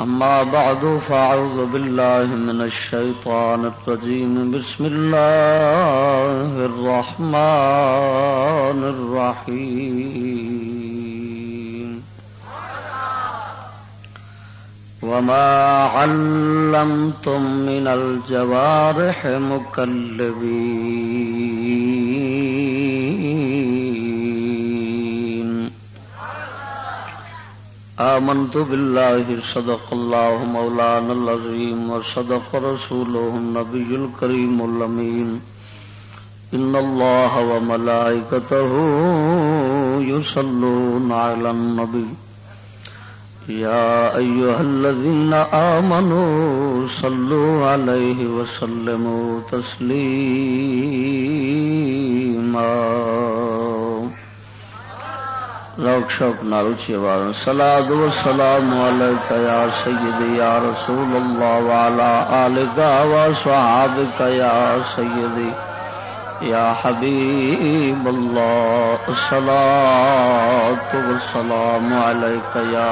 أما بعد، فأعوذ بالله من الشيطان الرجيم. بسم الله الرحمن الرحيم. وما علمتم من الجوارح مكلبين. آمنت بالله صدق الله مولانا العظيم وصدق رسوله النبي الكريم اللمين إن الله وملائكته يصلون على النبي يا أيها الذين آمنوا صلوا عليه وسلموا تسليما روک شوق ناروچی آواز سلا دو سلام یا سیدی، یا رسول اللہ والا آلگا و صحابک یا سیدی، یا حبیب اللہ صلاة و سلام یا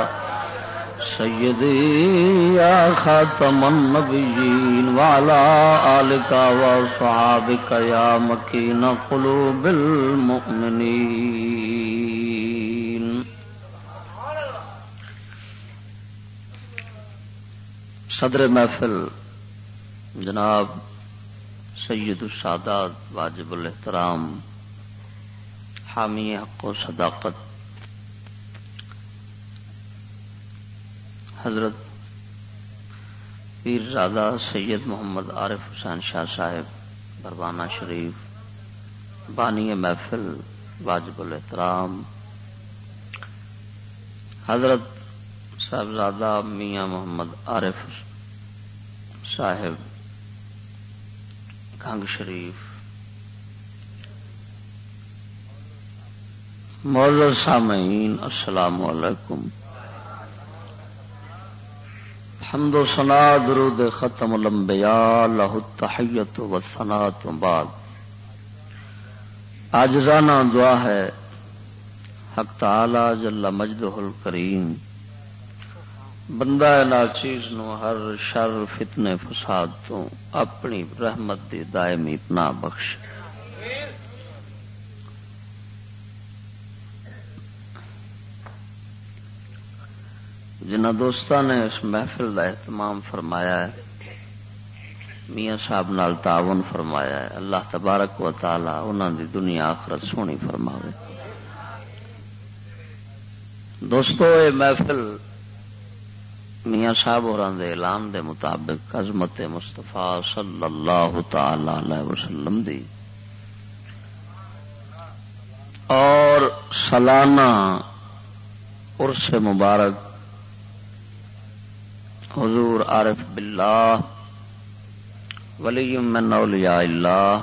سیدی، یا خاتم النبیین والا آلگا و صحابک یا مکین قلوب المؤمنین۔ صدر محفل جناب سید السادات واجب الاحترام، حامی حق و صداقت، حضرت پیر زادہ سید محمد عارف حسین شاہ صاحب بربانہ شریف، بانی محفل واجب الاحترام، حضرت صاحبزادہ میاں محمد عارف صاحب کنگ شریف موضوع سامعین، السلام علیکم۔ حمد و سنا درود ختم الانبیاء لہ التحیت و سنا تو بعد۔ آج رانا دعا ہے، حق تعالی جل مجدہ الکریم۔ بندہ ناچیز نو، ہر شر، فتنے، فساد تو اپنی رحمت دی دائمی پنا بخش۔ جنہ دوستان نے اس محفل کا اہتمام فرمایا ہے، میاں صاحب نال تعاون فرمایا ہے۔ اللہ تبارک و تعالی انہوں دی دنیا آخرت سونی فرماوے۔ دوستو یہ محفل میاں صاحب اور اعلان دے مطابق عظمت مستفا صلی اللہ تعالی علیہ وسلم دی۔ اور سالانہ عرس مبارک حضور عارف باللہ ولی من اولیاء اللہ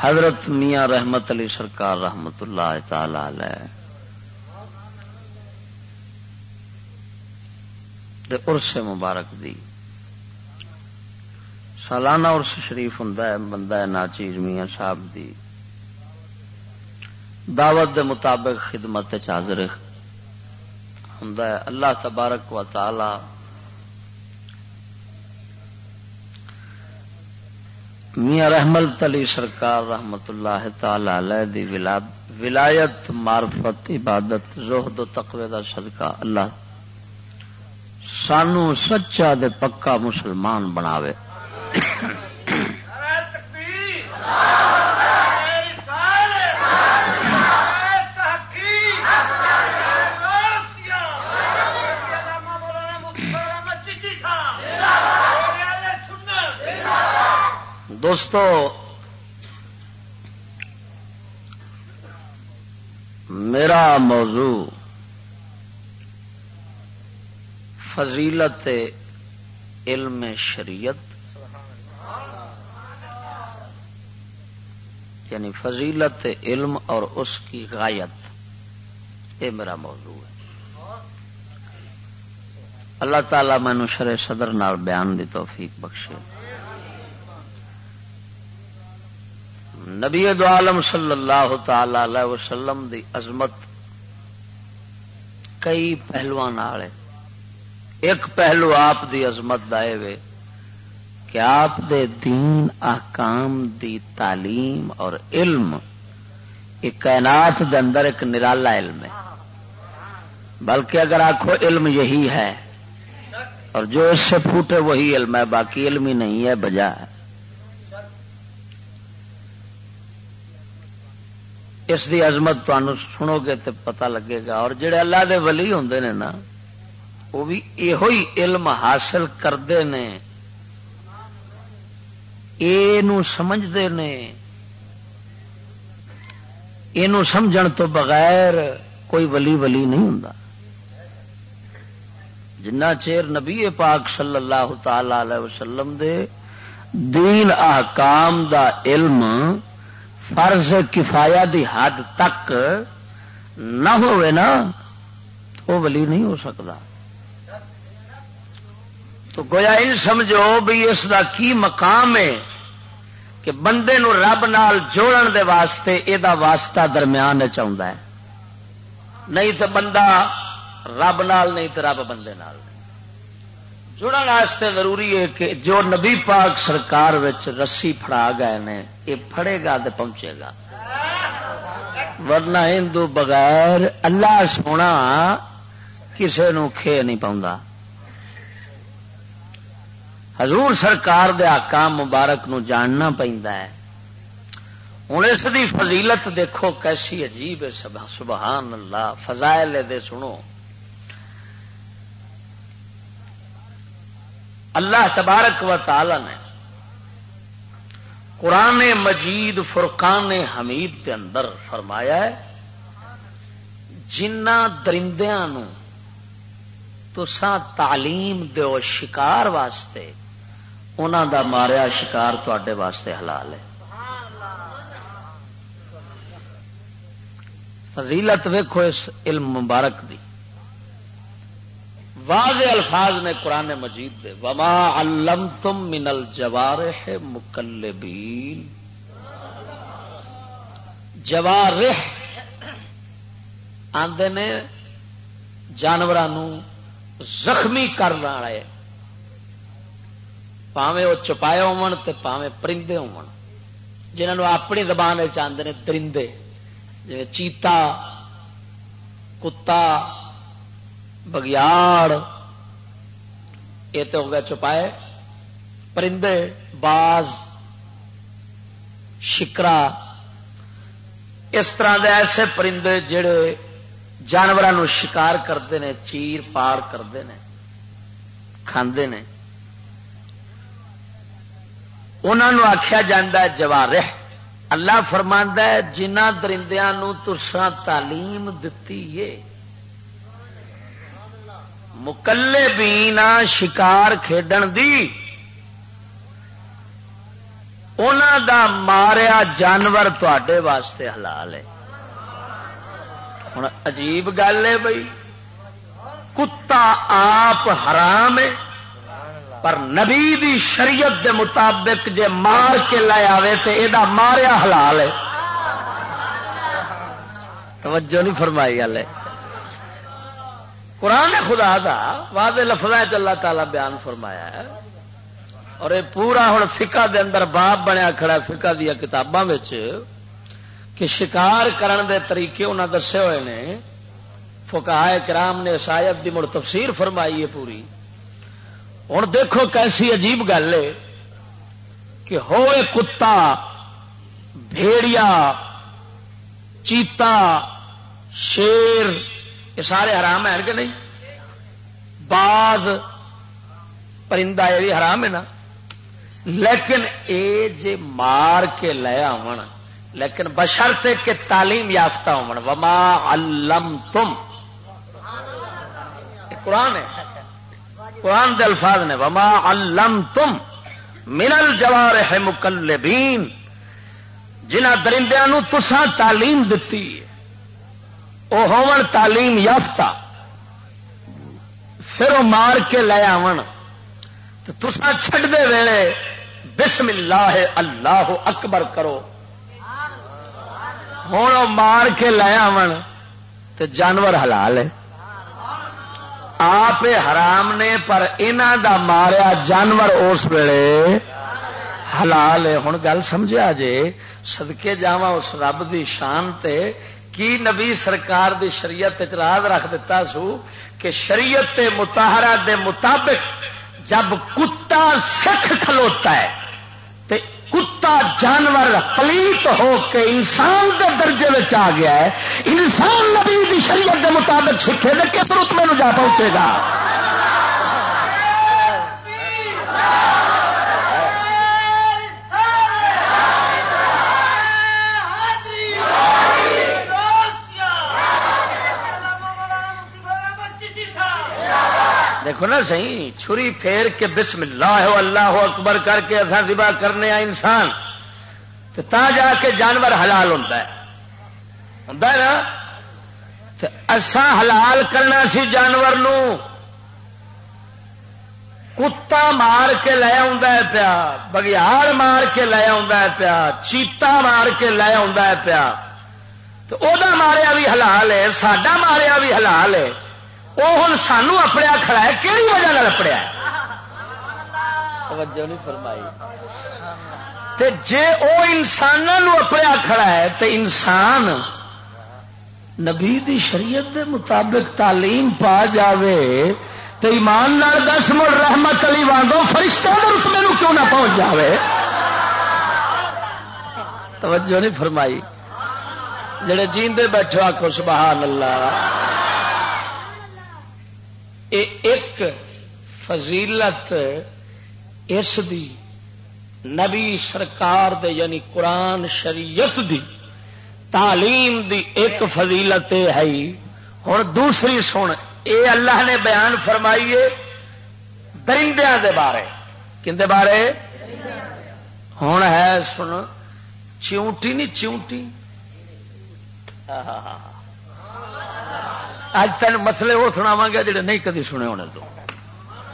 حضرت میاں رحمت علی سرکار رحمت اللہ تعالی ارس مبارک دی۔ سالانہ ارس شریف ہوں بندہ ناچیز میاں صاحب دی۔ دعوت دے مطابق خدمت حاضر ہوں اللہ تبارک و تعالی میاں رحمت علی سرکار رحمت اللہ تعالی دی ولایت، معرفت، عبادت، زہد و تقوی دا صدقہ اللہ سانو سچا دے پکا مسلمان بناوے۔ دوستو، میرا موضوع فضیلت علم شریعت یعنی فضیلت علم اور اس کی غایت، یہ میرا موضوع ہے۔ اللہ تعالی مینو شر صدر نال بیان دی توفیق بخشے۔ نبی دو عالم صلی اللہ تعالی علیہ وسلم دی عظمت کئی پہلو ایک پہلو آپ دی عظمت دائے وے کہ آپ دے دین احکام دی تعلیم اور علم ایک کائنات دے اندر ایک نرالا علم ہے۔ بلکہ اگر آخو علم یہی ہے اور جو اس سے پھوٹے وہی علم ہے، باقی علم ہی نہیں ہے، بجا ہے۔ اس دی عظمت سنو گے تو پتا لگے گا۔ اور جڑے اللہ دے ولی ہوں نے نا، وہ بھی یہ علم حاصل کرتے ہیں یہ سمجھتے ہیں یہ سمجھن تو بغیر کوئی ولی ولی نہیں ہوں جنا چیر نبی پاک صلی اللہ تعالی علیہ وسلم دے دین احکام دا علم فرض کفایا دی حد تک نہ ہوئے نا وہ ولی نہیں ہو سکتا۔ تو گویا ان سمجھو بھی اس دا کی مقام ہے کہ بندے نو رب نال جوڑن دے واسطے یہ واسطہ درمیان چاہتا ہے۔ نہیں تو بندہ رب نال نہیں تو رب بندے نال۔ جڑن واسطے ضروری ہے کہ جو نبی پاک سرکار رسی فڑا گئے نے، یہ پھڑے گا تو پہنچے گا۔ ورنہ ہندو بغیر اللہ سونا کسے نو کھے نہیں پاؤں حضور سرکار دے آکام مبارک نو جاننا پہنتا ہے۔ ہوں اس دی فضیلت دیکھو کیسی عجیب ہے، سبحان اللہ، فضائل دے سنو۔ اللہ تبارک و تعالی نے قرآن مجید فرقان حمید کے اندر فرمایا ہے، جنہ درندیاں تسان تعلیم دو شکار واسطے انہوں دا ماریا شکار تے واسطے حلال ہے۔ فضیلت ویکو اس علم مبارک دی۔ واضح الفاظ نے قرآن مجید دے۔ وما علم تم منل جوار ہے مکل جوار آدھے نے جانوروں زخمی کرنے والے۔ پاوے وہ چپائے ہون تے پاوے پرندے ہون۔ جنہوں اپنی زبان آدھے نے درندے جی چیتا، کتا بگیاڑ، یہ تو ہو گیا چپائے پرندے، باز، شکرا، اس طرح دے ایسے پرندے جڑے جانوروں شکار کرتے ہیں چیر پار کرتے ہیں کھاندے نے۔ انہوں آخیا جا جوارح۔ اللہ فرماندہ ہے جنہ درندیا ترساں تعلیم دتی ہے۔ مکلے بینا شکار کھیڈن دی۔ دا ماریا جانور تے واسطے حلال ہے۔ ہوں عجیب گل ہے بھائی کتا آپ حرام ہے، پر نبی دی شریعت دے مطابق جے مار کے لے آئے تو یہ ماریا حلال ہے۔ توجہ نہیں فرمائی گل ہے۔ قرآن خدا دا، واضح لفظ اللہ تعالی بیان فرمایا ہے۔ اور یہ پورا ہوں فکا دے اندر باب بنیا کھڑا فکا دیا کتاباں کہ شکار کرن دے طریقے انہیں دسے ہوئے نے۔ فکا کرام نے شاید دی مڑ تفسیر فرمائی ہے پوری۔ ہوں دیکھو کیسی عجیب گل ہے کہ ہوئے کتا، بھیڑیا، چیتا، شیر یہ سارے حرام ہیں کہ نہیں؟ باز پرندہ یہ بھی حرام ہے نا، لیکن اے جے مار کے لے آن لیکن بشرتے کہ تعلیم یافتہ ہو وما علم تم قرآن ہے۔ قرآن دے الفاظ نے، وما علم تم منل جوار ہے مکلبین۔ جنہ درندیا تسان تعلیم دیتی وہ ہون تعلیم یافتہ۔ پھر وہ مار کے لے آن تو تسا چھڈ دے ویلے بسم اللہ اللہ اکبر کرو۔ ہوں وہ مار کے لے آن تو جانور حلال ہے۔ آپ حرام نے، پر انہوں دا ماریا جانور اس ویلے حلال ہے۔ ہوں گل سمجھا جے سدکے جا اس رب دی شان تے کی نبی سرکار دی شریعت راز رکھ دیتا سو کہ شریعت متحرہ دے مطابق جب کتا سکھ کھلوتا ہے تے کتا جانور پلیت ہو کے انسان کے درجے میں آ گیا ہے، انسان نبی دی شریعت دے مطابق سکھے دے کس رتبے میں جا پہنچے گا؟ دیکھو نا صحیح، چھری پھیر کے بسم اللہ ہو اللہ ہو اکبر کر کے اصا دبا کرنے آ انسان، تو تا جا کے جانور حلال ہوتا ہے۔ ہوں نا؟ اسا حلال کرنا سی جانور نو۔ کتا مار کے لے آ پیا بگیار مار کے لے آ پیا، چیتا مار کے لے آ پیا۔ تو وہ ماریا بھی حلال ہے سڈا ماریا بھی حلال ہے۔ وہ ہوں سانو اپڑیا کھڑا ہے کہڑی وجہ اپڑیا توجہ نہیں فرمائی تے جے او انسانوں اپڑیا کھڑا ہے تے انسان نبی دی شریعت دے مطابق تعلیم پا جاوے تے ایمان نال دس مڑ رحمت علی وانگو فرشتہ دے رتبے نو کیوں نہ پہنچ جاوے توجہ نہیں فرمائی جڑے جیندے بیٹھے آخو سبحان اللہ ایک فضیلت اس دی نبی سرکار دے یعنی قرآن شریعت دی تعلیم دی ایک فضیلت ہے ہوں دوسری سن اے اللہ نے بیان فرمائیے درندے دے بارے کھے بارے ہوں ہے سن چیونٹی نہیں چیونٹی ہاں ہاں اج تین مسئلے وہ سناوا گا جڑے نہیں کدی سنے ہونے تو۔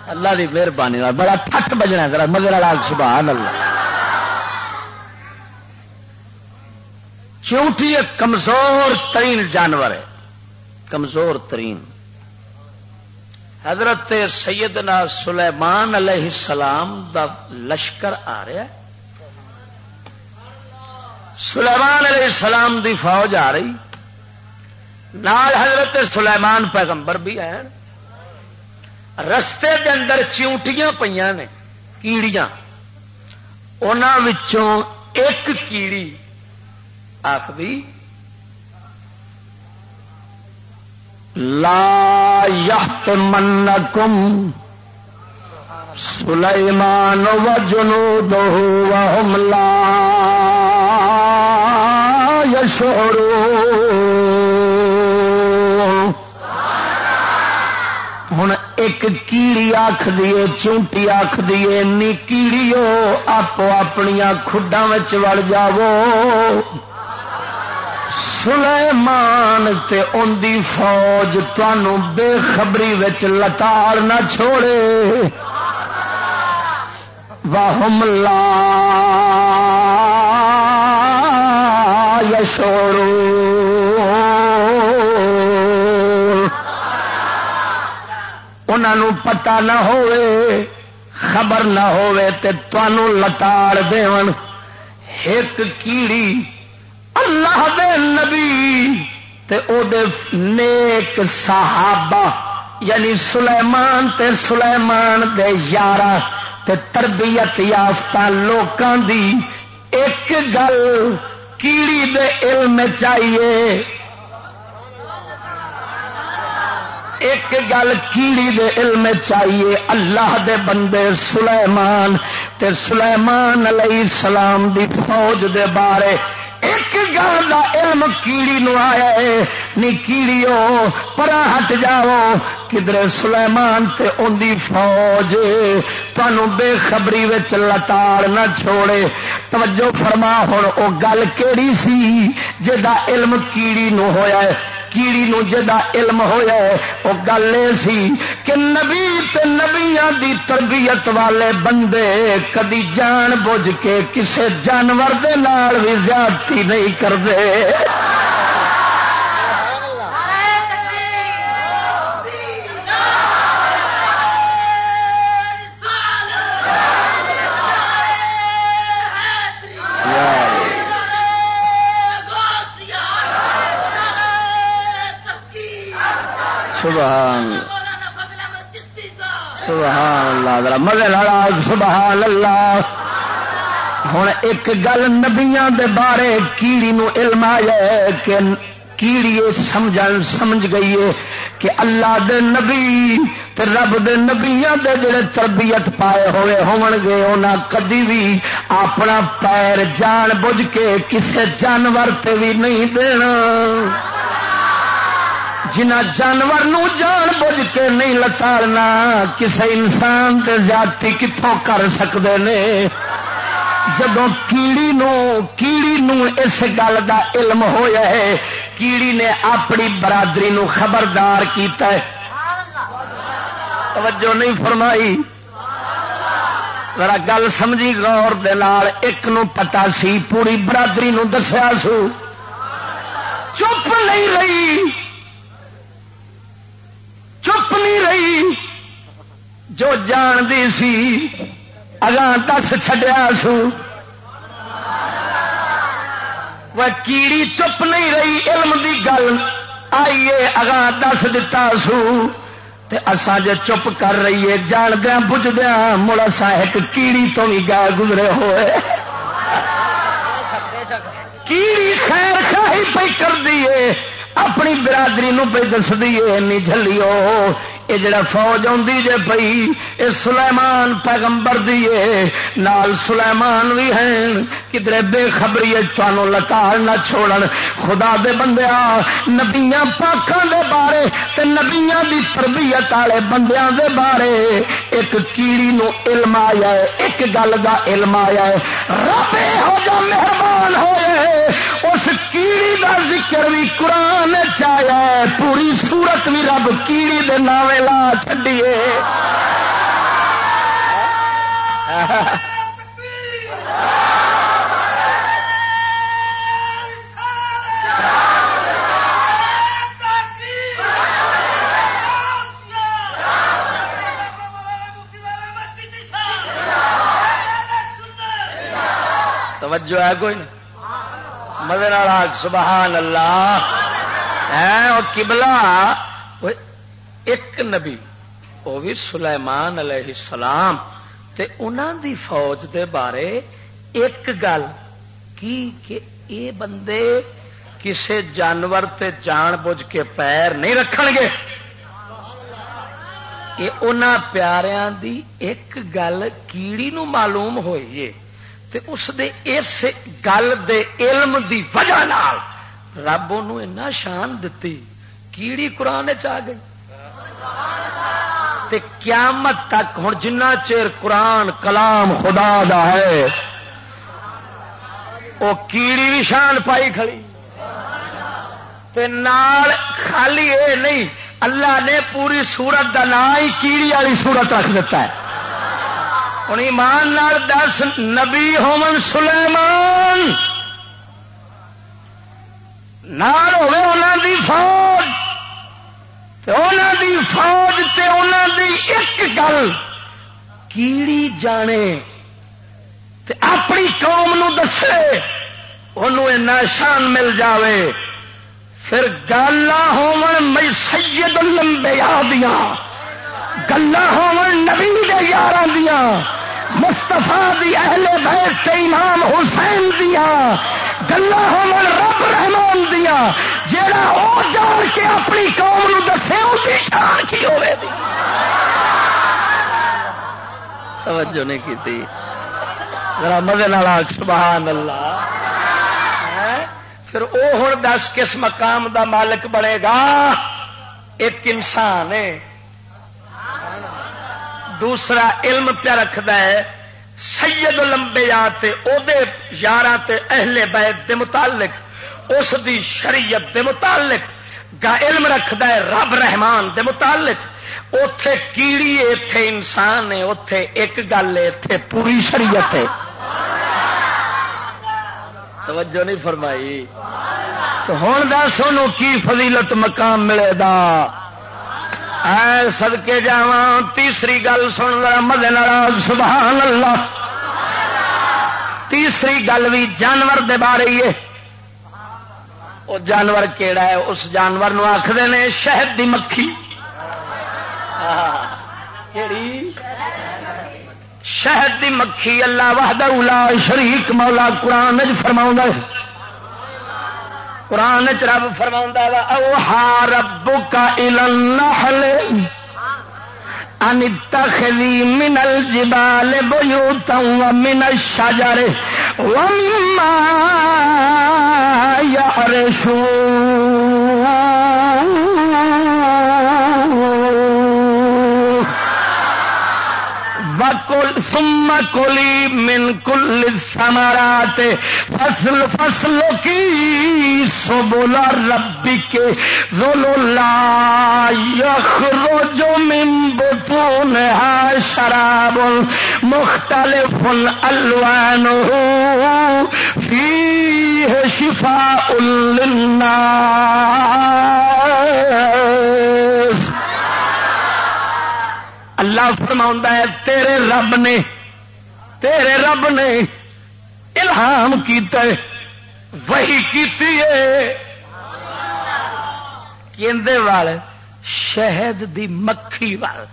اللہ کی مہربانی بڑا ٹھٹ بجنا ذرا، مگر سبحان اللہ۔ چونٹی ایک کمزور ترین جانور ہے۔ کمزور ترین۔ حضرت سیدنا سلیمان علیہ السلام دا لشکر آ رہا ہے۔ سلیمان علیہ السلام دی فوج آ رہی۔ نال حضرت سلیمان پیغمبر بھی ہیں۔ رستے کے اندر چیونٹیاں پہ نے، کیڑیاں۔ انہوں ایک کیڑی آخری لا یخت من سلیمان و جنو دو لا یشورو ایک کیڑی آخ دیے چونٹی آخ دیے نی کیڑی آپ اپنی کھڈا وڑ جاو سلیمان تے ان دی فوج تنوع بے خبری لتاڑ نہ چھوڑے۔ واہم لا یشورو انہوں پتا نہ ہوئے، خبر نہ ہوئے تے توانو لتاڑ دون ایک کیڑی اللہ دے نبی تے او دے نیک صحابہ یعنی سلیمان تے سلیمان دے یارہ تے تربیت یافتہ لوکاں دی ایک گل کیڑی دے علم چاہیے۔ ایک گل کیڑی دے علم چاہیے، اللہ دے بندے سلیمان تے سلیمان علیہ السلام دی فوج دے بارے۔ ایک اللہ دا علم کیڑی نو آیا ہے، نی کیڑی ہو، پرا ہٹ جاؤ کدھر سلیمان تے ان دی فوج۔ تنوع بے خبری وچ لتاڑ نہ چھوڑے۔ توجہ فرما ہوں او گل کیڑی سی جا علم کیڑی نو ہویا ہے۔ کیڑی نو جدا علم ہویا ہے وہ گل یہ سی کہ نبی تے نبیاں دی تربیت والے بندے کدی جان بوجھ کے کسے جانور دے نال بھی زیادتی نہیں کرتے سبحان سبحان اللہ. مگر لڑا سبحان اللہ. ہوں ایک گل نبیاں دے بارے کیڑی نو علم آیا کہ کیڑی سمجھ سمجھ گئی ہے کہ اللہ دے نبی تے رب دے نبیاں دے جڑے تربیت پائے ہوئے ہون گے انہاں کدی بھی اپنا پیر جان بوجھ کے کسے جانور تے بھی نہیں دینا۔ جنہ جانور نو جان بوجھ کے نہیں لتاڑنا کسی انسان تے زیادتی کتوں کر سکتے ہیں جب کیڑی نو کیڑی نو اس گل دا علم ہویا ہے، کیڑی نے اپنی برادری نو خبردار کیتا ہے۔ توجہ نہیں فرمائی؟ ذرا گل سمجھی گور دال ایک نو پتا سی، پوری برادری نو دسیا سو۔ چپ نہیں رہی۔ چپ نہیں رہی۔ جو جان سی اگاں دس چڈیا سو۔ وہ کیڑی چپ نہیں رہی علم دی گل۔ آئیے اگاں دس دتا سو۔ تے اساں جے چپ کر رہیے جاندیا بجدیا مڑ اسا ایک کیڑی تو بھی گا گزرے ہوئے۔ کیڑی خیر خاہی پہ کر دیے اپنی برادری نو پہ دس دیے جلیو یہ جڑا فوج آدھی جے پئی یہ سلیمان پیغمبر دیے نال سلیمان بھی ہیں۔ کدھر بے خبری تمہوں لتاڑ نہ چھوڑن۔ خدا دے بندیا نبیاں پاکوں دے بارے تے نبیاں دی تربیت والے بندیاں دے بارے۔ ایک کیڑی نو علم آیا ہے ایک گل دا علم آیا ہے رب ہو جا مہربان ہوئے۔ اس کیڑی دا ذکر بھی قرآن چایا پوری صورت بھی رب کیڑی دے نام لا چڈیے توجہ ہے کوئی مدر سبحان اللہ۔ ہے کبلا ایک نبی، وہ بھی سلیمان علیہ السلام۔ تے انہاں دی فوج دے بارے ایک گل، کی کہ اے بندے کسے جانور تے جان بوجھ کے پیر نہیں رکھن گے؟ یہ انہاں پیاریاں دی ایک گل کیڑی نو معلوم ہوئی ہے؟ تے اس دے اس گل دے علم دی وجہ نال رب ان شان دتی۔ کیڑی قرآن چ گئی؟ تے قیامت تک ہوں جنہ چیر قرآن کلام خدا دا ہے وہ کیڑی بھی شان پائی کھڑی۔ تے نال خالی اے نہیں، اللہ نے پوری سورت کا نام ہی کیڑی والی سورت رکھ دیتا ہے۔ ہوں ایمان دس، نبی ہومن سلیمان۔ نال ہوے انہوں دی فوج۔ دی فوج تے دی ایک گل، کیڑی جانے۔ تے اپنی قوم نو دسے ان شان مل جاوے۔ پھر گالا گلا سید لمبے دیا گلا نبی دے یار دیا مستفا دی اہل بیت امام حسین دیا گلا رب رحمان دیا جیڑا وہ جان کے اپنی قوم نو دسے کی شان کی ہوئے دی۔ توجہ نہیں کی تھی ذرا مزے نال سبحان اللہ ہاں؟ پھر وہ ہوں دس کس مقام دا مالک بنے گا؟ ایک انسان ہے۔ دوسرا علم پہ رکھد ہے، سید لمبے یار اہل بیت دے متعلق، اس دی شریعت دے متعلق گا علم رکھد ہے، رب رحمان دے متعلق۔ اتے کیڑی اتے انسان ہے اتے ایک گل ہے اتے پوری شریعت ہے۔ توجہ نہیں فرمائی۔ تو ہوں دس کی فضیلت مقام ملے گا سدکے جا تیسری گل سن لڑا مدے ناراض، سبحان اللہ۔ تیسری گل بھی جانور دے بارے ہی ہے۔ وہ جانور کیڑا ہے؟ اس جانور نو آخر نے شہد دی مکھی۔ شہد دی مکھی اللہ وحدہ لا شریک مولا قرآن فرما قرآن چ رب فرما وا، اوہا رب کا النحل. ان تخذی من الجبال بیوتا ومن الشجر ومما یعرشون. ثم کلی من کل سمارات فصل فصل کی سبولا ربی کے لا یخرج من بطون شراب مختلف الوان فیہ شفاء للناس اللہ فرما ہے، تیرے رب نے، تیرے رب نے الہام کیتا ہے وہی کیتی ہے۔ کیندے وال، شہد دی مکھی وال۔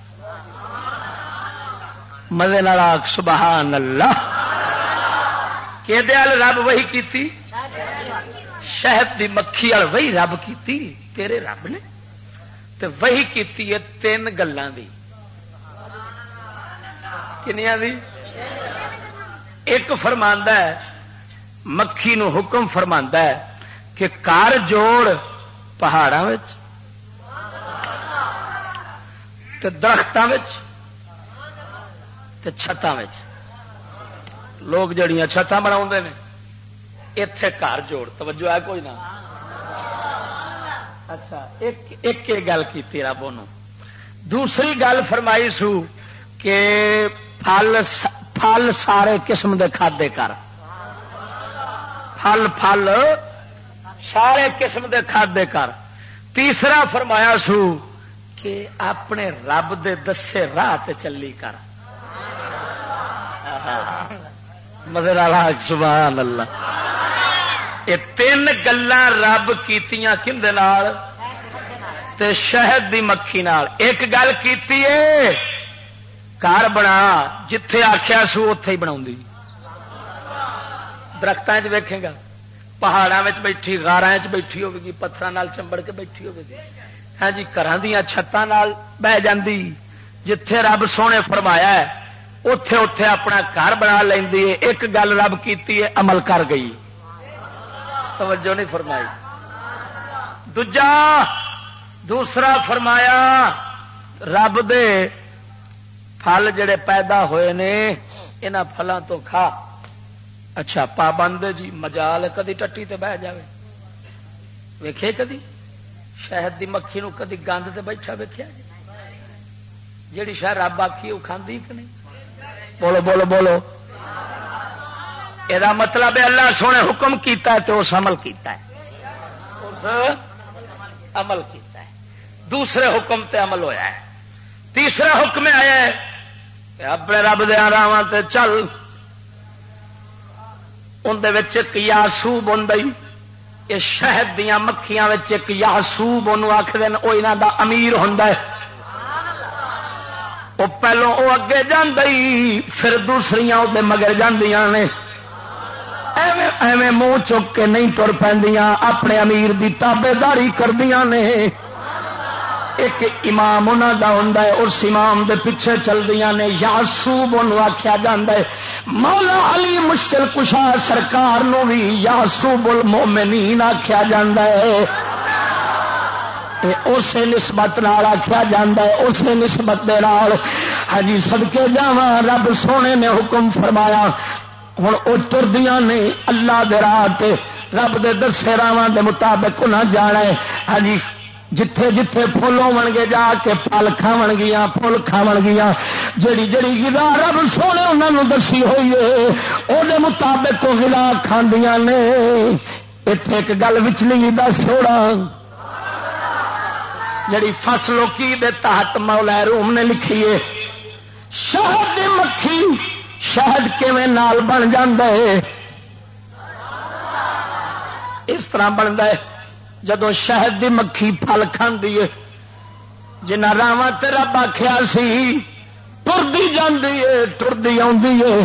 مزے نال سبحان اللہ کہ رب وہی کیتی؟ شہد دی مکھی وال وہی رب کیتی، تیرے رب نے۔ تے وہی کیتی ہے تین گلوں دی۔ کنیا دی ایک فرما ہے مکھی نو حکم فرما ہے کہ کار جوڑ پہاڑوں درختوں چھتان لوگ جڑیاں چھتاں بنا اتے گھر جوڑ توجہ ہے کوئی نہ اچھا ایک گل کی رب دوسری گل فرمائی سو کہ پھل پھل سارے قسم دے کھادے کر۔ پھل پھل سارے قسم دے کھادے کر۔ تیسرا فرمایا سو کہ اپنے رب دے دسے راہ چلی کر۔ مدر سبحان اللہ یہ تین گلا رب کیتیاں کھندے تے شہد دی مکھی نال۔ ایک گل کیتی ہے کار بنا جتھے آخیا سو اتے ہی بنا درختوں ویکھے گا پہاڑوں میں بیٹھی گارا بیٹھی ہوگی پتھر چمبڑ کے بیٹھی ہوگی ہاں جی گھر دیا چھتان بہ جی جتھے رب سونے فرمایا ہے اتے اتے اپنا گھر بنا لینی ہے ایک گل رب کی عمل کر گئی توجہ نہیں فرمائی دجا دوسرا فرمایا رب دے پھل جڑے پیدا ہوئے نے یہاں فلوں تو کھا۔ اچھا پابند جی مجال کدی ٹٹی تے بہ جائے ویکھے کدی؟ شہد دی مکھی نو کدی گند تے بیٹھا ویکیا جیڑی شاید رب آخی وہ کھاندی کہ نہیں؟ بولو بولو بولو۔ یہ مطلب ہے اللہ سونے حکم کیتا ہے تو اس عمل کیتا ہے۔ اس عمل کیتا ہے۔ دوسرے حکم تے عمل ہویا ہے۔ تیسرا حکم آیا ہے اپنے رب دیا راہ چل۔ اندر ایک یاسوب ہوں یہ شہد دیا مکھیاں ایک یاسوب ان آخر وہ یہاں دا امیر ہوں وہ پہلو وہ اگے جی پھر دوسری وہ مگر جاندیاں نے۔ ایویں منہ چک کے نہیں تر پہ اپنے امیر دی تابے داری کردیا نے۔ ایک امام انہوں کا ہوں اس امام دے پیچھے چل دیا نے یا سوب ان آخیا جا مولا علی مشکل کشا سرکار نو بھی یا سوبل مومنین آخیا جا اسے نسبت آخیا جا اسے نسبت ہاں جی، سدکے جا رب سونے نے حکم فرمایا۔ ہوں وہ تردیاں نے اللہ دے راہ رب دے دسے راواں دے مطابق نہ جانا ہاں جی، جتھے جتھے فل ہو گے جا کے پل کھاو گیا فل کھاو گیا جڑی جڑی گلا رب سونے انہوں دسی ہوئی ہے وہ مطابق گلا کھاندیاں نے۔ اتے ایک گل وچلی دس چھوڑا جڑی فصلوں کی دے تحت مولا روم نے لکھی ہے شہد دی مکھی شہد کیویں نال بن جائے اس طرح بنتا ہے جدو شہد دی مکھی پل کھاندی ہے جنا راوا رب آخیا سی ٹردی جاندی ہے ٹردی آدھی ہے۔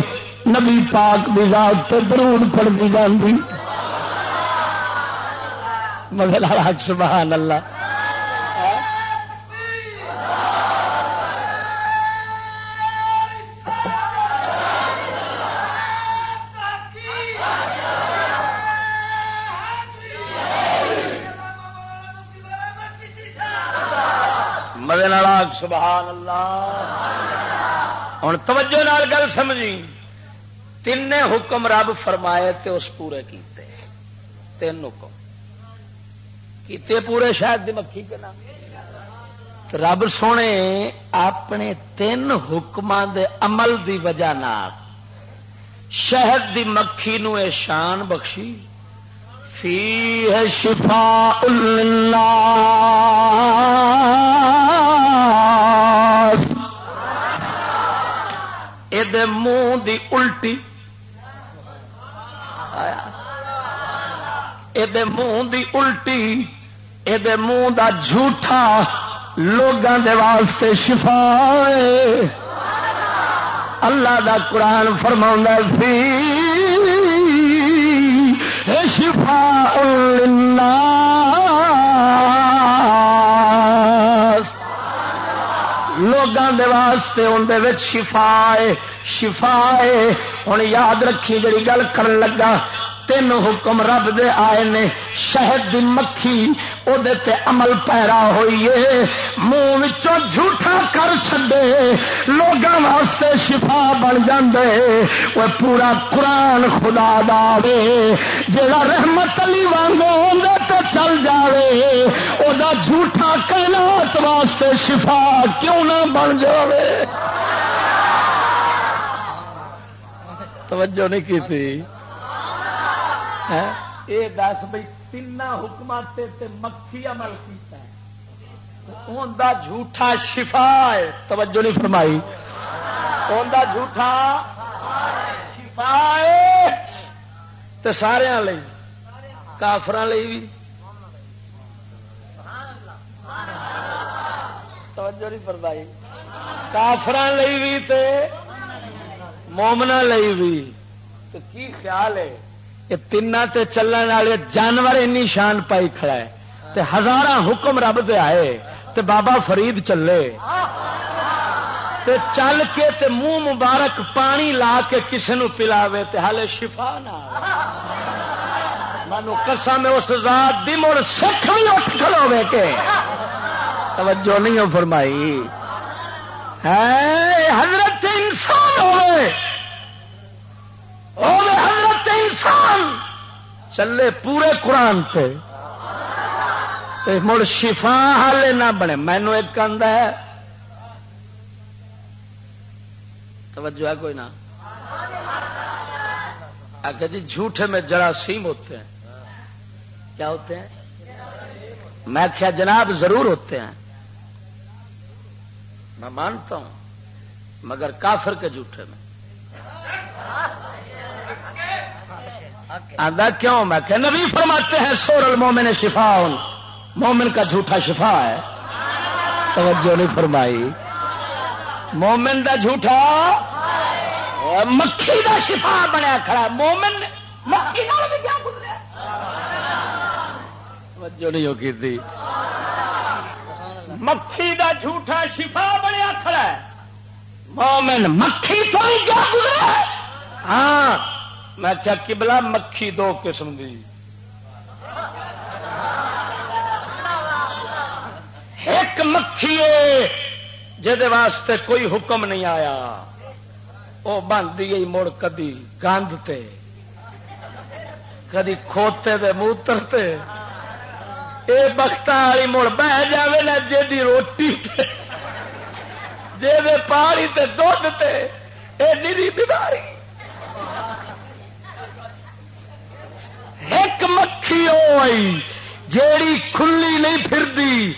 نبی پاک دی ذات تے درود پڑتی جاندی۔ مگر سبحان اللہ۔ سبحان اللہ۔ ہوں توجہ نال گل سمجھی۔ تین حکم رب فرمائے تے اس پورے کیتے۔ تین حکم۔ کیتے پورے شاید دی مکھی کے نام۔ رب سونے اپنے تین حکم دے عمل دی وجہ شہد دی مکھی نو اے شان بخشی۔ فی شفا اللہ یہ منہ دی الٹی۔ یہ منہ دی الٹی یہ منہ دا جھوٹا لوگوں دے واسطے شفا اللہ دا قرآن فرما سی شفا لوگوں کے واسطے اندر شفا ہے شفا ہے ہوں یاد رکھی جی گل کر لگا، تین حکم رب دے آئے نے۔ شہد دی مکھی او دے تے عمل پیرا ہوئی ہے منہ جھوٹا کر چھڈے۔ لوگوں واسطے شفا بن جاندے۔ وہ پورا قرآن خدا دے جا رحمت علی وانگو تے چل جاوے۔ او دا جھوٹا کائنات واسطے شفا کیوں نہ بن جاوے۔ توجہ نہیں کی تھی یہ دس بھائی تین حکمت مکھی عمل کیتا ہے۔ جھوٹا شفا ہے۔ توجہ نہیں فرمائی۔ جھوٹا شفا ہے۔ سارا کافر بھی۔ توجہ نہیں فرمائی۔ کافر بھی مومنا بھی۔ تو کی خیال ہے؟ یہ تین چلن والے جانور اینی شان پائی کھڑا ہے تے ہزار حکم رب دے آئے تے بابا فرید چلے تے چل کے تے منہ مبارک پانی لا کے کسی نو پلاوے تے ہالے شفا نہ مانو کسا میں اس ذات دی، مڑ سکھ بھی اٹھ کھلو کے۔ توجہ نہیں ہو فرمائی۔ ہے حضرت انسان ہوئے۔ حضرت انسان! چلے پورے قرآن تے۔ مڑ شفا حالے نہ بنے۔ مینو ایک ہے۔ توجہ ہے کوئی نہ؟ آگے جی جھوٹے میں جراثیم ہوتے ہیں۔ کیا ہوتے ہیں؟ میں کیا جناب ضرور ہوتے ہیں۔ میں مانتا ہوں، مگر کافر کے جھوٹے میں۔ آدھا کیوں؟ میں کہ نبی فرماتے ہیں، سور المومن شفا مومن کا جھوٹا شفا ہے۔ توجہ نہیں فرمائی۔ مومن دا جھوٹا مکھی دا شفا بنیا کھڑا مومن مکھی توجہ نہیں ہوگی تھی مکھی دا جھوٹا شفا بنیا کھڑا ہے۔ مومن مکھی تو ہی کیا گزرا ہاں۔ میں کیا کبلا مکھی دو قسم دی۔ ایک مکھی واسطے کوئی حکم نہیں آیا۔ وہ بنتی گئی مڑ کدی گند تے، کدی کھوتے دے موتر تے۔ اے بخت والی مڑ بہ جائے نا جی روٹی جی پانی تے دھد تے، اے نیری بیماری۔ ایک مکھی آئی، جیڑی کھلی نہیں پھردی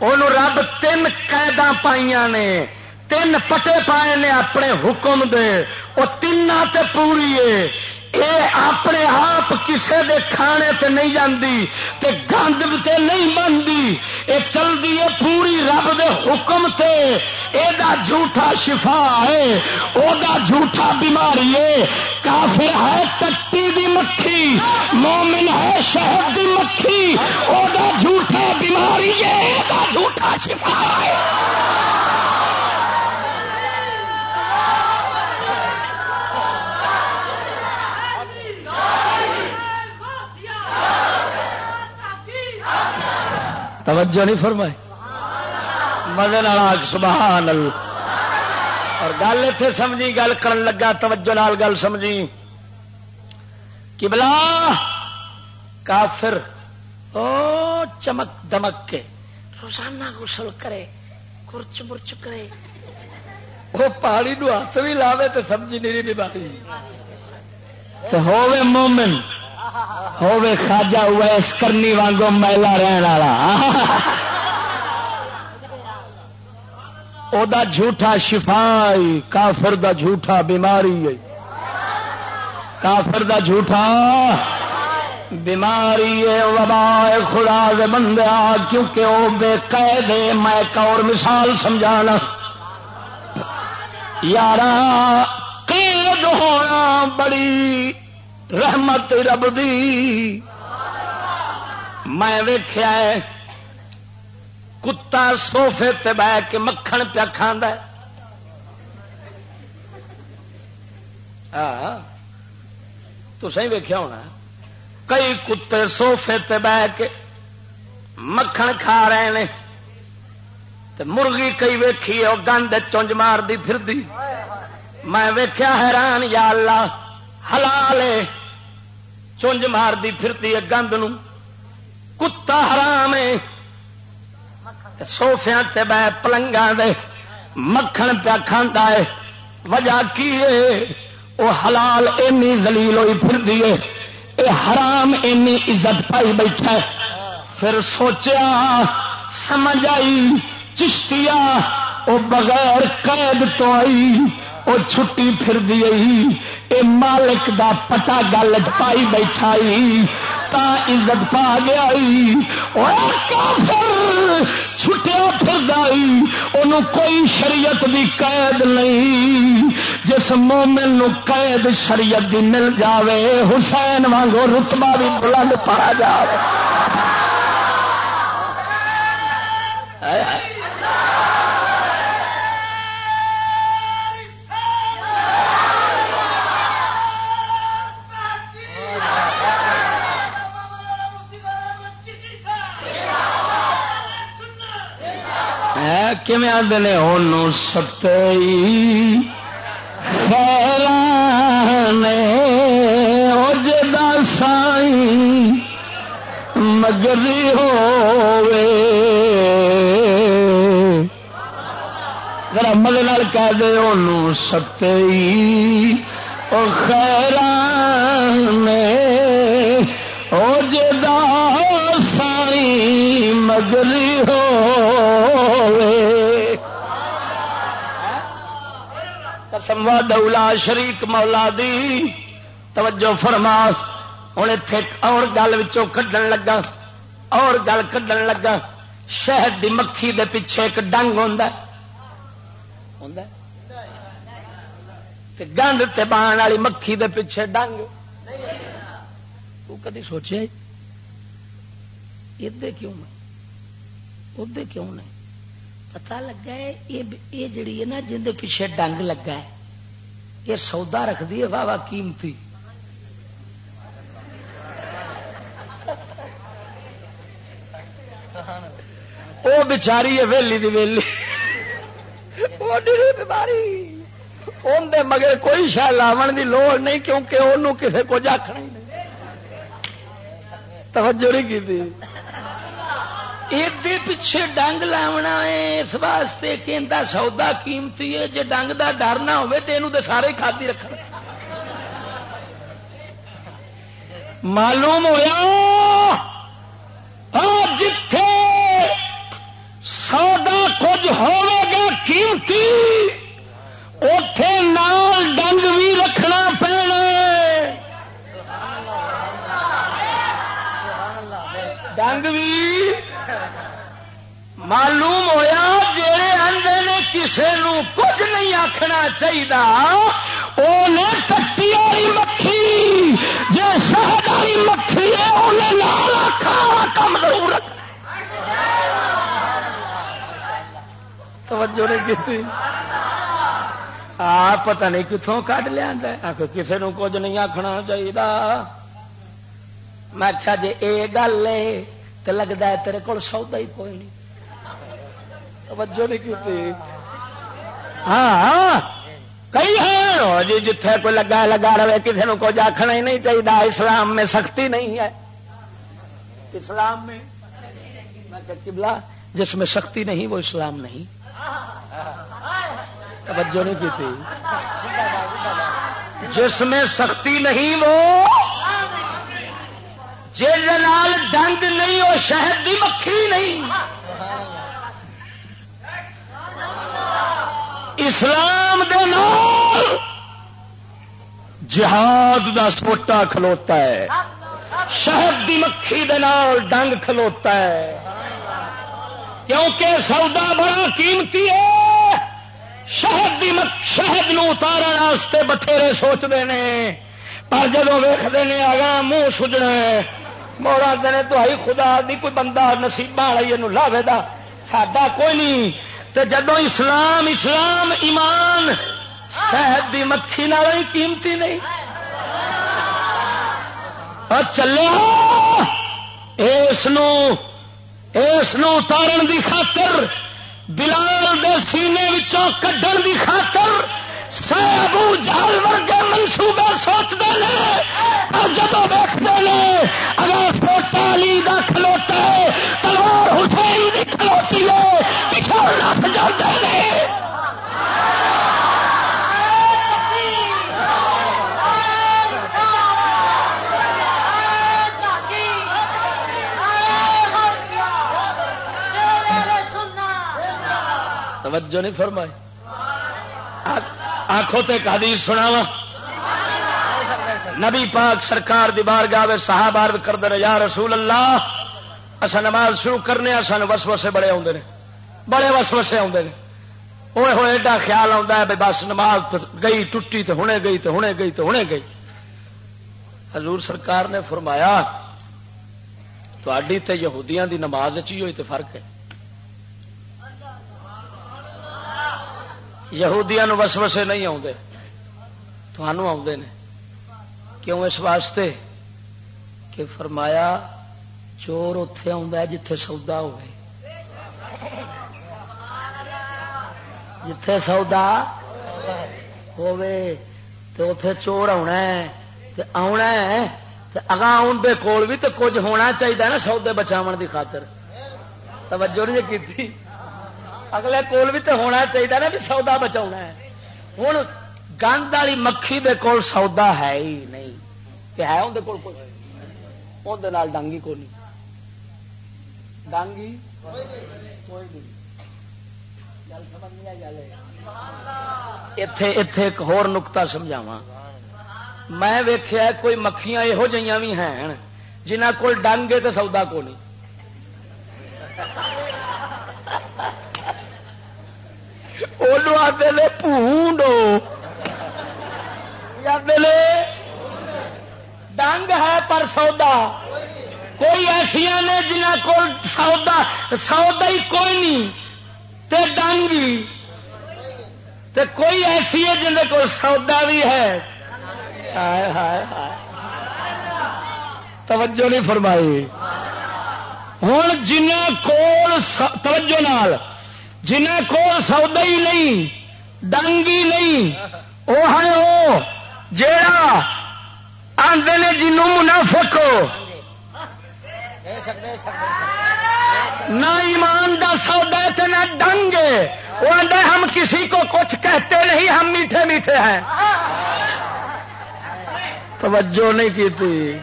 ان رب تین قید پائی نے، تین پٹے پائے نے اپنے حکم دے۔ وہ تین تے پوری ہے۔ اے اپنے آپ کسے دے کھانے تے نہیں جاندی، تے گند تے نہیں بنتی۔ اے چلتی ہے پوری رب دے حکم تے۔ اے دا جھوٹا شفا ہے، او دا جھوٹا بیماری ہے۔ کافر ہے تٹی دی مکھی، مومن ہے، شہد دی مکھی او دا جھوٹا بیماری ہے دا جھوٹا شفا ہے۔ توجہ نہیں فرمائے مدن سبحان اللہ۔ اور گل اتنے سمجھی، گل کر لگا، توجہ نال گل سمجھی۔ کہ بلا کافر، او چمک دمک کے روزانہ غسل کرے، کرچ مرچ کرے۔ وہ پہاڑی نو ہاتھ بھی لاوے تو سمجھی نہیں بیماری۔ ہوے مومن ہوے خاجا ہوا اس کرنی وانگو میلا رہن والا۔ او دا جھوٹا شفائی کافر دا جھوٹا بیماری ہے کافر دا جھوٹا بیماری ہے وبا خدا دے بندیا کیونکہ وہ بے قید میں ایک اور مثال سمجھانا یار قید ہونا بڑی رحمت رب دی میں ویخیا کتا سوفے تے بہ کے مکھن پیا کھانا ہاں، تو سی ویخیا ہونا کئی کتے سوفے تے بہ کے مکھن کھا رہے ہیں مرغی کئی ویکھی وہ گند چونج مار دی پھر دی میں ویخیا حیران، یا اللہ، حلال چونج مار دی پھرتی ہے گند کتا حرام ہے۔ سوفیا بہ پلنگا دے مکھن پیا کھانا ہے وجہ کی ہے وہ حلال اینی زلیل ہوئی پھر دیے اے حرام اینی عزت پائی بیٹھا ہے پھر سوچیا، سمجھ آئی، چشتیا وہ بغیر قید تو آئی وہ چھٹی پھر دی اے مالک دا پتا گل پائی بیٹھا تا عزت پا گیا کافر! چھٹیا پھر کوئی شریعت دی قید نہیں۔ جس مومن نو قید شریعت دی مل جاوے، حسین وانگو رتبہ بھی بلند پا جائے کم آدھے ہوں ستی خیر جا سائی مگری ہوے ذرا مدد کہہ دے ان ستی وہ خیر او جا سائی مگری ہو سموا دولا شریک مولا دی۔ توجہ فرما۔ ہوں اتے اور گل کھڈن لگا۔ اور گل کھڈن لگا۔ شہد دی مکھی دے پیچھے ایک ڈنگ ہوں گند تے بان والی مکھی دے پیچھے ڈنگ۔ تو کدی سوچے ادے کیوں ادے کیوں نہیں؟ پتا لگا ہے یہ جڑی ہے نا جن پیچھے ڈنگ لگا ہے یہ سودا رکھتی ہے واہ واہ قیمتی وہ بچاری ہے ویلی دی ویلی بیماری اندر مگر کوئی شہ لاون دی لوڑ نہیں کیونکہ انہوں کسی کو آخنا ہی نہیں توجہ نہیں کی پیچھے ڈنگ لاونا ہے اس واسطے کہ سودا قیمتی ہے جی ڈنگ دا ڈر نہ تو سارے کھادی رکھ معلوم ہوا جتھے سودا کچھ ہوگا قیمتی اتے نال ڈنگ بھی رکھنا پینا ڈنگ بھی معلوم ہوا جڑے آدھے نے کسی کچھ نہیں آخنا چاہیے وہ کٹی والی مکھی جی شہد والی مکھی ہے انہیں کم ضرور توجہ نہیں کی آ پتہ نہیں کتوں کھ لیا کسی کچھ نہیں آخنا چاہیے میں آخیا جی یہ گل ہے تو لگتا ہے تیرے کو سودا ہی کوئی نہیں۔ توجہ نہیں کی ہاں کئی ہیں؟ جی جتھے کوئی لگا لگا رہے کسی کو کچھ آخنا ہی نہیں چاہیے اسلام میں سختی نہیں ہے۔ اسلام میں؟ میں جس میں سختی نہیں وہ اسلام نہیں۔ توجہ نہیں کی تھی جس میں سختی نہیں وہ جال ڈنگ نہیں وہ شہد کی مکھی نہیں۔ اسلام دے نال جہاد دا سوٹا کھلوتا ہے، شہد کی مکھی دے نال ڈنگ کھلوتا ہے۔ کیونکہ سودا بڑا قیمتی ہے، شہد دی مک، شہد نو واسطے بتھیرے سوچتے ہیں پر جب ویختے ہیں آگا منہ سجنا موڑا دن تو خدا دی کوئی بندہ نصیبہ والا یہ لاوے دا، ساڈا کوئی نہیں۔ تے جدو اسلام اسلام، ایمان، شہد دی مکھی نہ قیمتی نہیں۔ اور چلے اس اتارن دی خاطر، بلال دے سینے کڈن دی خاطر سابو جال ورگے منصوبے سوچتے ہیں اور جب ویستے ہیں، اگر سوٹا علی کا کھلوتا ہے تلوار حسین کی کھلوتی ہے پچھوڑ نس جاتے ہیں۔ توجہ نہیں فرمائی۔ آخو تے حدیث سنا نبی پاک سرکار دی بار گاوے صاحب عرض کر دے یا رسول اللہ اصا نماز شروع کرنے سن وسوسے بڑے آتے ہیں بڑے وس وسے آتے ہیں ہوئے ہوئے ایڈا خیال آتا ہے بھائی بس نماز گئی، ٹوٹی تو ہنے گئی تو ہنے گئی تو ہنے گئی۔ حضور سرکار نے فرمایا تے یہودیاں دی نماز چی ہوئی تو فرق ہے۔ یہودیا وسوسے نہیں آتے آتے ہیں کیوں اس واسطے؟ کہ فرمایا چور اتے آ جتے سودا ہو جتھے سودا اتے چور آنا آنا اگاں اندر کول بھی تو کچھ ہونا چاہیے نا سودے بچاؤ کی خاطر۔ توجہ نہیں کی اگلے کول بھی تو ہونا چاہیے نا بھی سودا بچا ہے۔ ہوں گند والی مکھی دے کول سودا ہے ہی نہیں۔ کہ ہے اندر کول اندر ڈانگی کو نہیں۔ ڈانگی اتے اتے ایک ہور نکتا سمجھاوا میں ویخیا کوئی مکھیاں یہو جہاں بھی ہیں جنہ کول ڈنگ تو سودا کو نہیں۔ آتے پونڈو ڈنگ ہے پر سودا کوئی ایسا نے جنہ کو سودا سودا ہی کوئی نہیں تے ڈنگ تے کوئی ایسی ہے جن کو سودا بھی ہے توجہ نہیں فرمائی ہوں جنہ کول توجہ نال جنہ کول سودا ہی نہیں ڈنگ ہی نہیں، وہ ہے وہ جا آدھے نے جنوں منافق نہ ایمان دا سودا تے نہ ڈنگ وہ آدھے ہم کسی کو کچھ کہتے نہیں، ہم میٹھے میٹھے ہیں۔ توجہ نہیں کی تھی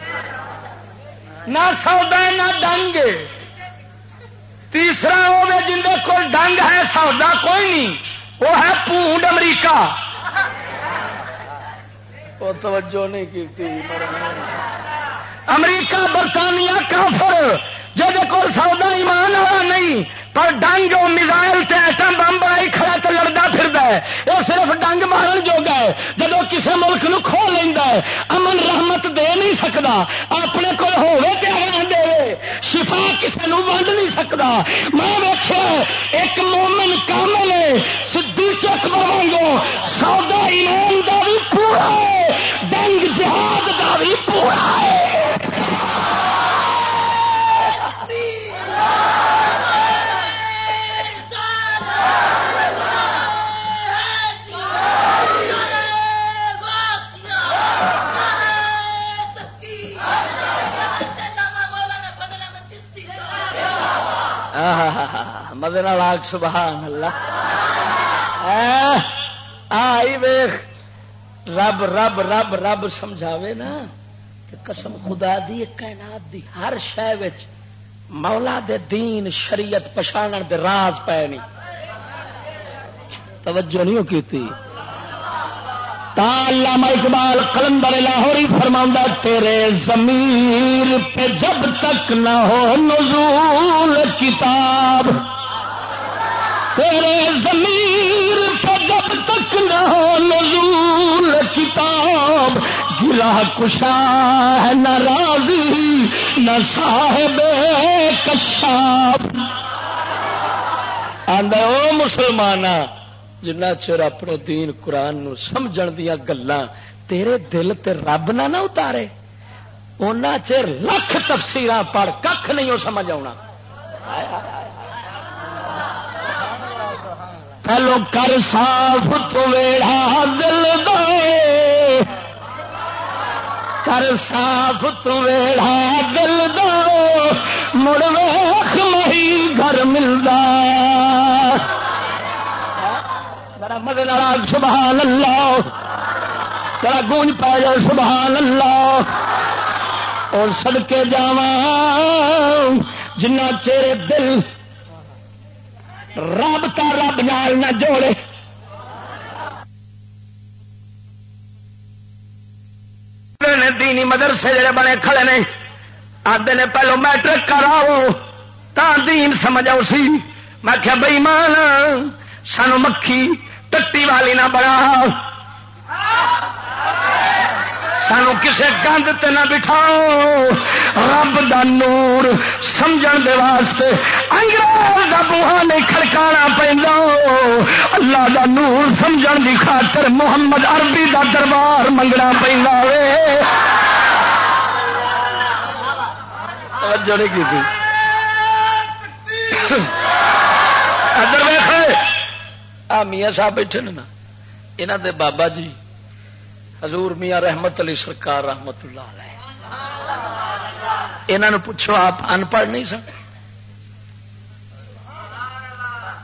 نہ سودا نہ ڈنگ تیسرا وہ جن کو ڈنگ ہے سودا کوئی نہیں۔ وہ ہے پونڈ امریکہ۔ وہ توجہ نہیں کی امریکہ برطانیہ کافر۔ جہد کو سودا ایمان والا نہیں پر ڈنگ جو میزائل تے ایٹم بم بنائی کھڑا تو لڑتا پھر یہ صرف ڈنگ مارن جو گئے جب کسی ملک نو کھو لینا ہے، امن رحمت دے نہیں سکتا اپنے کو ہوے تے دے۔ شفا کسی نو ونڈ نہیں سکتا میں ویکیا ایک مومن کامل ہے، صدیق اکبر وانگو، سودا ایمان دا بھی پورا ہے، ڈنگ جہاد دا بھی پورا ہے۔ مدن لاگ سبحان اللہ۔ آئی ویخ۔ رب رب رب رب سمجھاوے نا کہ قسم خدا دی کائنات دی ہر شہ مولا دے دین، شریعت پچھاڑ دے راز پے نہیں توجہ نہیں کی تھی علامہ اقبال کلندر لاہوری فرما تیرے ضمیر پہ جب تک نہ ہو نزول کتاب۔ تیرے ضمیر پہ جب تک نہ ہو نزول کتاب گرا کشا ہے، نہ راضی، نہ صاحب کشاب۔ آدھا او مسلمان جنہ چر اپنے دین قرآن نو سمجھن دیا گلا تیرے دل تے رب نہ نہ اتارے۔ ان چر لکھ تفسیر پڑھ کھ نہیں وہ سمجھ آنا پہلو کر صاف تو ویڑا دل دے۔ کر صاف تو ویڑا دل دو مڑ ویخ مہی گھر ملتا مدد سبحان اللہ ترا گونج پا جائے سبحان اللہ اور سڑکے جا جنا چیرے دل رب کا رب نال نہ جوڑے۔ دینی مدرسے جڑے بنے کھڑے نے، آدھے نے پہلو میٹرک کراؤ، تا دین سمجھاؤ سی۔ میں کیا بئی مان سانو مکھی ٹٹی والی نہ بنا۔ سانو کسے گند تے نہ بٹھاؤ رب دا نور سمجھن دے واسطے انگریز دا بوہا نہیں کھڑکانا پہنا اللہ دا نور سمجھن دی خاطر محمد عربی دا دربار منگنا پہنا وے توجہ نہیں کی تھی ادھر ویخ آ میاں صاحب بیٹھے نا یہاں دے بابا جی حضور میاں رحمت علی سرکار رحمت اللہ علیہ۔ یہاں پوچھو آپ ان پڑھ نہیں سن؟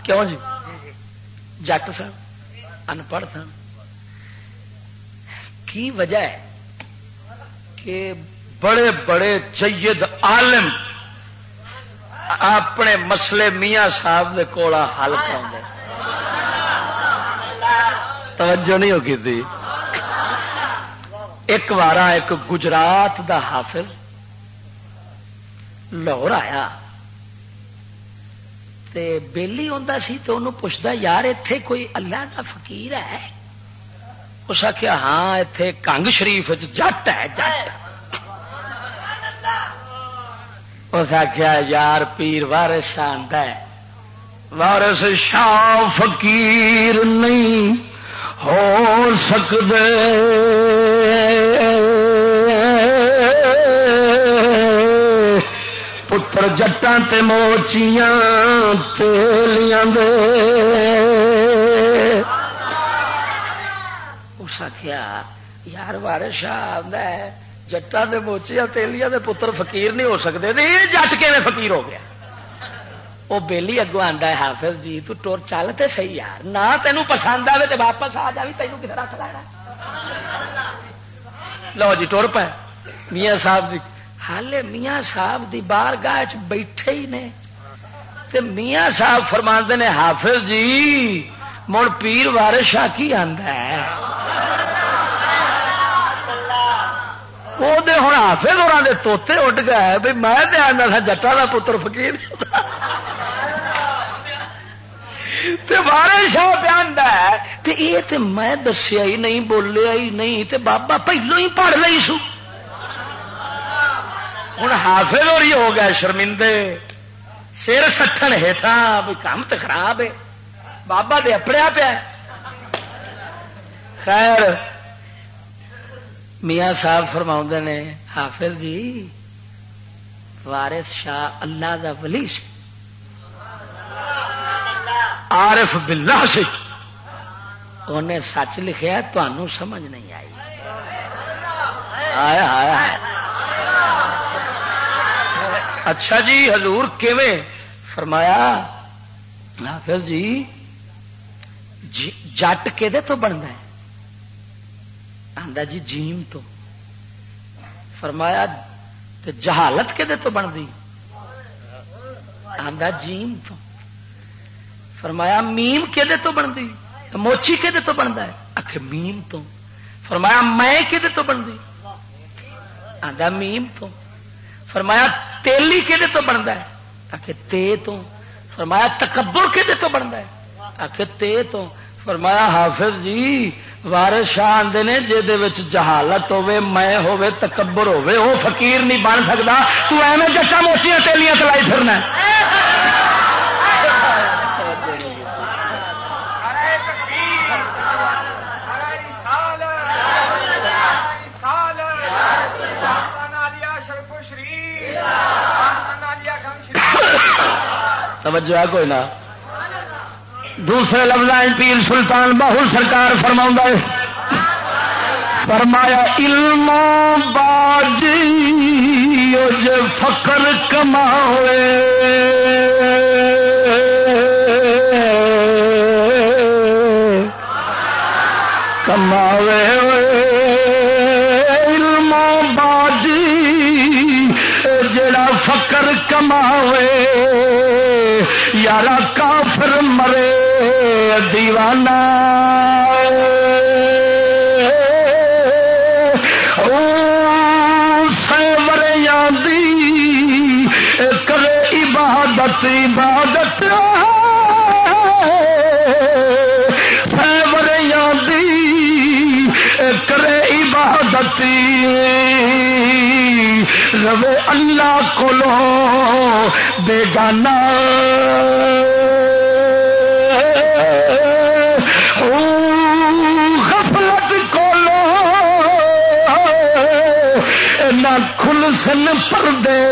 کیوں جی؟ جٹ سن، ان پڑھ سن۔ کی وجہ ہے کہ بڑے بڑے جید عالم اپنے مسئلے میاں صاحب کے کول حل کرا توجہ نہیں ہوگی تھی؟ ایک بار ایک گجرات دا حافظ لاہور آیا بہلی سی تو انہوں پوچھتا یار اتے کوئی اللہ کا فقیر ہے؟ اس آخیا ہاں اتے کنگ شریف جٹ ہے، جٹ۔ اس آخیا یار پیر وارس آدھا وارس شاہ فقیر نہیں ہو سکتے پتر جٹان تے موچیاں تیلیاں دے۔ اس آخیا یار بارش آتا ہے جٹا دے موچیاں تیلیاں دے پتر فقیر نہیں ہو سکتے یہ جٹ کے فقیر ہو گیا؟ وہ بےلی اگو آتا ہے، حافظ جی تو ٹور چل تو صحیح یار۔ نہ تینوں پسند آئے تو واپس آ جائے تینوں کتنے رکھ لینا؟ لو جی ٹور پہ میاں صاحب جی ہالے میاں صاحب دی بار گاہ بیٹھے ہی نے۔ تے میاں صاحب فرما نے، حافظ جی مڑ پیر وارش آ کی آتا ہے؟ وہ ہوں حافظ اور توتے اڈ گئے بھائی میں آنا تھا، جٹا کا پتر فکیر بارے شاہ پہ یہ میں دسیا ہی نہیں، بولیا ہی نہیں، تے بابا پہلو ہی پڑھ لی سو۔ ہوں حافظ اور ہی ہو گیا شرمندے سر سٹن ہیٹھا بھی کام تو خراب ہے بابا دے اپڑیا پیا خیر میاں صاحب فرما نے حافظ جی وارث شاہ اللہ دا ولی سی عارف باللہ سی انہیں سچ لکھیا تمہوں سمجھ نہیں آئی آیا آیا اچھا جی حضور کیویں؟ فرمایا حافظ جی،, جی جٹ کہ تو بنتا ہے؟ آدھا جی جیم تو۔ فرمایا جہالت کہ تو بنتی؟ آدھا جیم تو۔ فرمایا، میم کہ تو بنتی؟ موچی کہ بنتا ہے؟ آخ میم تو۔ فرمایا، میں کہ بنتی؟ آدھا میم تو۔ فرمایا تیلی کہ تو بنتا ہے؟ آخ تے تو۔ فرمایا تکبر کہ تو بنتا ہے؟ آخ تے تو۔ فرمایا حافظ جی وارث شاہ آتے نے جہد جہالت ہوے میں ہوے تکبر ہوے وہ فقیر نہیں بن سکتا تو ایویں جٹا موچیاں تیلیاں تلائی پھرنا توجہ ہے کوئی نہ۔ دوسرے لفظ پیر سلطان باہو سرکار فرما ہے فرمایا علم باجی فقر کما کماوے۔ علم باجی، جڑا فقر کماوے۔ یارا کافر مرے دیوانہ۔ دی کرے عبادت عبادت۔ سیوریا دی کرے عبادت۔ روے اللہ کو بیگانہ۔ سن پردے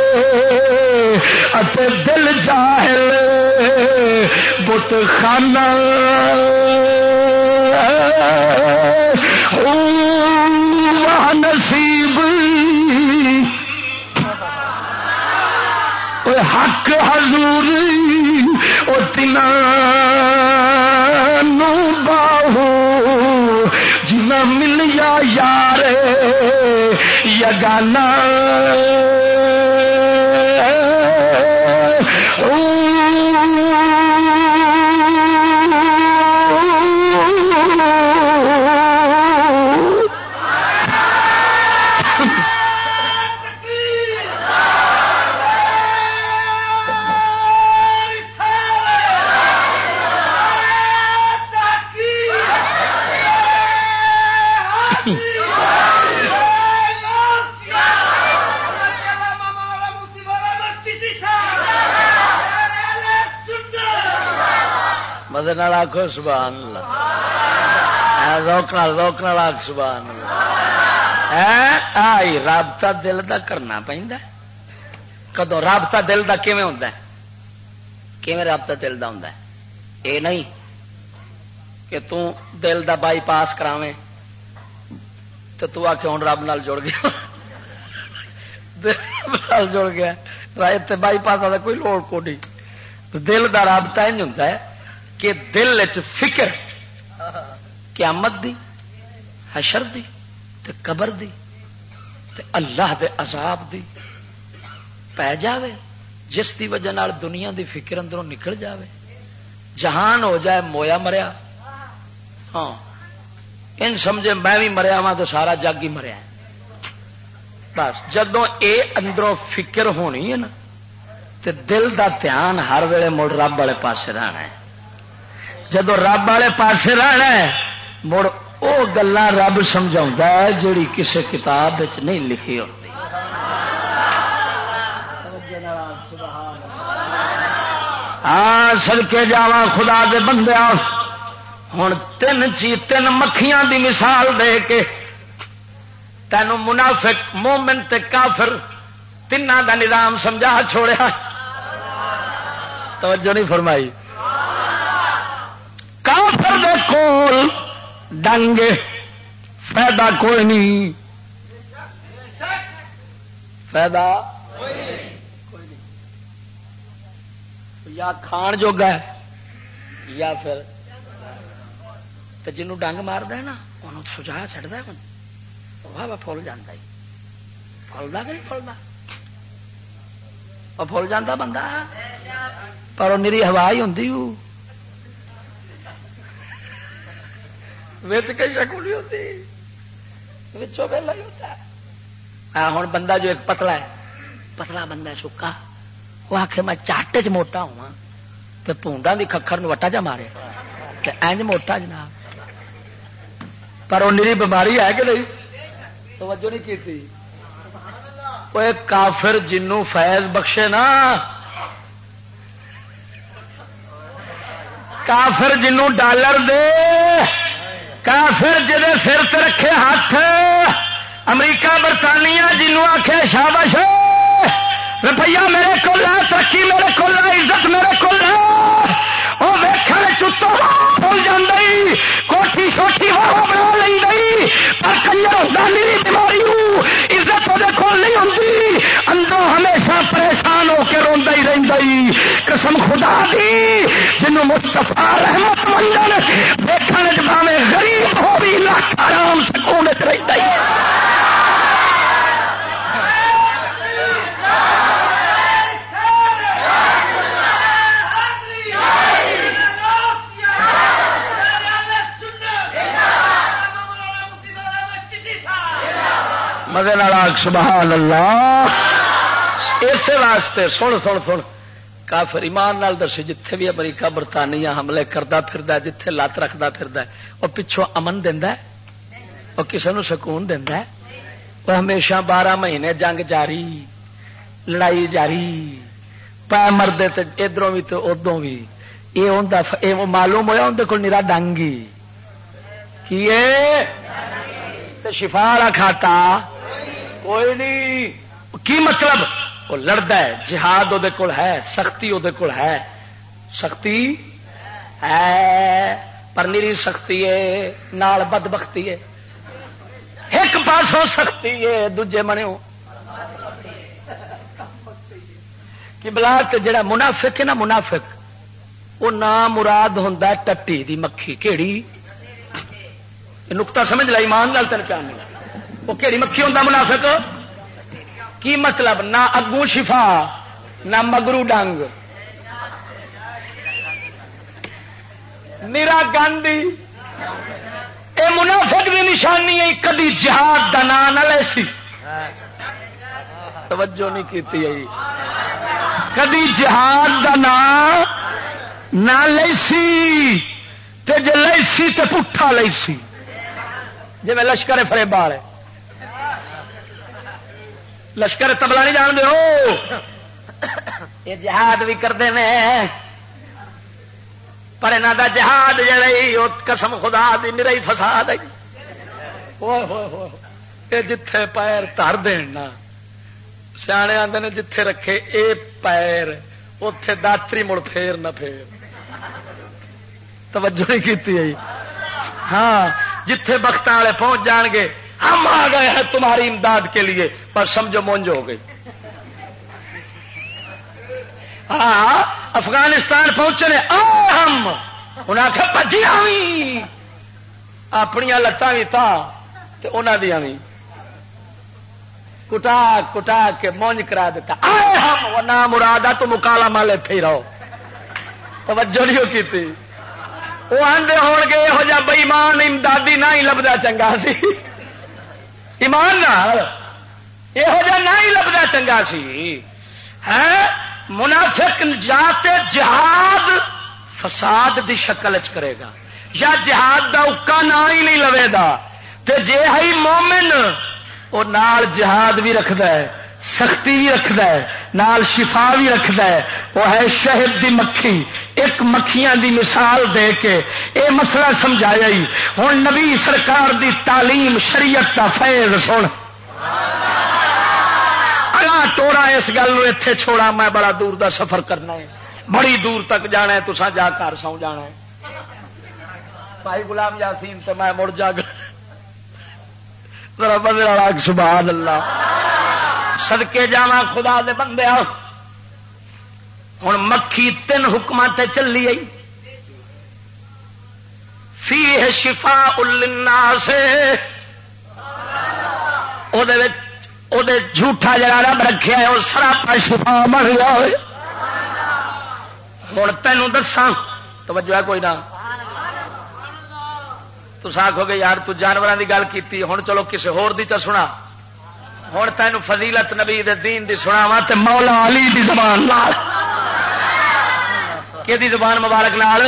اتے دل جاہل بت خانہ۔ نصیب حق حضور وہ تین باہو جنا ملیا یار یگانا آخو سبحان اللہ۔ روکنا روکنا لاگ سبحان آئی رابطہ دل دا کرنا پہنتا کدو رابطہ دل دا کیویں ہوتا ہے؟ کیویں رابطہ دل دا ہوتا ہے؟ اے نہیں کہ تو دل دا بائی پاس کراویں تو تو آ کے ہوں رب نال جڑ گیا۔ دل جڑ گیا۔ بائی پاس کا کوئی لوڑ کو نہیں دل کا رابطہ انج ہوتا ہے۔ کہ دل چ فکر قیامت دی، حشر دی، تے قبر دی، تے اللہ دے عذاب دی۔ پی جاوے، جس دی وجہ نال دنیا دی فکر اندروں نکل جاوے۔ جہان ہو جائے، مویا مریا۔ ہاں ان سمجھے میں بھی مریا وا تو سارا جگ ہی مریا۔ بس جدو اے اندروں فکر ہونی ہے نا، تے دل دا دھیان ہر ویلے مڑ رب والے پاسے رہنا ہے۔ جدو رب والے پاسے رہنا ہے، مڑ وہ گلا رب سمجھا جیڑی کسی کتاب نہیں لکھی ہوتی ہاں سڑکے جا خدا دے بندے ہوں تین چی، تین مکھیاں دی مثال دے کے تینوں منافق، مومن تے کافر تین دا نظام سمجھا چھوڑیا۔ توجہ نہیں فرمائی۔ کافر دے کول ڈنگ فائدہ کوئی نہیں۔ فائدہ یا کھان جوگا ہے یا پھر جنوں ڈنگ مار نا انہوں سجا چڑھتا ہے۔ واہ واہ فل جانا فلتا کہ نہیں فلتا وہ فل جاتا بندہ پر وہ میری ہوا ہی ہوں کئی شکو نہیں ہوتی ویلا ہی ہوتا ہے۔ ہاں ہوں بندہ جو ایک پتلا ہے، پتلا بندہ سکا وہ آخ میں چاٹ چ موٹا ہوا تو پونڈا کی ککھر وٹا جا مارے۔ اینج موٹا جناب۔ پر وہ نیری بیماری ہے کہ نہیں؟ توجہ نہیں کی وہ کافر جنوں فیض بخشے نا۔ کافر جنوں ڈالر دے۔ کافر جہے سر تے رکھے ہاتھ، امریکہ، برطانیہ جنوں آخیا شابش روپیہ میرے کو ترقی میرے کو عزت میرے کو وہ ویخ چتو بھول جی کوٹھی چھوٹی واہ بنا لیں پر کنجر ہوتا میری بیماری عزت وہ کول نہیں ہوتی اندروں ہمیشہ پریشان ہو کے روا ہی رہتا قسم خدا دی، جنوں مستفا رحمت منگل دیکھنے پاوے غریب ہو بھی لاکھ آرام سکون رہتا ہی۔ مدے سبحان اللہ۔ اسی واسطے سن سن سن۔ کافر ایمان نال دسی جتھے بھی امریکہ برطانیہ حملے کرتا پھر جتھے لت رکھتا پھر وہ پچھوں امن دینا وہ کسی نو سکون دینا وہ ہمیشہ بارہ مہینے جنگ جاری لڑائی جاری۔ پا مردے ادھر بھی تو ادو بھی یہ معلوم ہوا اندر کو نیرا ڈنگی کی شفا کھاتا کوئی نہیں۔ کی مطلب؟ وہ لڑتا ہے۔ جہاد وہ ہے، سختی وہ ہے۔ سختی ہے، پر نیری سختی ہے، نال بد بختی ہے۔ ایک پاسوں سختی ہے دجے منو کہ بلا جڑا منافق ہے نا، منافق، وہ نام مراد ہوں ٹٹی دی مکھی۔ کہڑی نکتا سمجھ لا ایمان لال تین پیار نہیں۔ وہ کہڑی مکھی ہوتا منافق؟ کی مطلب؟ نہ اگو شفا، نہ مگرو ڈنگ. میرا گاندھی، اے منافق کی نشانی ہے، کدی جہاد کا نام نہ لے سی. توجہ نہیں کی کدی جہاد کا نام نہ لے سی، تے جے لے سی تے پٹھا لے سی. جی میں لشکر فرے ہے لشکر تبلا نہیں جان دو یہ جہاد بھی کرتے ہیں پر یہاں کا جہاد جی قسم خدا دی میرا ہی فساد ہے۔ جتھے پیر تر دینا سیانے آتے نے جتھے رکھے اے پیر اتے داتری مڑ پھیر نہ پھیر۔ توجہ نہیں کی ہاں جتھے بخت والے پہنچ جان گے ہم آ گئے ہیں تمہاری امداد کے لیے، پر سمجھو مونج ہو گئی۔ ہاں افغانستان پہنچنے ہم۔ انہیں آخر بجی آئی اپنی لتان بھی تھا دیا بھی کٹا کٹا کے مونج کرا دیتا۔ ہم نہ مراد تو مکالا مالے تھے رہو۔ توجہ نہیں کی تھی وہ آدھے ہو گے یہو جہ بئیمان امدادی نہ ہی لبدا چنگا سی۔ ایمان یہو جہ نہ ہی چنگا سی۔ ہے، منافق جاتے جہاد فساد دی شکل چ کرے گا۔ یا جہاد دا اکا نہ ہی نہیں لوے گا۔ تے جے ہی مومن وہ نال جہاد بھی رکھد ہے، سختی بھی رکھد ہے، نال شفا بھی رکھد ہے وہ ہے شہد دی مکھی۔ ایک مکھیاں دی مثال دے کے اے مسئلہ سمجھایا ہی۔ ہوں نبی سرکار دی تعلیم شریعت کا فیض، سن۔ ٹوڑا اس گل اتے چھوڑا، میں بڑا دور دا سفر کرنا ہے۔ بڑی دور تک جانا ہے تو جا کر سو جانا ہے۔ بھائی گلام یاسین تو میں مڑ جا سبحان اللہ۔ سدکے جا خدا دے بندے ہوں مکھی تین حکم چلی آئی۔ فی شفا سے جھوٹا جڑا رب رکھا ہے وہ سراپا شفا بن گیا ہوں تینوں دساں، توجہ ہے کوئی نہ۔ تو آخو گے، یار تو جانوروں کی گل کی ہوں چلو کسی ہور دی تو سنا۔ ہوں تین فضیلت نبی دین دی سنا وا مولا علی دی زبان نال۔ کہ زبان مبارک نال؟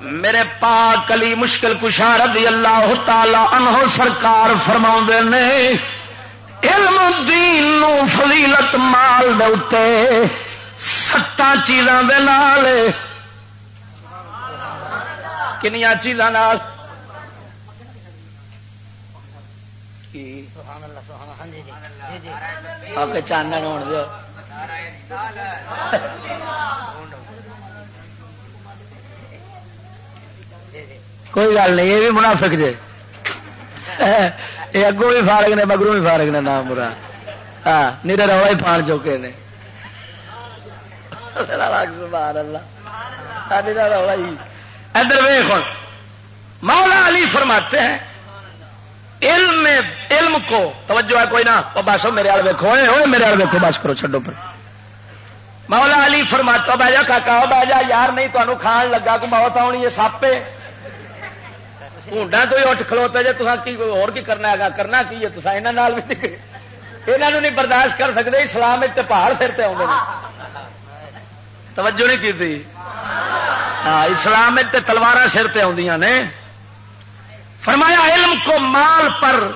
میرے پاک علی مشکل کشا رضی اللہ تعالی عنہ سرکار فرما نے علم دین نو فضیلت مال دے ستاں چیزاں دے نال۔ کنیا چیزاں نال؟ چانن ہو کوئی گل نہیں یہ بھی منافق جے۔ یہ اگوں بھی فارغ نے مگروں بھی فارغ نے نام برا ہاں نیرے رولا ہی پان چوکے نے۔ ادھر ویخ مولا علی فرماتے ہیں علم علم کو توجہ ہے کوئی نہ؟ بس میرے آل ویکو ہوئے میرے آل ویکو بس کرو چڈو پر۔ مولا علی فرماتا بہ جا کاکا بہ جا یار نہیں تمہیں کھان لگا کو موت آنی ہے ساپے۔ ہونڈا تو ہی اٹھ کھلوتے جی تو کی اور کی کرنا ہے؟ کرنا کی ہے؟ تو یہاں بھی یہاں نہیں برداشت کر سکتے اسلام ایک پہاڑ سر پہ آتے توجہ نہیں کی ہاں اسلام تلوار سر پہ آدی نے۔ فرمایا، علم کو مال پر،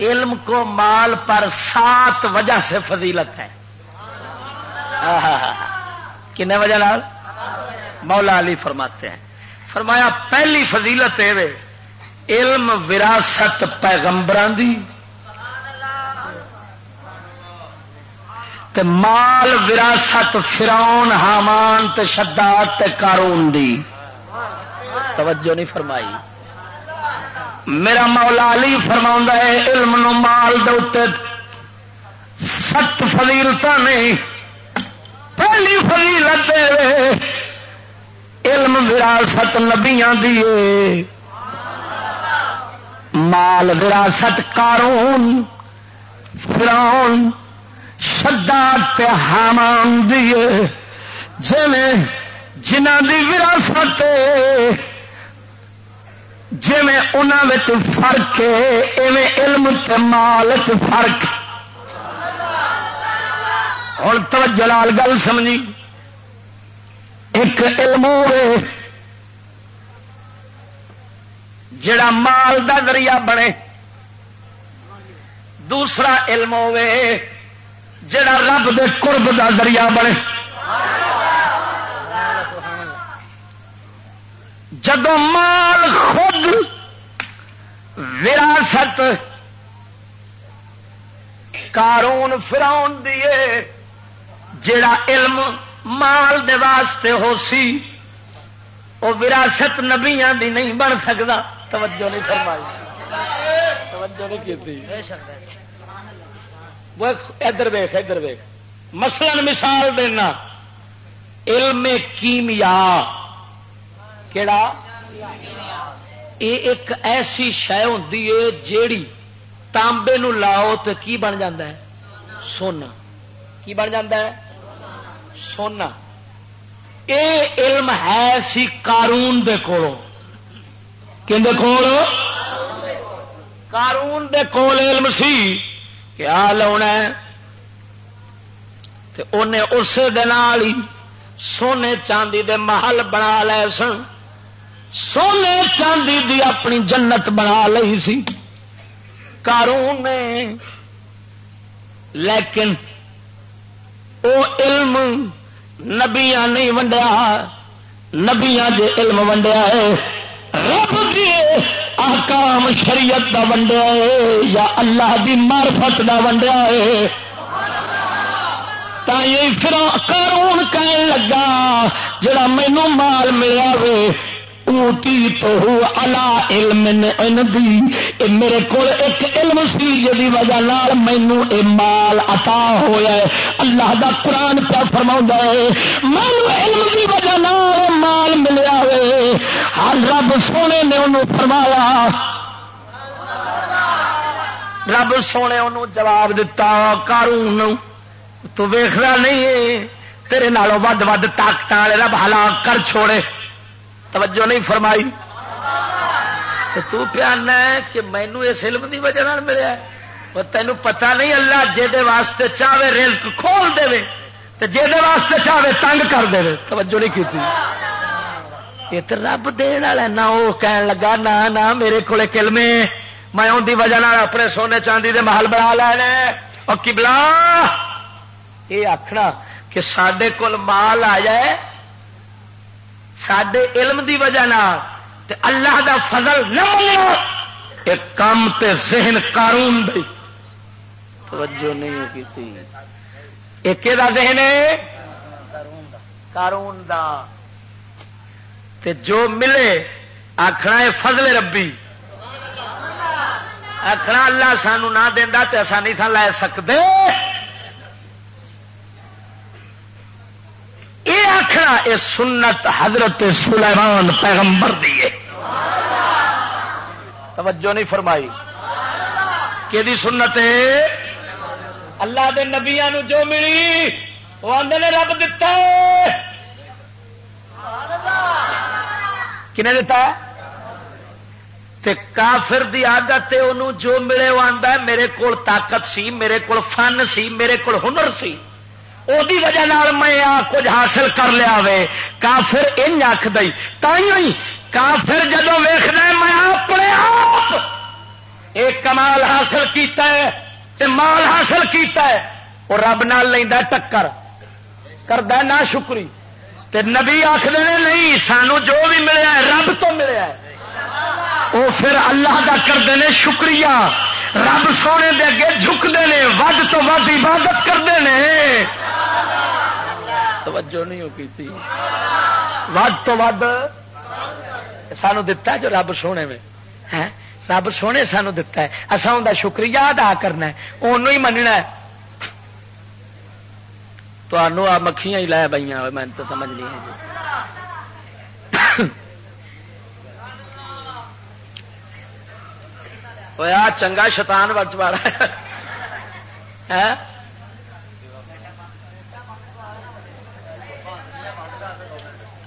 علم کو مال پر سات وجہ سے فضیلت ہے۔ کن وجہ نال؟ مولا علی فرماتے ہیں۔ فرمایا، پہلی فضیلت علم وراثت پیغمبران دی۔ تے مال وراثت فراؤن حامان تے شداد تے کارون دی۔ توجہ نہیں فرمائی۔ میرا مولا علی فرما ہے، علم نو مال دے ست فضیلت نہیں، پہلی فضیلت علم وراثت نبیاں دیے مال وراثت کارون فراؤن شداد حامان دیے جنہ دی وراثت جی انہوں فرق ہے علم مال فرق۔ ہوں تو جلال گل سمجھی۔ ایک علم ہوے جڑا مال دا ذریعہ بنے۔ دوسرا علم ہوے جڑا رب دے قرب دا ذریعہ بنے۔ جدو مال خود وراثت کارون فراؤن دیے جڑا علم مال دے واسطے ہو سی وہ وراثت نبیاں دی نہیں بن سکتا توجہ نہیں فرمائی۔ توجہ نہیں کی ادھر ویخ ادھر ویخ مثلا مثال دینا، علم کیمیا۔ کیڑا؟ یہ ایک ایسی شہ ہوں جیڑی تانبے نو لاؤ تو کی بن جاتا ہے؟ سونا۔ کی بن جاتا ہے؟ سونا۔ اے علم ہے سی کارون دے کولوں کول؟ کارون دے کول علم سی کیا لا انہیں اس دن سونے چاندی دے محل بنا لے سن۔ سونے چاندی دی اپنی جنت بنا لی سی۔ کارون نے۔ لیکن او علم نبیا نہیں ونڈیا۔ نبیا جے علم ونڈیا ہے۔ رب دیے آکام شریعت دا ونڈیا ہے یا اللہ دی معرفت دا ونڈیا ہے۔ پھر کارون کہنے لگا، جڑا مینو مال ملیا وے اوتی تو الا علم دی میرے کو ایک علم سی جی وجہ لال مینو اے مال عطا ہویا ہے۔ اللہ دا قرآن پہ فرما ہے، مینو علم دی وجہ لال مال ملیا ہوئے ہر رب سونے نے انہوں فرمایا، رب سونے انہوں جواب دیتا کارون تو ویخنا نہیں ہے، تیرے نالوں ود ود طاقت والے رب ہلاک کر چھوڑے۔ توجہ نہیں فرمائی تو پیانا ہے کہ مینو اس علم کی وجہ ملیا وہ تینوں پتا نہیں اللہ جہد واسطے چاہے رزق کھول دے۔ تو جہد واسطے چاہے تنگ کر دے۔ توجہ نہیں کی یہ تو رب دن والا نہ وہ کہن لگا، نہ نہ، میرے کو کلمے۔ میں ان کی وجہ اپنے سونے چاندی دے محل بنا لینا اور کبلا یہ آخنا کہ سڈے کول مال آ جائے سڈے علم دی وجہ تے اللہ دا فضل نہ ملو ایک کام تے ذہن قارون دی۔ توجہ نہیں کی ایک دا ذہن ہے؟ قارون دا۔ تے جو ملے آخنا ہے فضل ربی۔ آخنا اللہ سانو نہ دینا تے اصا نہیں تھا لے سکتے یہ آخنا یہ سنت حضرت سلیمان پیغمبر دیے توجہ نہیں فرمائی۔ کہ سنت ہے؟ اللہ دے نبیا جو ملی، وہ آدھے نے رب دتا کنے دتا تے کافر دی عادت ہے انہوں جو ملے، وہ آتا ہے، میرے کو طاقت سی، میرے کو فن سی، میرے کو ہنر سی۔ وہی وجہ نال میں آ کچھ حاصل کر لیا وے کافر ان آخ دئی تھی کافر جدو ویخنا میں اپنے آپ ایک کمال حاصل کیتا ہے تے مال حاصل کیتا ہے وہ رب نال لینا ٹکر کرتا نہ شکری تے نبی آخر نہیں سانو جو بھی ملیا ہے رب تو ملیا ہے وہ پھر اللہ کا کرتے ہیں شکریہ رب سونے دے اگے جھکتے ہیں ود تو ود عبادت کرتے ہیں توجہ نہیں ہو کی ود تو ود سانو دتا جو رب سونے میں رب سونے سانو دتا ہے اصا ان کا شکریہ ادا کرنا ہے انہوں ہی مننا ہے تو آ مکھیاں ہی لے بئی میں تو سمجھ نہیں ہے جی چنگا شیطان بچ پا رہا ہے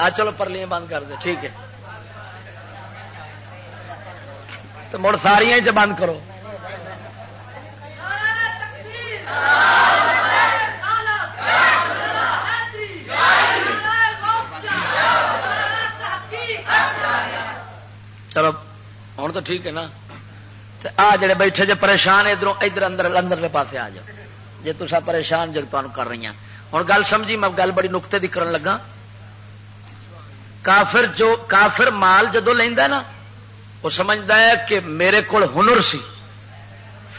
آ، چلو پرلیاں بند کر دے، ٹھیک ہے۔ تو مڑ ساریا بند کرو۔ چلو ہوں تو ٹھیک ہے نا۔ آ، جڑے بیٹھے جے پریشان ادھر ادھر اندر اندر پاسے آ جاؤ۔ جی تصا پریشان جگ تمہیں کر رہی ہوں گل سمجھی، میں گل بڑی نقطے کی کرن لگا کافر جو کافر مال جدو لینا نا، وہ سمجھتا ہے کہ میرے کو ہنر سی،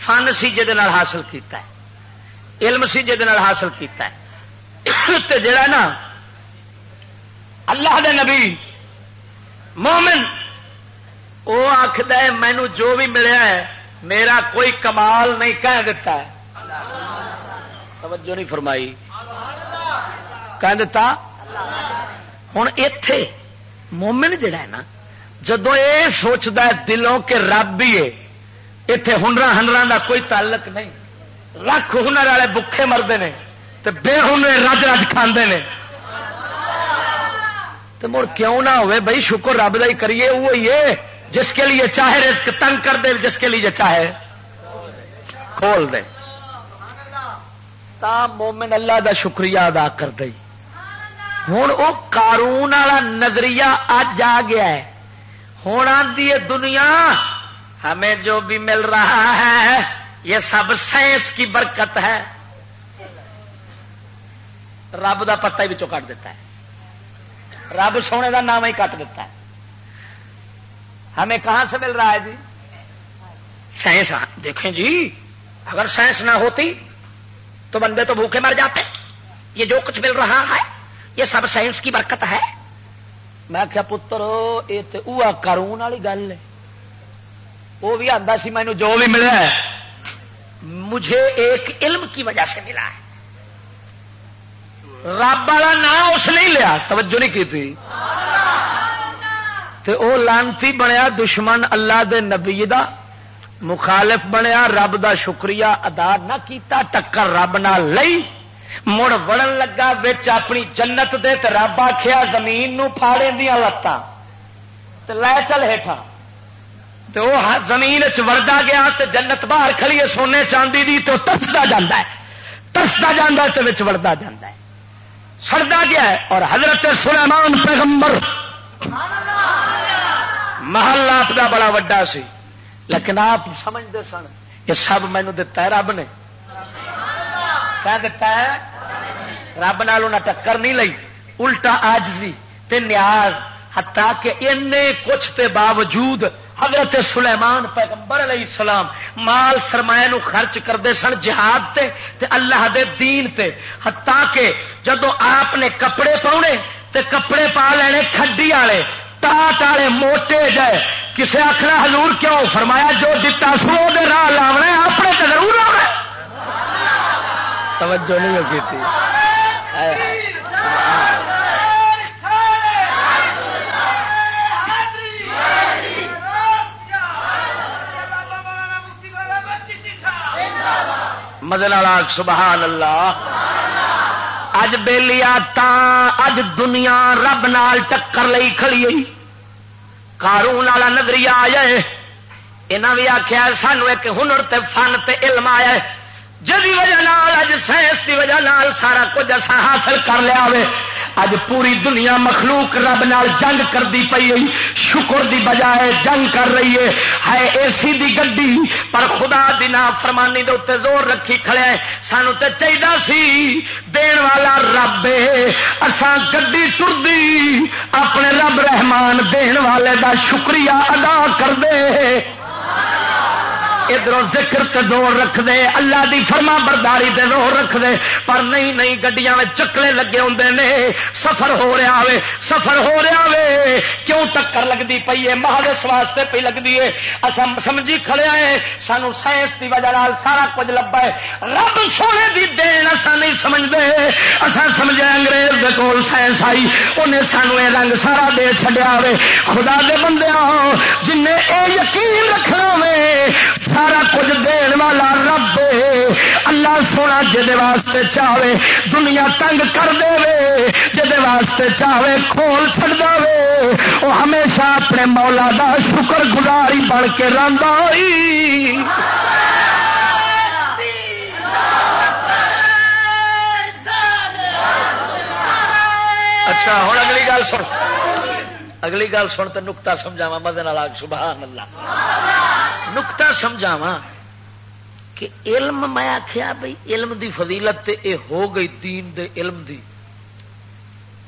فن سی جہد حاصل کیتا ہے، علم سی جہد حاصل کیتا ہے۔ تے جڑا نا، اللہ دے نبی مومن وہ آخد ہے مینو جو بھی ملیا ہے، میرا کوئی کمال نہیں کہہ دیتا ہے۔ توجہ نہیں فرمائی۔ کہہ دیتا ہوں اتے مومن جڑا ہے نا جدو یہ سوچتا ہے دلوں کے رب بھی ہے اتے ہنر ہنر کا کوئی تعلق نہیں رکھ ہنر والے بکھے مرد نے تو بے ہنر رج رج کھانے نے تو مڑ کیوں نہ ہوئے بھائی شکر رب کا ہی کریے وہی ہے جس کے لیے چاہے رزق تنگ کر دے جس کے لیے چاہے کھول دے تا مومن اللہ دا شکریہ ادا کر دئی ہوں وہ کارون والا نظریہ اج آ گیا ہے۔ ہوں آدھی ہے دنیا، ہمیں جو بھی مل رہا ہے، یہ سب سائنس کی برکت ہے۔ رب دا پتا ہی کٹ دیتا ہے۔ رب سونے دا نام ہی کٹ دیتا ہے۔ ہمیں کہاں سے مل رہا ہے جی؟ سائنس۔ دیکھیں جی اگر سائنس نہ ہوتی تو بندے تو بھوکے مر جاتے۔ یہ جو کچھ مل رہا ہے یہ سب سائنس کی برکت ہے؟ میں کیا پتر، یہ تو کرون والی گل ہے۔ وہ بھی آتا سی مینو جو بھی ملا ہے، مجھے ایک علم کی وجہ سے ملا ہے۔ رب والا نام اس نے لیا، توجہ نہیں کی تھی۔ تے او لانتی بنیا، دشمن اللہ دے نبی دا، مخالف بنیا، رب دا شکریہ ادا نہ کیتا، ٹکر رب نہ لئی۔ مڑ وڑن لگا بچ اپنی جنت دے تے رب آخیا زمین نو پھاڑے دیا لتاں۔ تے لے چل ہیٹھا تے او زمین وڑدا گیا تے جنت باہر کھڑی ہے سونے چاندی دی تو ترستا جاندا ہے۔ ترستا جاندا ہے تے وچ ہے۔ گیا ہے اور حضرت سلیمان پیغمبر محل آپ کا بڑا وڈا سی۔ لیکن آپ سمجھتے سن، یہ سب مینو دتا ہے رب نے کہہ دیتا ہے، رب نال ٹکر نہیں لئی، الٹا آجزی تے نیاز ہتا کہ ان کچھ تے باوجود حضرت سلیمان پیغمبر علیہ السلام مال سرمایہ نو خرچ کرتے سن جہاد تے تے اللہ دے دین تے ہتا کہ جدو آپ نے کپڑے پاؤنے تے کپڑے پا لینے کھڈی والے ٹاٹ والے موٹے جائے، کسے آخر حضور کیوں؟ فرمایا جو دتا سو دے راہ لاونا اپنے تو ضرور لاؤنا توجہ نہیں ہوگی تھی۔ مدن آگ سبحان اللہ۔ اج بےلیا اج دنیا رب نال ٹکر لئی کھڑی کارون والا نظریہ آیا یہاں بھی آخیا سانو ایک ہنر تے فن تے علم آیا جی وجہ اج سائنس کی وجہ سارا کچھ اصا حاصل کر لیا اج پوری دنیا مخلوق رب نال جنگ کرتی پی شکر دی بجائے جنگ کر رہی ہے۔ ہے اے سی دی گڈی، پر خدا دی نا فرمانی دے اتنے زور رکھی کھڑے سانو تے چاہیے سی، دین والا رب اسان گڈی ٹردی اپنے رب رحمان دین والے دا شکریہ ادا کر دے۔ ادھر ذکر تے دور رکھ دے اللہ دی فرما برداری تے دور رکھ دے پر نہیں نہیں، گڈیاں چکلے لگے ہوں نے، سفر ہو رہا ہوے سفر ہو رہا ہوے کیوں ٹکر لگتی پی ہے؟ مہادس واسطے پی لگتی ہے۔ اصا سمجھی کھڑے آئے سانو سائنس کی وجہ سارا کچھ لبا ہے۔ رب سونے دی دین اصا نہیں سمجھتے اصا سمجھے انگریز دے کول سائنس آئی انہیں سانو یہ رنگ سارا دے چڈیا ہوے خدا دے بندے جن اے یقین رکھنا ہوے سارا کچھ دین والا رب اللہ سونا واسطے چاہے دنیا تنگ کر دے واسطے چاہے کھول چڑ دے وہ ہمیشہ اپنے مولا دا شکر گزاری بن کے رنگ اچھا ہوں اگلی گل سن۔ اگلی گل سن تو نکتا سمجھاوا مدن والا سبحان اللہ۔ نکتا سمجھاوا کہ علم میں آخیا بھائی علم دی فضیلت تے اے ہو گئی دین دے علم دی،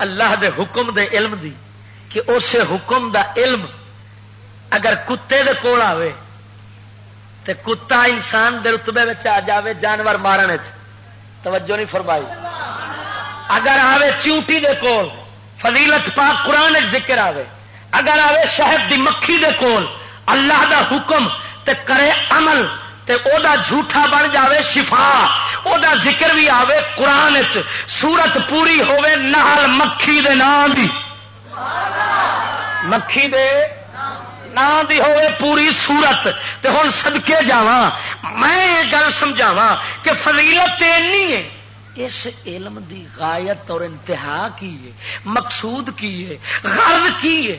اللہ دے حکم دے علم دی کہ اس حکم دا علم اگر کتے دے کول آوے تے کتا انسان دے رتبے آ جاوے جانور مارن توجہ نہیں فرمائی۔ اگر آوے چیوٹی دے کول فضیلت پاک قرآن ذکر آوے۔ اگر آوے شہد دی مکھی دے کول، اللہ دا حکم تے کرے عمل تے او دا جھوٹا بن جاوے شفا، او دا ذکر بھی آوے قرآن سورت پوری ہوے نال مکھی دے نام دی۔ مکھی دے نام دی ہوئے پوری سورت۔ تے ہوں سدکے جا میں یہ گل سمجھاوا کہ فضیلت اینی ہے۔ اس علم دی غایت اور انتہا کی ہے مقصود کی ہے غرض کی ہے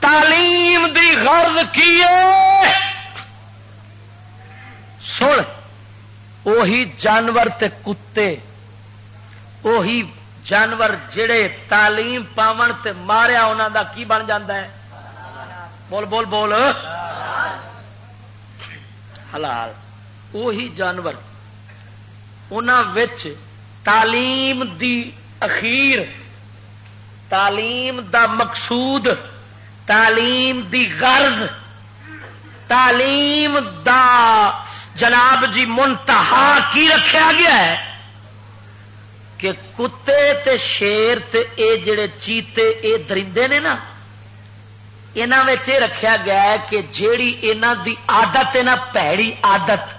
تعلیم دی غرض کی ہے سن وہی جانور تے کتے وہی جانور جڑے تعلیم پاون تے ماریا انہوں دا کی بن جاتا ہے؟ بول بول بول۔ حلال۔ وہی جانور۔ وچ تعلیم دی اخیر، تعلیم دا مقصود، تعلیم دی غرض، تعلیم دا جناب جی منتہا کی رکھا گیا ہے؟ کہ کتے تے شیر تے اے جڑے چیتے اے درندے نے نا یہاں یہ رکھا گیا ہے کہ جیڑی یہاں دی عادت ہے نا پیڑی آدت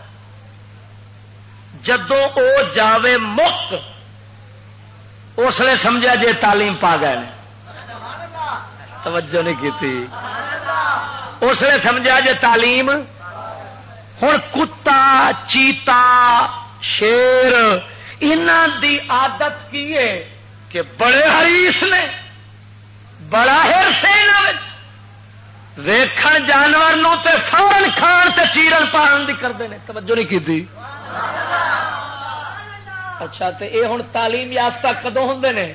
جدو او جاوے مک، اس لیے سمجھا جے تعلیم پا گئے توجہ نہیں کی اس لیے سمجھا جے تعلیم ہوں کتا، چیتا، شیر دی عادت کی ہے کہ بڑے حریص نے، بڑا ہرس ویکھن جانور نو تے فورن کھان تے چیرن پان دی کرتے ہیں توجہ نہیں کی اچھا تے اے ہوں تعلیم یافتہ کدو ہوں نے؟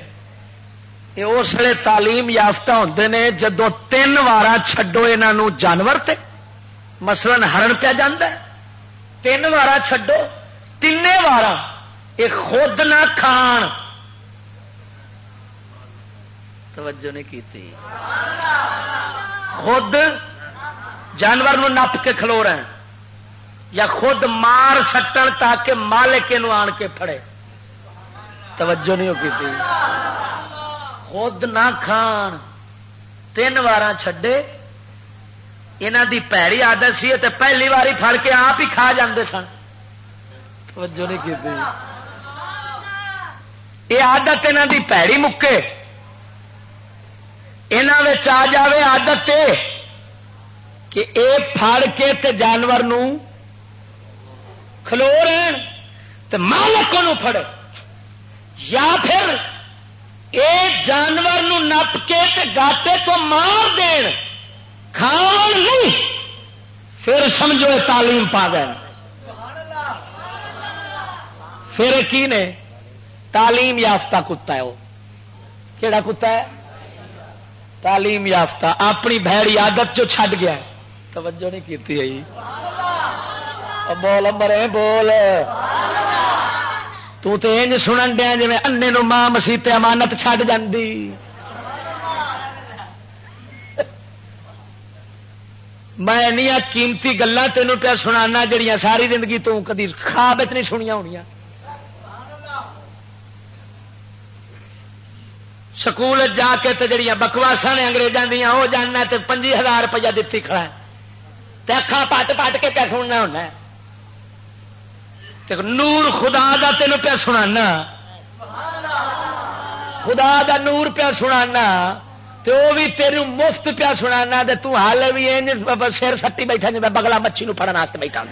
یہ اس لیے تعلیم یافتہ ہوں نے جدو تین وار چڈو یہ جانور تے، مثلا ہرن پہ جا تین وار چڈو تین وار یہ خود نہ کھان۔ توجہ نہیں کی خود جانور نپ کے کھلو رہے یا خود مار سٹن تاکہ مالک آن کے پھڑے۔ توجہ نہیں کی تھی۔ خود نہ کھان۔ تین وار چھڈے۔ یہاں دی پیڑی آدت سی پہلی واری پھڑ کے آپ ہی کھا جاندے سن۔ توجہ نہیں کی تھی۔ یہ آدت یہاں کی پیڑی مکے۔ یہاں آ جائے آدت کہ اے پھڑ کے تے جانور نو کھلو رہن تے مالک نو پھڑ یا پھر اے جانور نو نپ کے تے گاٹے تو مار دین کھان نہیں پھر سمجھو تعلیم پا گئے پھر کی نے؟ تعلیم یافتہ کتا ہے وہ۔ کہڑا کتا ہے؟ تعلیم یافتہ۔ اپنی بھڑی عادت جو چھڈ گیا توجہ نہیں کی بول مرے بول۔ تو انج سنن دیا جی انے نو ماں مسیح امانت چھڈ جاندی۔ میں قیمتی گلان تینوں پیا سنا جڑیاں ساری زندگی تو کدی خواب نہیں سنیا ہونیاں۔ سکول جا کے جڑیاں بکواسا نے اگریزوں دیا وہ جاننا تو پنجی ہزار روپیہ دیتی کھڑا ہے۔ اکھان پٹ پٹ کے پہ سننا ہونا نور خدا دا تین پیا سنا خدا دا نور پیا سنا تو وہ بھی تیر مفت پیا سنا تو بھی سر سٹی بیٹھا جی بگلا مچھی پڑھنے بیٹھا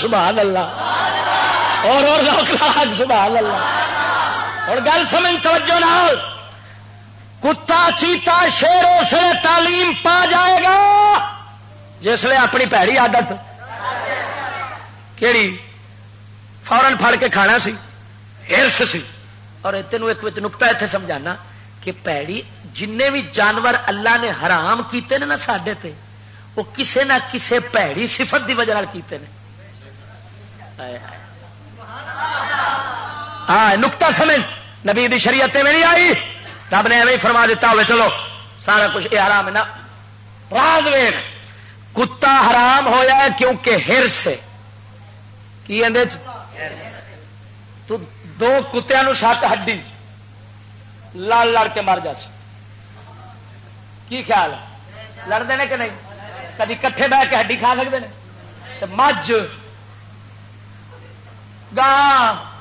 سبحان اللہ۔ اور اور سبحان اللہ۔ اور گل سمجھ توجہ نال۔ کتا چیتا شیر اسے تعلیم پا جائے گا جس اپنی پیڑی عادت۔ کیڑی؟ فورن پھڑ کے کھانا سی، ہرس سی۔ اور تینوں ایک نکتا اتنے سمجھانا کہ پیڑی جن بھی جانور اللہ نے حرام کیتے نا سڈے تے، وہ کسے نہ کسے پیڑی صفت دی وجہ کیتے ہیں ہاں نکتا سمجھ۔ نبی دی شریعت میں نہیں آئی۔ رب نے ایویں فرما دیتا ہوئے، چلو، سارا کچھ یہ حرام ہے نا۔ راز ویخ کتا حرام ہویا ہے کیونکہ ہر سے کی تو دو کتیا سات ہڈی۔ لڑ لڑ کے مر جا کی خیال ہے؟ لڑتے ہیں کہ نہیں؟ کدی کٹھے بہ کے ہڈی کھا سکتے ہیں مجھ، گاں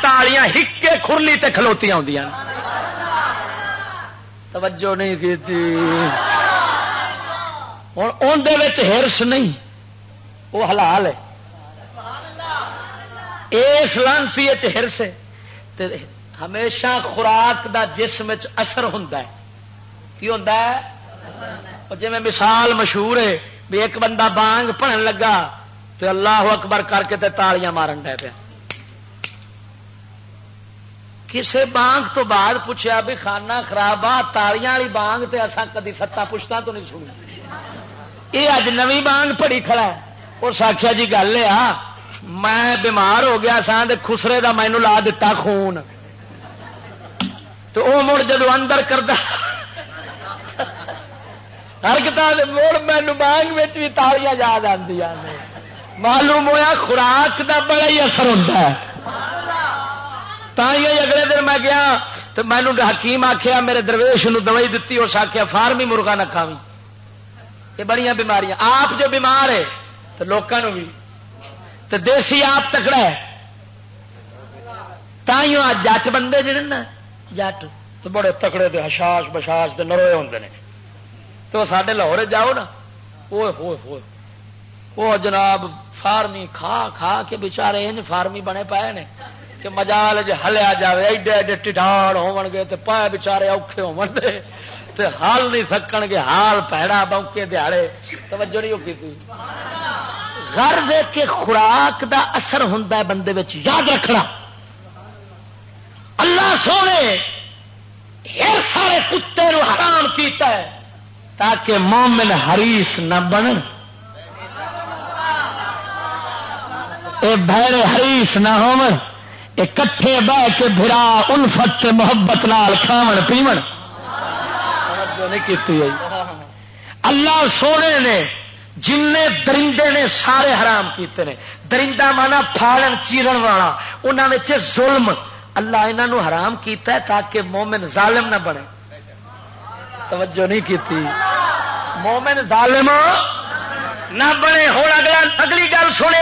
اٹھ والیاں ہکے کھرلی تے کھلوتی آدی توجہ نہیں کی ہوں اندر ہرس نہیں وہ حلال ہے۔ اس لانتی ہرس ہے۔ ہمیشہ خوراک دا جسم اثر ہوں کی ہوں جی مثال مشہور ہے، بھی ایک بندہ بانگ پڑھن لگا تو اللہ اکبر کر کے تالیاں مارن ڈے پیا۔ کسے بانگ تو بعد پوچھا بھی خانہ خراب آ تالیاں والی بانگ تے اصا کدی ستا پوچھتا تو نہیں سنی۔ یہ اج نوی بانگ پڑی کھڑا ہے۔ اس آخیا جی گل ہے میں بیمار ہو گیا سا خسرے کا مینو لا دتا خون۔ تو وہ مڑ جدو اندر کرتا ہر مڑ مینو بانگ میں بھی تالیاں یاد آدی معلوم ہوا خوراک کا بڑا ہی اثر ہوتا ہے۔ اگلے دن میں گیا تو مینو حکیم آخیا میرے درویش نو دوائی دیتی اس آخیا فارمی مرغا نہ کھاوی یہ بڑی بیماریاں آپ جو بیمار ہے تو لوگوں بھی تو دیسی آپ تکڑا ہے تائیوں جٹ بندے جڑے نا جٹ تو بڑے تکڑے دے ہشاش بشاش دے نروے ہوتے ہیں تو سارے لاہور جاؤ نا ہوئے ہوئے ہوئے وہ جناب فارمی کھا کھا کے بچارے انج فارمی بنے پائے نے کہ مجال جی ہلیا جائے ایڈے ایڈے ٹھاڑ ہو گے تو پائے بچارے اوکھے ہو حال نہیں سکن گے، حال پیڑا بونکے دیہڑے توجہ نہیں ہوگی گھر دے کے خوراک دا اثر ہوں بندے یاد رکھنا۔ اللہ سونے سارے کتے نو حرام کیتا ہے تاکہ مومن حریص نہ بن۔ اے بہرے حریص نہ ہو کٹھے بہ کے بھرا الفت محبت نال کھاون پیو اللہ سونے نے جن درندے نے سارے حرام کیتے ہیں درندہ مانا پھاڑن چیرن والا۔ انہوں ظلم۔ اللہ انہوں حرام کیتا ہے تاکہ مومن ظالم نہ بنے۔ توجہ نہیں کی مومن ظالم نہ بنے۔ ہوں اگلا اگلی گل سنے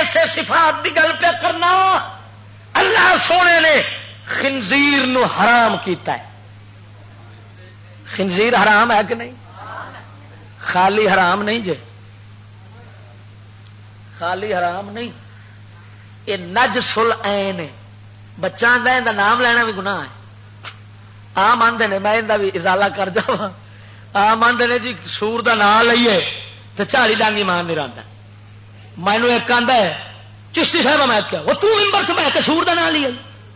اسے صفات کی گل پہ کرنا۔ اللہ سونے نے خنزیر نو حرام کیتا ہے۔ خنزیر حرام ہے کہ نہیں؟ خالی حرام نہیں جے۔ خالی حرام نہیں۔ یہ نج سل این بچوں کا نام لینا بھی گناہ ہے۔ آم آدھے نے میں بھی ازالہ کر جا آم آدھے نے جی سور کا نام لئیے تو چالی ڈانگی مان نہیں رہتا مینو ایک آدھا ہے چشتی صاحب میں کیا وہ تمبر تو میں سور کا نام لیا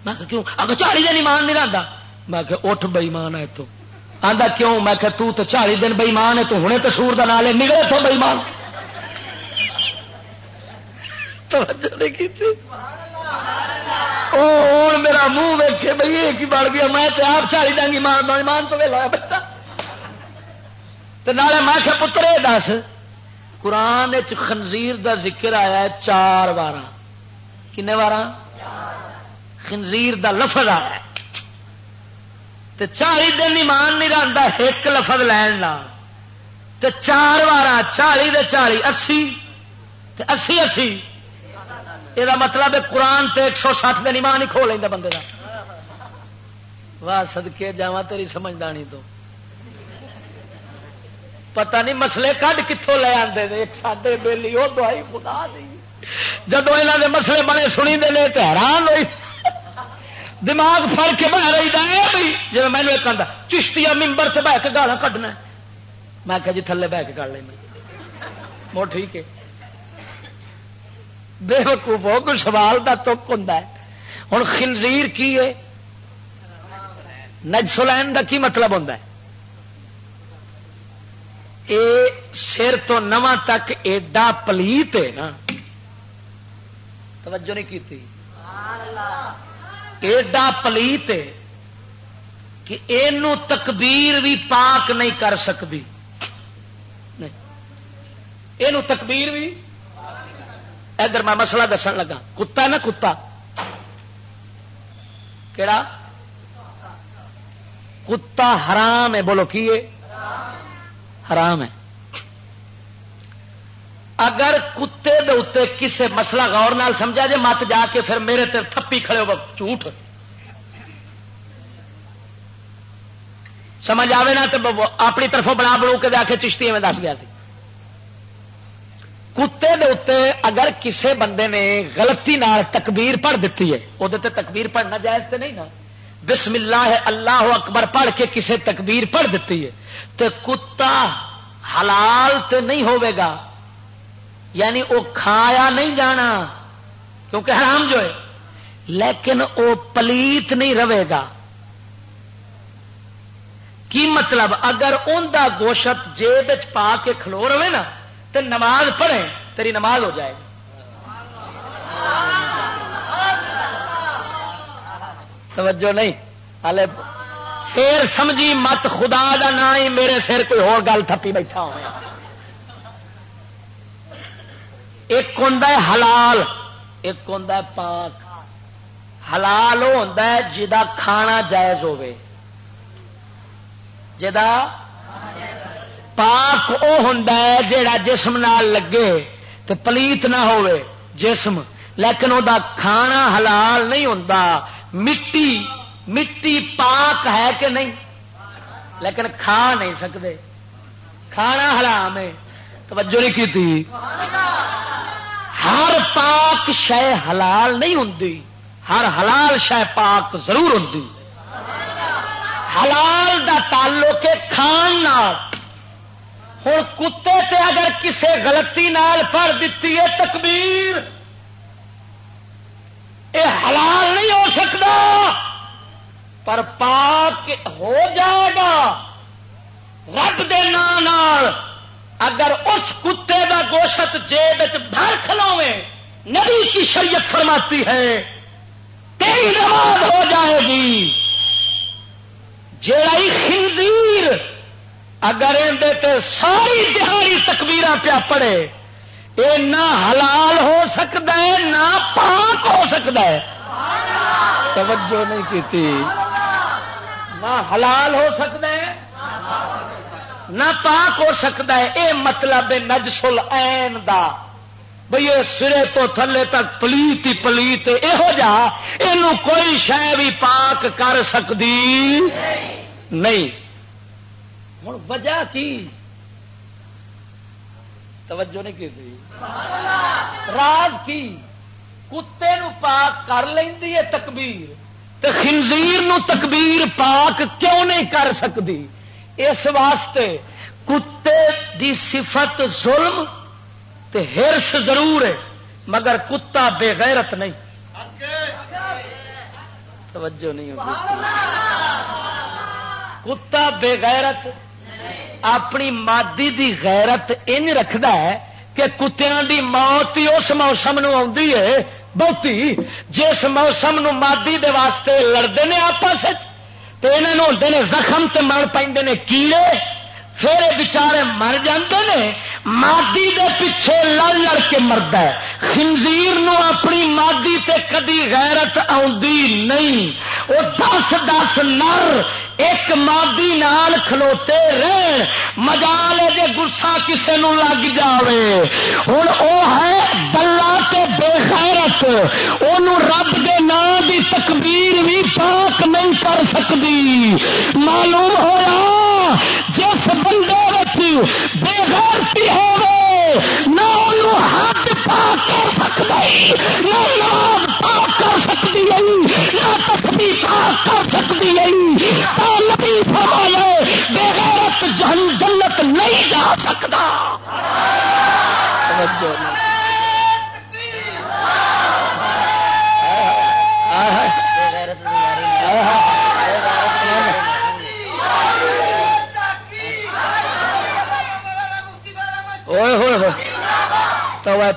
میں کیوں؟ اگر چالی دن ایمان نہیں رہتا میں کہ اٹھ بئیمان ہے تو۔ آدھا کیوں؟ میں کہ تو چالی دن بئیمان ہے تو ہوں تو سور کا نام لے نکلے تو بئیمان ہوں میرا منہ ویکے بھائی یہ بڑھ گیا۔ میں آپ چالی دیں گی مان مان تو ویلا بچہ۔ نالے میں کہ پترے دس۔ قرآن خنزیر دا ذکر آیا ہے چار بار کن بار خنزیر دا لفظ آیا تے چالی دن ایمان نہیں رہتا ایک لفظ لین تے چار بار چالی دے چالی، اسی۔ تے اسی اسی۔ یہ مطلب ہے قرآن تے ایک سو سٹھ دن ایمان ہی کھو لینا بندے کا واہ سدکے جا تیری سمجھدانی تو۔ پتہ نہیں مسلے کڈ کتوں لے آتے ایک ساڈے بےلی وہ دوائی خدا دی۔ جب یہاں کے مسلے بنے سنی دے تو حیران ہوئی۔ دماغ فر کے بہ رہی ہے بھائی جی مینو ایک آتا چشتی ممبر سے بہ کے گالا کھڈنا میں کہ جی تھلے بہ کے کر لینا وہ ٹھیک ہے۔ بے وقوف ہو، کوئی سوال کا تک ہوں ہوں خنزیر کی ہے؟ نجسلین کا کی مطلب ہوتا ہے؟ سر تو نواں تک ایڈا پلیت ہے نا۔ توجہ نہیں کی ایڈا پلیت کہ یہ تکبیر بھی پاک نہیں کر سکتی۔ یہ تکبیر بھی ادھر میں مسئلہ دسن لگا۔ کتا ہے نا کتا؟ کہڑا کتا حرام ہے، بولو کی حرام ہے۔ اگر کتے دے کسے مسئلہ غور نال سمجھا جائے، مت جا کے پھر میرے تے تھپی کھڑے ہو جھوٹ۔ سمجھ آئے نا تو اپنی طرفوں بنا بنو کے آ کے چشتی میں دس گیا تھی کتے دے اگر کسے بندے نے غلطی نال تکبیر پڑھ دیتی ہے وہ تکبیر پڑھنا جائز تو نہیں نا۔ بسم اللہ ہے اللہ اکبر پڑھ کے کسے تکبیر پڑھ دیتی ہے۔ تو کتا حلال تے نہیں ہوئے گا۔ یعنی وہ کھایا نہیں جانا، کیونکہ حرام جو ہے۔ لیکن وہ پلیت نہیں رہے گا۔ کی مطلب؟ اگر ان کا گوشت جیب پا کے کھلو رہے نا تو نماز پڑھے تیری نماز ہو جائے گی۔ توجہ نہیں؟ ہالے پھر سمجھی مت، خدا دا نہ ہی میرے سر کوئی ہو گل تھپی بیٹھا ہو ایک ہوں حلال، ایک ہوں پاک۔ حلال وہ ہوں جا کھانا جائز ہوے جا پاک وہ ہوں جا جسم نال لگے تو پلیت نہ ہوئے جسم۔ لیکن وہ کھانا حلال نہیں ہوں مٹی مٹی پاک ہے کہ نہیں؟ لیکن کھا نہیں سکتے۔ کھانا حرام ہے۔ توجہ نہیں کی تھی ہر پاک شہ حلال نہیں ہوں ہر حلال شہ پاک ضرور ہوں حلال دا تعلق کھان ہوں کتے تے اگر کسے غلطی نال پڑ دیتی ہے تکبیر یہ حلال نہیں ہو سکتا۔ پر پاک ہو جائے گا۔ رب دے نام اگر اس کتے کا گوشت جیب بھر کھلاوے نبی کی شریعت فرماتی ہے، تیری نماز ہو جائے گی۔ جڑائی خنزیر اگر اندر ساری دہاڑی تکبیر پیا پڑے یہ نہ حلال ہو سکتا ہے، نہ پاک ہو سکتا ہے۔ توجہ نہیں کی نہ حلال ہو سکتا ہے، نہ پاک ہو سکتا ہے۔ یہ مطلب نجسل این دا۔ بھئی سرے تو تھلے تک پلیت ہی پلیت یہو جا یہ کوئی شہ بھی پاک کر سکتی نہیں۔ ہوں وجہ کی؟ توجہ نہیں کی راز کی؟ کتے نو پاک کر لینی ہے تکبیر۔ تو خنزیر نو تکبیر پاک کیوں نہیں کر سکتی اس واسطے کتے دی صفت ظلم تے ہرس ضرور ہے، مگر کتا بے غیرت نہیں۔ توجہ نہیں ہوگی کتا بے غیرت، اپنی مادی دی غیرت ان رکھد کہ کتوں دی موت ہی اس موسم نو بہتی جس موسم نو مادی دے واسطے لڑتے ہیں آپس تو یہاں ہوتے ہیں زخم تے مر پہ کیڑے پھر بچارے مر جاندے نے مادی دے پیچھے لڑ لڑ کے مرد ہے خنزیر نو اپنی مادی تے کدی غیرت آدھی نہیں وہ دس دس نر ایک مادی نال کھلوتے رہن، مجال جے گسا کسے نو لگ جاوے۔ ہوں او ہے دلہ تے بے خیرت رب دے نام دی تکبیر بھی پاک نہیں کر سکتی معلوم ہوا جس بندے بے غیرتی ہوے نہ انہوں ہاتھ پاک کر سکتا نہ نام پاک کر سکتی نہ تسبیح پاک کر سکتی ہے۔ نبی فرمایا جہن جنت نہیں جا سکتا۔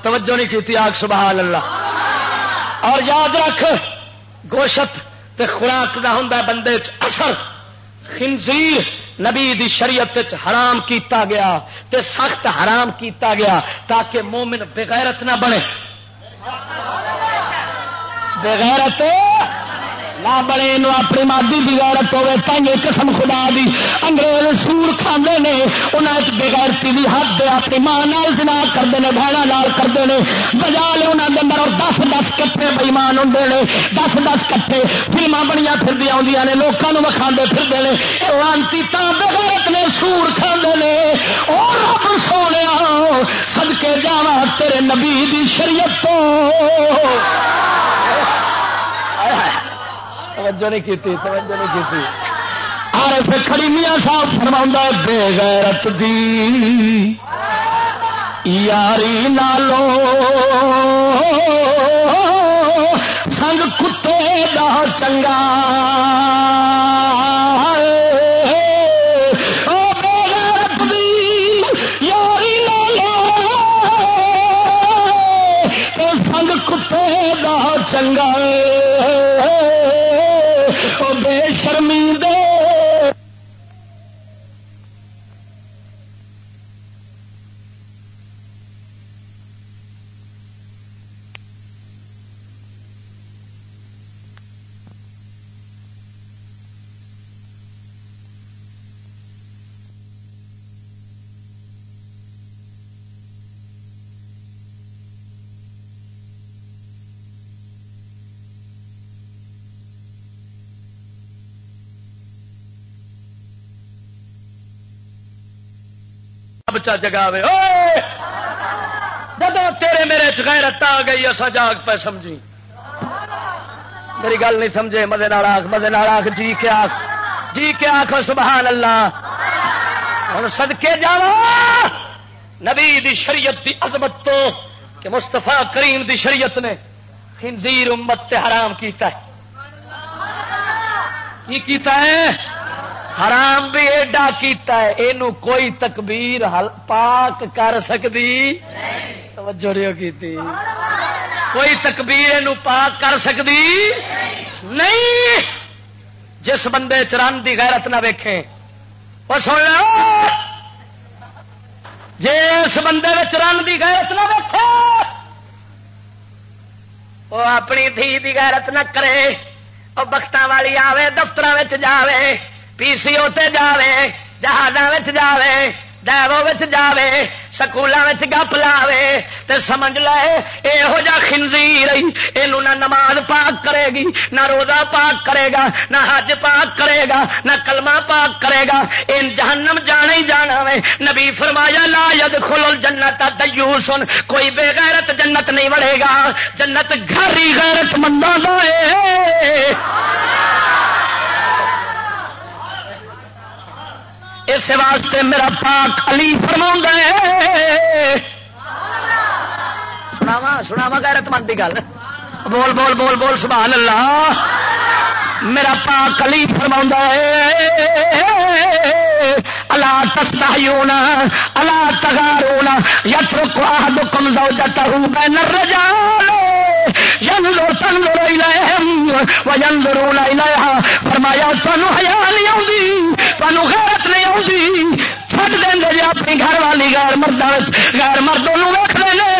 توجہ نہیں کی آگ سبحان اللہ اور یاد رکھ، گوشت تے خوراک دا ہوں بندے اثر۔ خنزیر نبی دی شریعت حرام کیتا گیا تے سخت حرام کیتا گیا تاکہ مومن بغیرت نہ بنے۔ بغیرت نہ بڑے اپنی مادی کی غیرت ہوے تائیں قسم خدا دی انگریز سور کھانے نے انہیں بغیرتی کی حد اپنی ماں جنا کرتے ہیں بہنا نال کرتے ہیں بجا لے انہوں کے اندر دس دس کٹھے بئیمان ہوں نے دس دس کٹھے فلما بڑی پھر آدی نے لوگوں وکھا پھرتے ہیں لانتی بغیرت نے سور کھانے نے اور رب سونے سدکے جا تیرے نبی دی شریعت تو توجہ نہیں کی توجہ نہیں کی آر پھر کھڑی میاں صاحب فرما بے غیرت دی یاری نالو سنگ کتے دا چنگا بچہ جگاوے۔ جب تیرے میرے چغیرت آ گئی اصا جاگ پہ سمجھی۔ میری گل نہیں سمجھے مدے آخ مدے آخ جی کے آخ جی کے آخ، سبحان اللہ۔ ہوں سدکے جا نبی دی شریعت دی عظمت تو کہ مستفا کریم دی شریعت نے خنزیر امت تے حرام کیتا ہے۔ کی کیتا ہے؟ حرام بھی ایڈا کیتا ہے یہ کوئی تکبیر پاک کر سکتی توجہ کی کوئی تکبیر پاک کر سکتی نہیں۔ جس بندے چرن کی غیرت نہ ویکھے، وہ سن لو جس بندے رن کی غیرت نہ ویکھے وہ اپنی دھی کی غیرت نہ کرے وہ بخت والی آوے دفتر جاوے۔ پی سی اوتے جاوے جہازوں جاوے ڈیرو جاوے سکولوں گپ لاوے تے سمجھ لے یہو جا خنزیر یہ نہ نماز پاک کرے گی، نہ روزہ پاک کرے گا، نہ حج پاک کرے گا، نہ کلمہ پاک کرے گا ان جہنم جانا ہی جانا وے۔ نبی فرمایا، لا ید کھلو جنت دیو سن کوئی بے غیرت جنت نہیں وڑے گا، جنت گھر ہی غیرت مندوں دے اس واسطے میرا پاک علی فرما سناوا سناوا غیرت مند کی گل۔ بول بول بول بول، سبحان اللہ۔ میرا پاک علی فرما ہے۔ اللہ تستا اللہ تگارونا یتر کو دکم زو جتا ہوں میں نر فرمایا تمہیں ہیا نہیں آتی تمہیں غیرت نہیں آتی چھٹ دیں جی اپنی گھر والی غیر مردوں غیر مردوں ویخ لے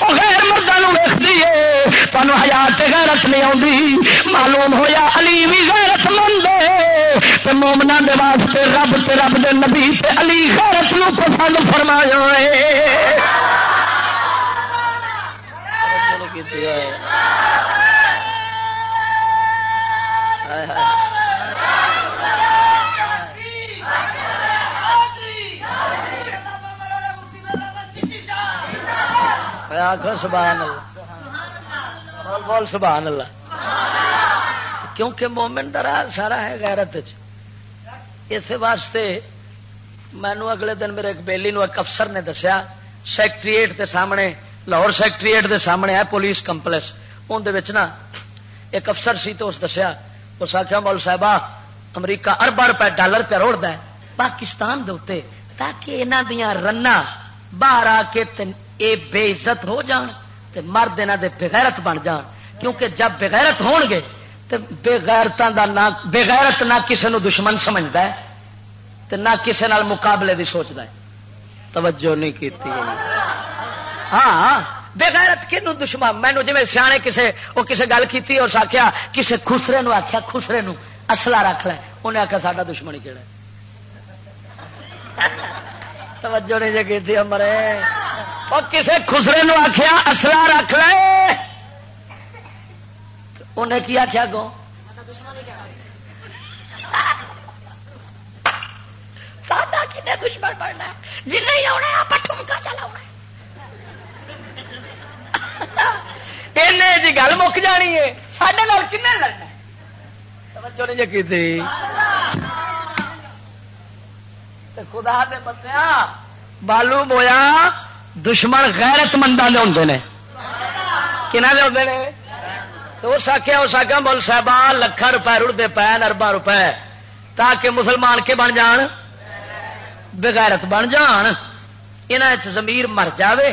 وہ غیر مردوں ویخ دیے تمہیں ہزار غیرت نہیں آتی معلوم ہوا علی بھی غیرت مند مومنا دے واسطے رب تے رب دے نبی تے علی غیرت نو پسند فرمایا سبحان اللہ. بول بول، سبحان اللہ. کیونکہ مومن درا سارا ہے غیرت اس واسطے مینو اگلے دن میرے ایک بیلی نو ایک افسر نے دسیا، سیکٹریٹ کے سامنے، لاہور سیکٹریٹ دے سامنے ہے پولیس کمپلیکس. اندر نا ایک افسر سی تو اس دسیا، اس آخیا مول صاحب امریکہ اربا روپے ڈالر پہ روڑ ہے، پاکستان دے تاکہ یہاں دیا رن باہر آ کے اے بے عزت ہو جان تے مرد یہاں دے بغیرت بن جان۔ کیونکہ جب بغیرت ہون گے تو بےغیرتوں کا نہ بےغیرت نہ کسی نو دشمن سمجھتا ہے تو نہ کسی نال مقابلے کی سوچتا ہے۔ توجہ نہیں کی ہاں بےغیرت کنو دشمن؟ مینو جی سیانے کسے وہ کسے گل کی اور آخیا کسے خسرے نو آخیا خسرے نو اصلا رکھ لے۔ انہیں آخیا ساڈا دشمن کہڑا توجہ نہیں جی کی امرے اور کسے خسرے نو آخیا اصلا رکھ لے۔ انہیں کی آخیا گو؟ دشمن بننا جن نہیں آنا آپ ٹھمکا چلا جی گل مک جانی ہے سڈے کن لڑنا توجہ نہیں جی خدا دے بتیا بالو مویا دشمن غیرت مندوں کے ہوں نے۔ کنہ دے ہوتے ہیں تو اس آخیا اس آخیا مول صاحب لکھان روپئے رڑتے پے اربا روپے، تاکہ مسلمان کے بن جان؟ بغیرت بن جان۔ یہاں زمیر مر جاوے۔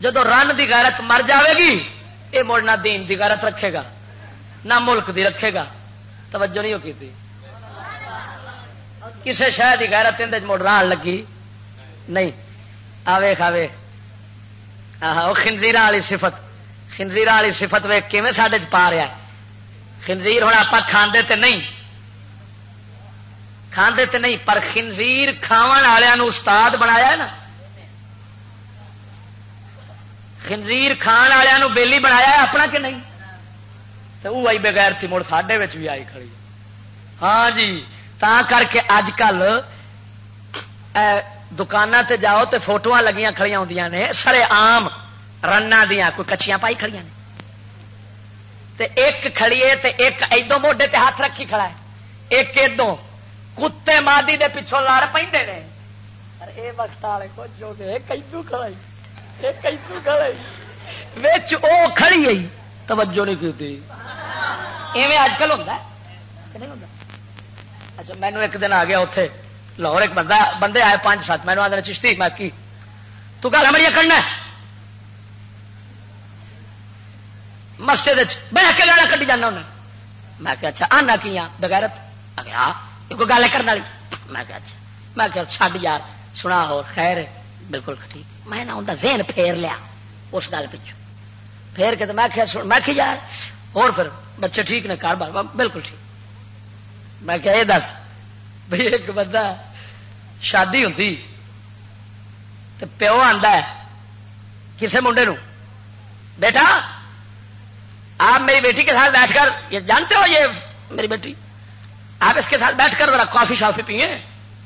جدو رن کی غیرت مر جاوے گی یہ مڑ نہ دین کی غیرت رکھے گا، نہ ملک دی رکھے گا۔ توجہ نہیں کی کسی شہر کی غیرت مڑ ران لگی؟ نہیں. آوے کھاوے آ خنزیر والی صفت. خنزیر والی سفت ویک کیون سڈے پا رہا ہے؟ خنزیر ہوں آپ کھانے تے نہیں. کھانے تے نہیں، پر خنزیر کھاو والوں استاد بنایا ہے نا؟ خنزیر کھان والوں بےلی بنایا ہے اپنا کہ نہیں؟ تو وہ آئی بغیر تھی مڑ ساڈے بھی آئی کھڑی ہاں جی تا کر کے اج کل دکان تے جاؤ تو فوٹو لگیاں کھڑیاں ہوں نے سرے آم رن دیا کوئی کچھیاں پائی کھڑی نے تے ایک کھڑیے تے ایک ادو موڈے تے ہاتھ رکھی کھڑا ہے ایک ادو کتے مادی دے پچھوں لڑ پہ اے وقت والے کچھ ہو گئے کئیو کھڑائی کئیو کھڑائی وچ او کھڑی گئی توجہ نہیں کی ایویں اج کل ہوتا ہے کہ نہیں ہوتا اچھا مینو ایک دن آ گیا اتے لاہور ایک بندہ، بندے آئے پانچ سات مینو آدھے چشتی، میں کی؟ تو گل ہماری کرنا مسجد بہ کے گالا کٹی جانا انہیں میں کہ اچھا آنا کی ہاں بغیرت ہاں کوئی گل کرنے والی؟ میں کہ اچھا۔ میں کہ چڈ یار، سنا ہو، خیر بالکل ٹھیک۔ میں نہ انہیں ذہن پھیر لیا اس گل پچھو پھیر کے تو میں کیا سن، میں کہ یار، اور پھر بچے ٹھیک نے کار بار بالکل ٹھیک۔ میں کہ یہ دس. بھائی ایک بندہ شادی ہوتی تو پیو آتا ہے کسے منڈے نو بیٹا، آپ میری بیٹی کے ساتھ بیٹھ کر، یہ جانتے ہو یہ میری بیٹی؟ آپ اس کے ساتھ بیٹھ کر ذرا کافی شافی پیے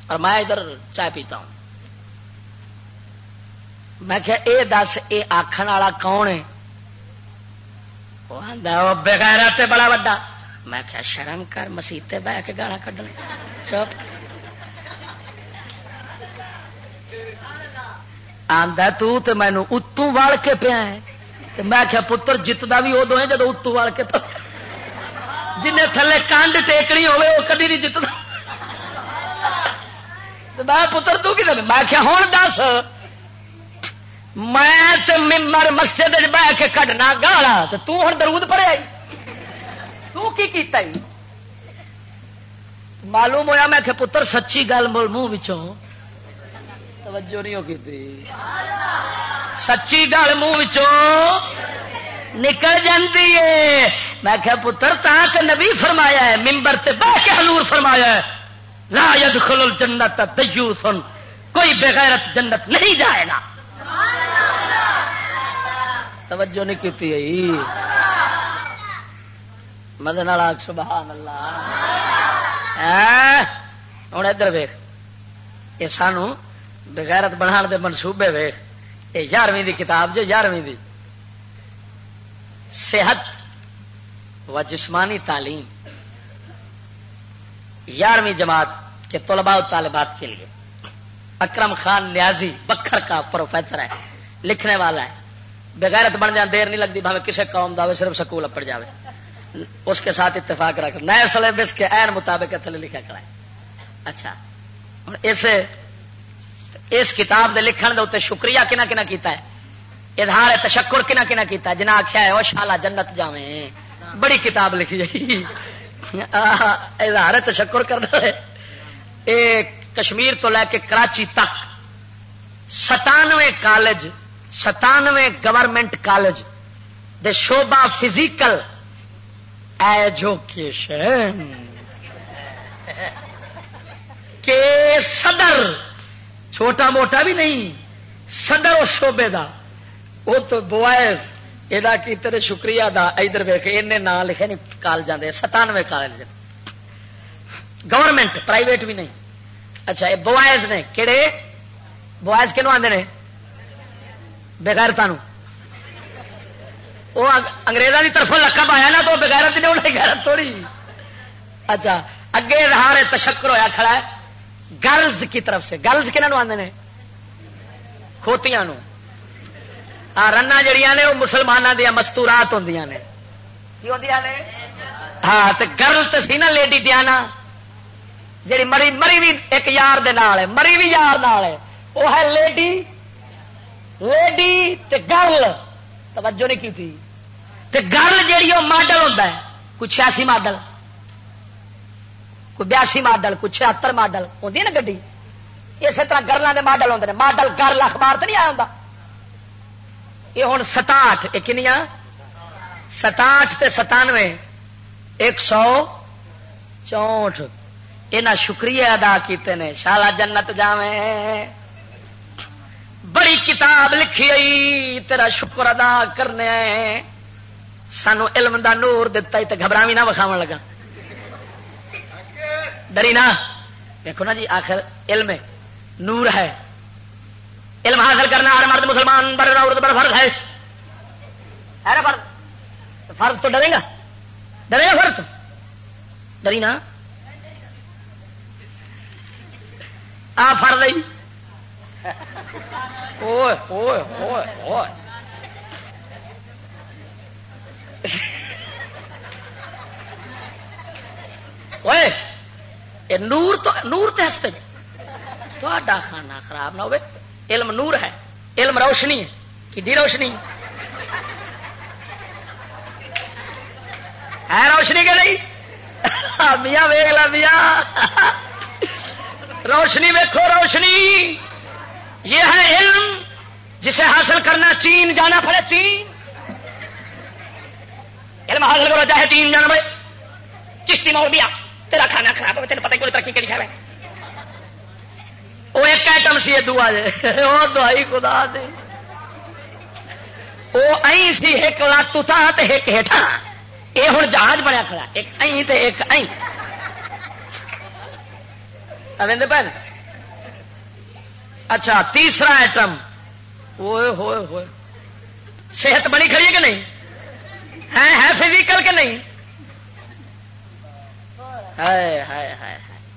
اور میں ادھر چائے پیتا ہوں. میں کیا اے دس، اے آخر والا کون ہے؟ بغیر بڑا وا میں کیا شرم کر مسیطے بہ کے گالا کھڈنے چپ. آدھا تینوں اتوں وال کے پیا میں کیا پتر جتنا بھی ادو ہے جب اتو وال کے جن تھلے کانڈ ٹیکنی ہوے وہ کدی نہیں جتنا میں پتر، تو کی میں کیا ہوں دس. میں ممبر مسجد بہ کے کڈنا گالا تو توں درود پڑے آئی تو کی کیتا ہی معلوم ہویا میں کہ پتر سچی گل مل منہ توجہ نہیں ہوگی سچی گل منہ نکل جاتی ہے۔ میں کیا پتر تا کہ نبی فرمایا ہے ممبر تے بہ کے حضور فرمایا ہے، لا يدخل الجنت دیوث کوئی بغیرت جنت نہیں جائے گا۔ توجہ نہیں کی مدن سبحان اللہ۔ ہوں ادھر ویخ یہ سانو بغیرت بنا دے منصوبے ویخ یہ یارویں دی کتاب جو یارویں دی۔ صحت و جسمانی تعلیم۔ یارویں جماعت کے طلباء و طالبات کے لیے۔ اکرم خان نیازی بکھر کا پروفیسر ہے، لکھنے والا ہے۔ بغیرت بن جان دیر نہیں لگتی، بھاوے کسی قوم دا صرف سکول اپڑ جائے اس کے ساتھ اتفاق رکھ. نئے سلیبس کے این مطابق تھلے لکھا کرائے اچھا. اس اس کتاب دے لکھن دے اتنے شکریہ کنا کنا کیتا ہے. اظہار تشکر کنا کنا کیتا جنا آخیا ہے وہ شالا جنت جاویں. بڑی کتاب لکھی جائی. اظہار تشکر کرنا ہے. اے کشمیر تو لے کے کراچی تک ستانوے کالج، ستانوے گورنمنٹ کالج دے شوبا فزیکل ایجوکیشن کے صدر چھوٹا موٹا بھی نہیں، صدر اس شعبے دا۔ وہ تو بوائز یہ تیرے شکریہ دا۔ ادھر ویخ ان نام لکھے نہیں، کالج دے ستانوے کالج۔ گورنمنٹ، پرائیویٹ بھی نہیں۔ اچھا یہ بوائز نے کہڑے بوائز کنو آدھے نے؟ بغیرتا وہ انگریزوں کی طرف لکھا پایا نا تو بغیرت نے انہیں غیرت تھوڑی۔ اچھا اگے رہا تشکر ہویا کھڑا ہے۔ گرلز کی طرف سے گرلز کنہوں آدھے نے؟ کھوتیاں رنا جڑیاں نے، وہ مسلمانوں دیا مستورات ہوں نے۔ ہاں گرل تو سی نا لیڈی دیا جی مری مری بھی ایک یار دے نال ہے، مری بھی یار نال ہے۔ وہ ہے لیڈی۔ لیڈی تے گرل توجہ نہیں کی تھی۔ تے گرل جیڑی وہ ماڈل ہوتا ہے، کوئی چھیاسی ماڈل، کوئی بیاسی ماڈل، کوئی چھہتر ماڈل ہوتی ہے نا گی اسی طرح گرلوں کے ماڈل ہوتے ہیں ماڈل گرل اخبار تو نہیں آیا ہوں یہ ہوں ستاٹ یہ کنیا ستاٹ تے ستانوے، ایک سو چونٹ یہاں شکریہ ادا کیتے نے، شالا جنت جاویں بڑی کتاب لکھی آئی تیرا شکر ادا کرنے۔ سانو علم دا نور دتا تو گھبرا بھی نہ وکھاو لگا۔ ڈری نا دیکھو نا جی آخر علم نور ہے۔ علم حاصل کرنا ہر مرد مسلمان بڑا عورت، بڑا فرض ہے۔ فرض؟ فرض تو ڈرے گا۔ ڈرے گا فرض؟ ڈری نا آ فر رہی نور تو نور تو ہستے تھوڑا کھانا خراب نہ ہو علم نور ہے علم روشنی ہے کہ روشنی ہے روشنی کہ نہیں میاں ویگ لا میاں روشنی ویکھو روشنی یہ ہے علم جسے حاصل کرنا چین جانا پڑے چین حاصل کرو چاہے چین جانا پڑے چشتی موڑ دیا تیرا کھانا خراب ہو تین پتہ کوئی ترقی کری ہے وہ ایک آئٹم سی دعا جے وہ دعائی خدا دے۔ وہ ائی سی، ایک لات ایک ہیٹھا یہ ہوں جہاز بنیا کھڑا۔ ایک ائی تے ایک ائی پہن اچھا تیسرا آئٹم ہوئے ہوئے ہوئے صحت بڑی کھڑی ہے کہ نہیں؟ ہے فزیکل کہ نہیں?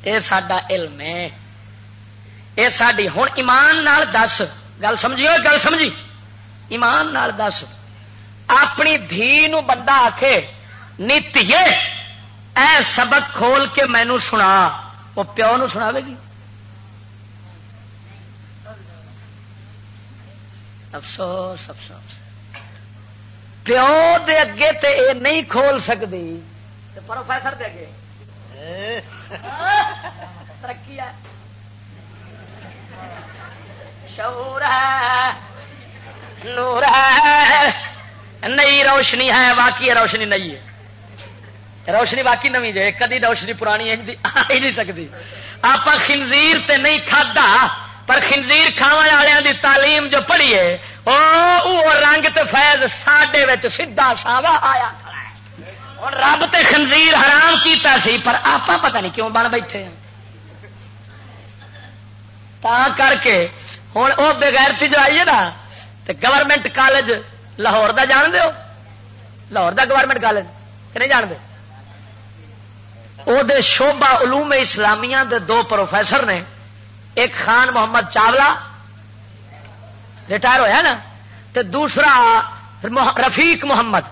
یہ سڈا علم ہے۔ یہ ساری ہوں ایمان نال دس۔ گل سمجھی گل سمجھی؟ ایمان نال دس۔ اپنی دھی بندہ آخ نیتی اے سبق کھول کے مینو سنا۔ وہ پیو نو سنا گی؟ افسوس افسوس۔ پیو دے اگے تے اے نہیں کھول سکتی پروفیسر دے اگے۔ ترقی ہے۔ شعور ہے۔ نور ہے۔ نئی روشنی ہے باقی روشنی نہیں ہے۔ روشنی باقی نوی جائے کدی روشنی پرانی آ ہی نہیں سکتی آپ خنزیر تے نہیں کھدا پر خنزیر کھاوا والوں دی تعلیم جو پڑھیے ہاں، وہ رنگ تے فیض ساڈے سیدا ساوا آیا ہوں رب تے خنزیر حرام کیتا سی، پر آپ پتہ نہیں کیوں بن بیٹھے ہیں۔ تا کر کے ہوں وہ بغیرتی جو آئیے نا تو گورنمنٹ کالج لاہور دا جان دیو؟ لاہور دا گورنمنٹ کالج کہ نہیں جان دے؟ دے شوبا علوم اسلامیہ دے دو پروفیسر نے، ایک خان محمد چاولا ریٹائر ہویا نا، تے دوسرا رفیق محمد،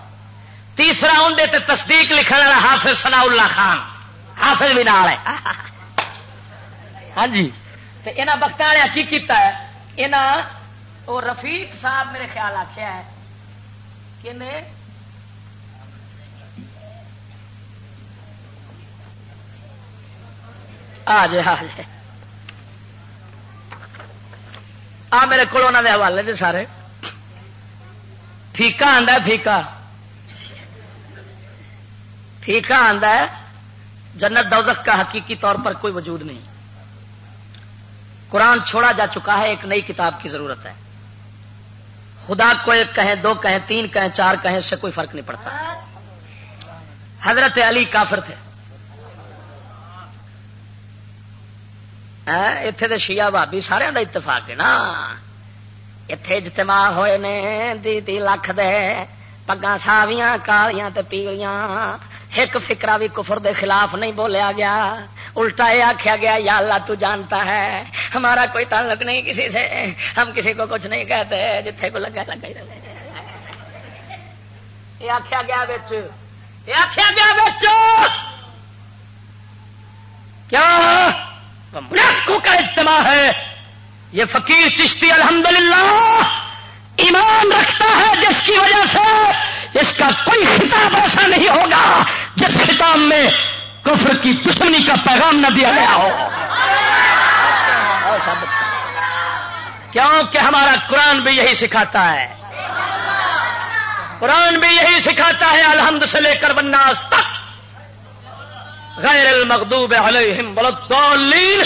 تیسرا اندر تے تصدیق لکھنے والا حافظ سنا اللہ خان، حافظ بھی نال ہے۔ ہاں جی یہاں وقت والے کی کیتا ہے؟ یہاں وہ رفیق صاحب میرے خیال آخیا ہے کہ آ جائے آ جائے۔ آ میرے کو حوالے دے سارے فیکا آتا فیکا فیکا آتا ہے جنت دوزخ کا حقیقی طور پر کوئی وجود نہیں قرآن چھوڑا جا چکا ہے ایک نئی کتاب کی ضرورت ہے خدا کو ایک کہیں دو کہیں تین کہیں چار کہیں اس سے کوئی فرق نہیں پڑتا حضرت علی کافر تھے। اتے شیعہ بھابی سارے کا اتفاق ہے نا اتے اجتماع ہوئے نے دی دی لکھ دے پگا ساویاں کالیاں تے پیلیاں ایک فکرا بھی کفر دے خلاف نہیں بولیا گیا الٹا یہ آخیا گیا یا اللہ تو جانتا ہے ہمارا کوئی تعلق نہیں کسی سے ہم کسی کو کچھ نہیں کہتے جتھے کو لگا لگا ہی رہے یہ آخیا گیا بچ یہ آخیا گیا بچ کیا منافقوں کا اجتماع ہے۔ یہ فقیر چشتی الحمدللہ ایمان رکھتا ہے جس کی وجہ سے اس کا کوئی خطاب ایسا نہیں ہوگا جس خطاب میں کفر کی دشمنی کا پیغام نہ دیا گیا ہو۔ کیوں کہ ہمارا قرآن بھی یہی سکھاتا ہے۔ قرآن بھی یہی سکھاتا ہے الحمد سے لے کر بناس تک۔ غیر المغضوب علیہم ولدالین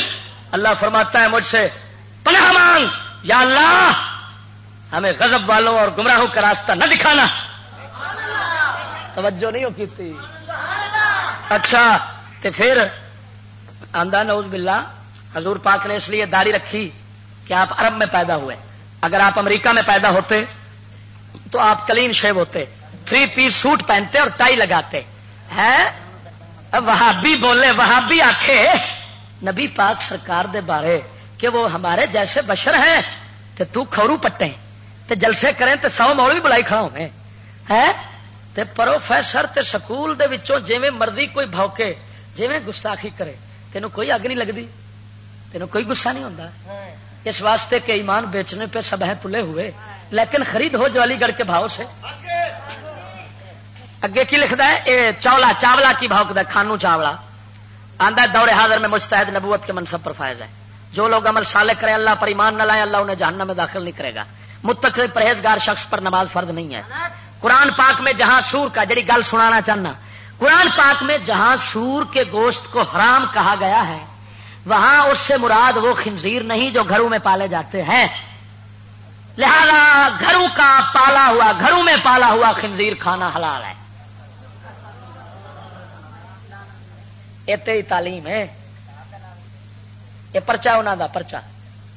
اللہ فرماتا ہے مجھ سے، پناہ مانگ۔ یا اللہ، ہمیں غضب والوں اور گمراہوں کا راستہ نہ دکھانا۔ توجہ نہیں ہو کی اچھا تو پھر آندہ نوز باللہ، حضور پاک نے اس لیے داڑھی رکھی کہ آپ عرب میں پیدا ہوئے۔ اگر آپ امریکہ میں پیدا ہوتے تو آپ کلین شیو ہوتے۔ تھری پیس سوٹ پہنتے اور ٹائی لگاتے۔ ہیں؟ وہابی بولے، وہابی آخے نبی پاک سرکار دے بارے کہ وہ ہمارے جیسے بشر ہیں، تے تو کھورو پٹے، تے جلسے کریں تے سو موڑ بھی بلائی کھڑا ہوئے ہیں؟ تے پروفیسر تے سکول دے وچوں جویں مرضی کوئی بھوکے جویں گستاخی کرے تینوں کوئی اگ نہیں لگتی تینوں کوئی گسا نہیں ہوتا اس واسطے کہ ایمان بیچنے پہ سب ہیں تلے ہوئے، لیکن خرید ہو جو علی گڑھ کے بھاؤ سے۔ اگے کی لکھتا ہے؟ اے چاولا چاولا کی بھاؤ کھانو چاولا۔ آندہ دور حاضر میں مستحد نبوت کے منصب پر فائز ہے۔ جو لوگ عمل سالے کرے اللہ پر ایمان نہ لائے اللہ انہیں جہنم میں داخل نہیں کرے گا۔ متقل پرہیزگار شخص پر نماز فرد نہیں ہے۔ قرآن پاک میں جہاں سور کا، جڑی گل سنانا چاہنا۔ قرآن پاک میں جہاں سور کے گوشت کو حرام کہا گیا ہے، وہاں اس سے مراد وہ خنزیر نہیں جو گھروں میں پالے جاتے ہیں۔ لہذا گھروں کا پالا ہوا، گھروں میں پالا ہوا خنزیر کھانا حلال ہے۔ یہ تعلیم ہے۔ یہ پرچا انہوں کا پرچا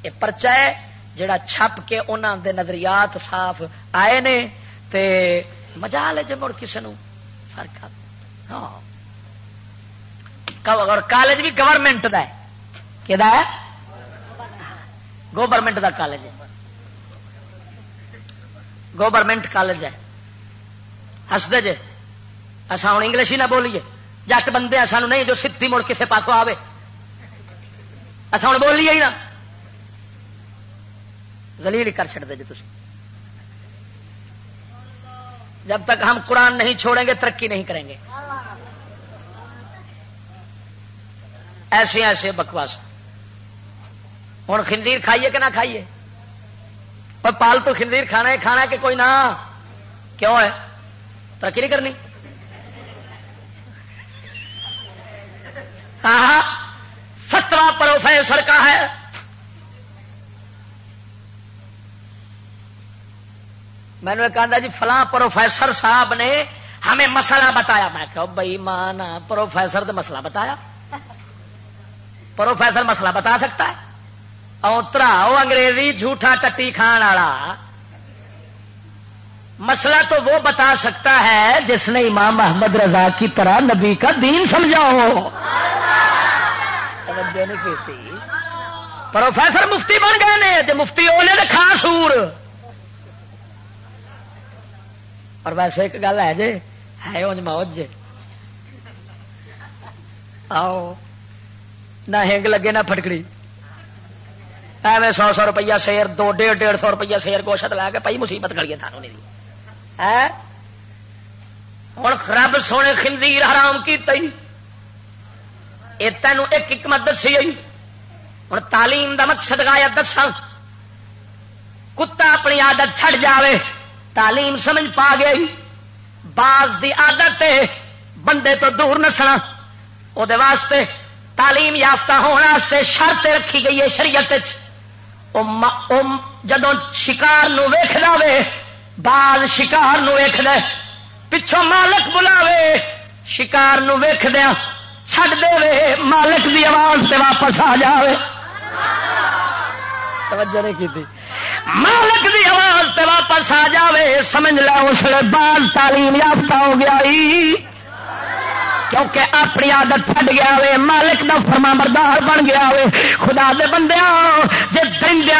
یہ پرچا ہے جڑا چھپ کے انہوں دے نظریات صاف آئے نے تے مزہ لے جی مڑ کسی فرق ہاں۔ اور کالج بھی گورنمنٹ کا ہے۔ کہ گورنمنٹ کا کالج ہے۔ گورنمنٹ کالج ہے۔ ہستے جے۔ اصا ہوں انگلش ہی نہ بولیے۔ جٹ بندے سانو نہیں جو سی مڑ کسی پاسوں آئے اصا ہوں بولیے ہی نا زلیل کر چڑتے جی تھی جب تک ہم قرآن نہیں چھوڑیں گے ترقی نہیں کریں گے ایسے ایسے بکواس ہوں خنزیر کھائیے کہ نہ کھائیے اور پالتو خنزیر کھانا ہے کھانا ہے کہ کوئی نہ کیوں ہے ترقی نہیں کرنی ہاں فتوا پروفیسر کا ہے۔ میں نے کہا جی فلاں پروفیسر صاحب نے ہمیں مسئلہ بتایا۔ میں کہ بھائی مان پروفیسر تو مسئلہ بتایا۔ پروفیسر مسئلہ بتا سکتا ہے۔ اوترا وہ انگریزی جھوٹا ٹٹی کھان والا۔ مسئلہ تو وہ بتا سکتا ہے جس نے امام محمد رضا کی طرح نبی کا دین سمجھا ہو۔ پروفیسر مفتی بن گئے نے جو مفتی نے خاص سور اور ویسے ایک گل ہے جی ہے اونج موج آؤ، نہ ہنگ لگے، نہ پھٹکڑی۔ ایویں سو سو روپیہ شیر، دو، ڈیڑھ ڈیڑھ سو روپیہ شیر گوشت لا کے پائی مصیبت کریے تھانوں نہیں ہوں رب سونے خنزیر حرام کی تئی یہ تینوں ایک حکمت دسی آئی۔ ہوں تعلیم دا مقصد گایا دسا کتا اپنی عادت چھڑ جاوے۔ تعلیم سمجھ پا گئی باز دی عادت ہے بندے تو دور نسنا۔ وہ واسطے تعلیم یافتہ ہونے واسطے شرط رکھی گئی ہے شریعت جدو شکار نو ویخ وے بال شکار ویخ دے پچھوں مالک بلاوے، شکار ویخ دیا چھڈ دے مالک دی آواز سے واپس آ جائے توجہ نہیں کی مالک دی آواز تے واپس آ جاوے، سمجھ لے اس لیے بال تعلیم یافتہ ہو گیا کیونکہ اپنی عادت چھڈ گیا وے مالک دا فرما بردار بن گیا وے خدا دے بندے جی درندیا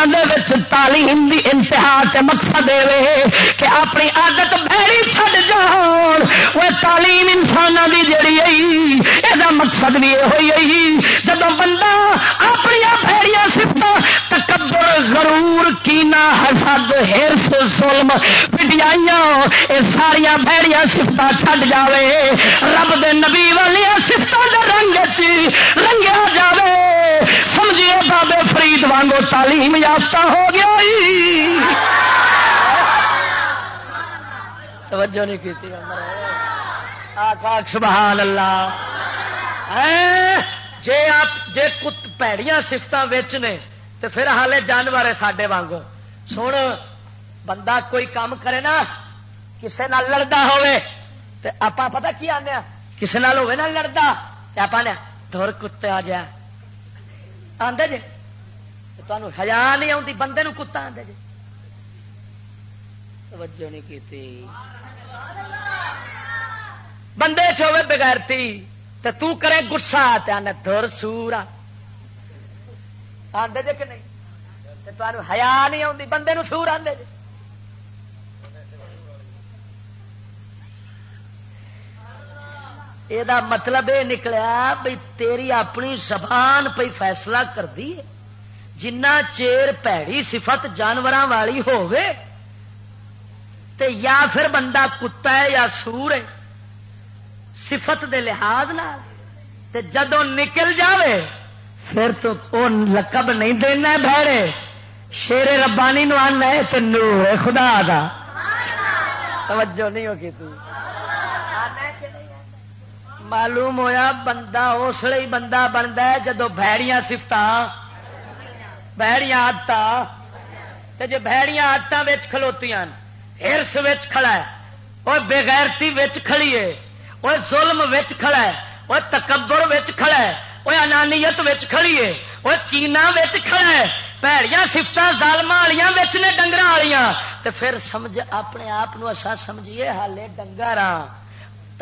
تعلیم دی انتہا تے مقصد دے کہ اپنی عادت بہری چھڈ جان۔ وہ تعلیم انسان دی جڑی آئی یہ مقصد بھی یہ ہوئی جب بندہ اپنی بھڑیاں سفت تکبر غرور کینا حسد ہرس ظلم یہ ساریا بھڑیاں سفت چھڈ جاوے رب دے نبی والی سفتوں کے رنگ رنگیا جائے سمجھیے بابے فرید وانگو تعلیم یافتہ ہو گیا توجہ نہیں کی سبحان اللہ جے آپ جے کت پیڑیاں سفت ویچنے تو پھر حالے جانور ہے سڈے وانگو سن بندہ کوئی کام کرے نا، کسے نہ لڑتا ہوئے تو آپ پتا کی آنے کسی نال ہوئے نہ لڑتا آپ نے دور کتے آ جا آدھے جی تمہیں ہزار نہیں آتی بندے نو کتا آدھے جی۔ توجہ نہیں کی بندے چوے بغیرتی تو تو کرے گسا آنے دور سور آدھے جی کہ نہیں؟ تمہیں ہزار نہیں آتی بندے نو سور آدھے جی۔ یہ مطلب یہ نکلیا بھائی تیری اپنی زبان پہ فیصلہ کر دی جنا چیر پیڑی صفت جانور والی تے یا پھر بندہ کتا ہے یا سور ہے صفت دے لحاظ تے جدو نکل جاوے پھر تو وہ لقب نہیں دینا بھڑے شیر ربانی نو آنا ہے تو نور خدا دا توجہ نہیں ہوگی تو معلوم ہویا بندہ اس لیے بندہ بنتا ہے جدو بھڑیاں سفت بہڑیاں آدت جی بھڑیاں آدت کھلوتی ہرس کھڑا ہے وہ بےغیرتی کھڑی ہے وہ ظلم کھڑا ہے وہ تکبر کھڑا ہے وہ انانیت کھڑی ہے وہ کینا کھڑا ہے پیڑیاں سفت ظالم والیا نے ڈنگر والیا تو پھر سمجھ اپنے آپ سمجھیے ہالے ڈنگر ہاں۔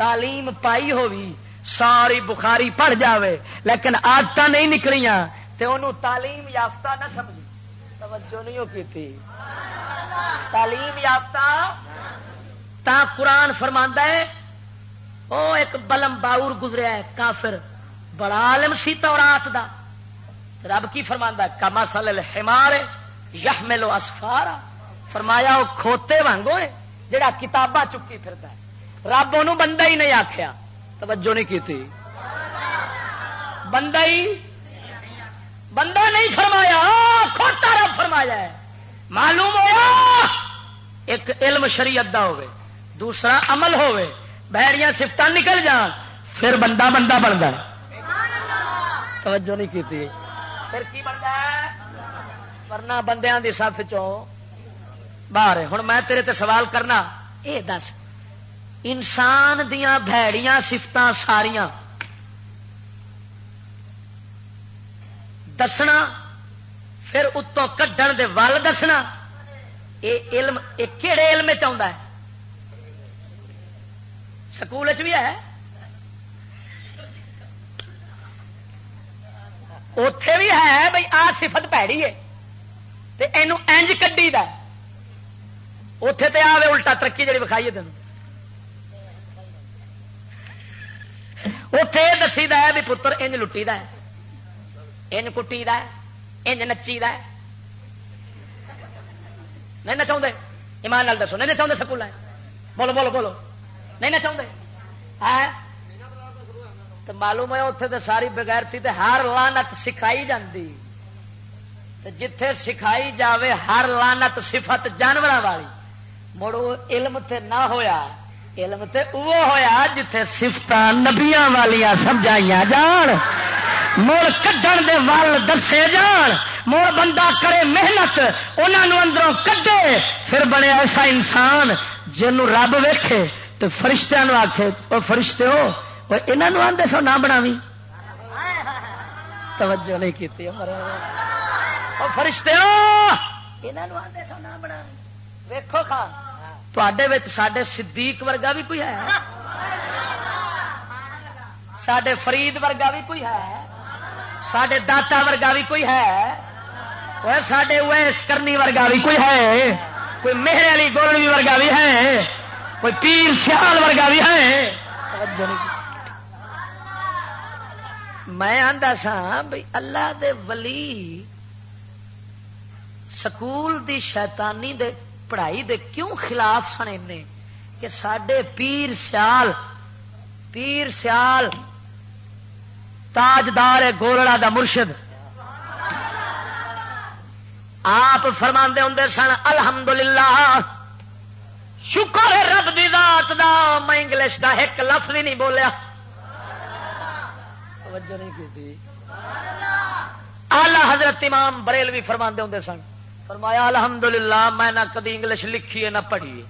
تعلیم پائی ہوگی ساری بخاری پڑ جاوے، لیکن آدت نہیں نکلیاں تو انہوں تعلیم یافتہ نہ سمجھی۔ توجہ نہیں ہو کی تھی تعلیم یافتہ تا قرآن فرما ہے، او ایک بلم باور گزریا ہے، کافر بڑا عالم سی تو رات دا۔ رب کی فرما کما سل ہمار یح ملو اسفارا۔ فرمایا وہ کھوتے وانگو ہے، جڑا کتاباں چکی پھرتا ہے۔ رب ان بندہ ہی نہیں آخیا توجہ نہیں کی تھی بندہ ہی بندہ نہیں فرمایا کھوتا رب فرمایا ہے۔ معلوم ہوا ایک علم شریعت دا ہوئے دوسرا عمل ہوئے بہڑیاں سفت نکل جان، پھر بندہ بندہ بنتا توجہ نہیں کی تھی پھر کی بنتا ہے؟ ورنہ بندیاں دی سف چوں باہر ہوں میں تیرے تے سوال کرنا۔ اے دس۔ انسان دیا بھڑیاں سفت ساریا دسنا، پھر اتوں کڈن دے ول دسنا۔ یہ علم یہ کہڑے علم چاہتا ہے؟ سکول بھی ہے؟ اتے بھی ہے بھائی آ سفت پیڑی ہے اینج کڈی دا اتے تو آئے الٹا ترقی جی وکھائی ہے تینوں۔ اتے دسی ہے بھی پتر انج لٹی انج کٹی انج نچی نہیں نہ چاہتے ایمان لال دسو نہیں نہ چاہتے سکول بولو بولو بولو نہیں نہ چاہتے تو معلوم ہے اتنے تو ساری بغیرتی تے ہر لانت سکھائی جاتی جتھے سکھائی جاوے ہر لانت صفت جانور والی مڑو علم تے نہ ہویا علم تے وہ ہویا جتھے سفت نبیا والیا سمجھائیاں جان۔ مڑ کڈن دے ول دسے جان۔ مڑ بندہ کرے محنت انہوں اندروں کڈے۔ پھر بنے ایسا انسان جن رب ویکھے تو فرشتہ آخے وہ فرشتے ہو وہ یہاں آدھے سو نہ بناوی توجہ نہیں کی فرشتے ہو یہاں آدھے سو نہ بناوی ویکو خان تے صدیق ورگا بھی کوئی ہے سڈے فرید ورگا بھی کوئی ہے سڈے داتا ورگا بھی کوئی ہے سڈے ویس کرنی ورگا بھی کوئی ہے کوئی مہر والی گولوی ورگا بھی ہے کوئی پیر سیال ورگا بھی ہے میں آتا سا بھائی اللہ دے ولی سکول دی شیطانی دے پڑھائی دے کیوں خلاف سن کہ سڈے پیر سیال پیر سیال، تاجدار گولڑا دا مرشد۔ آپ فرما ہوں سن، الحمدللہ، شکر رب دی ذات دا، میں انگلش دا ایک لفظ بھی نہیں بولیا۔ توجہ نہیں کی آلہ حضرت امام بریل بھی فرما ہوں سن فرمایا، الحمدللہ، میں نہ کدی انگلش لکھیے نہ پڑھیے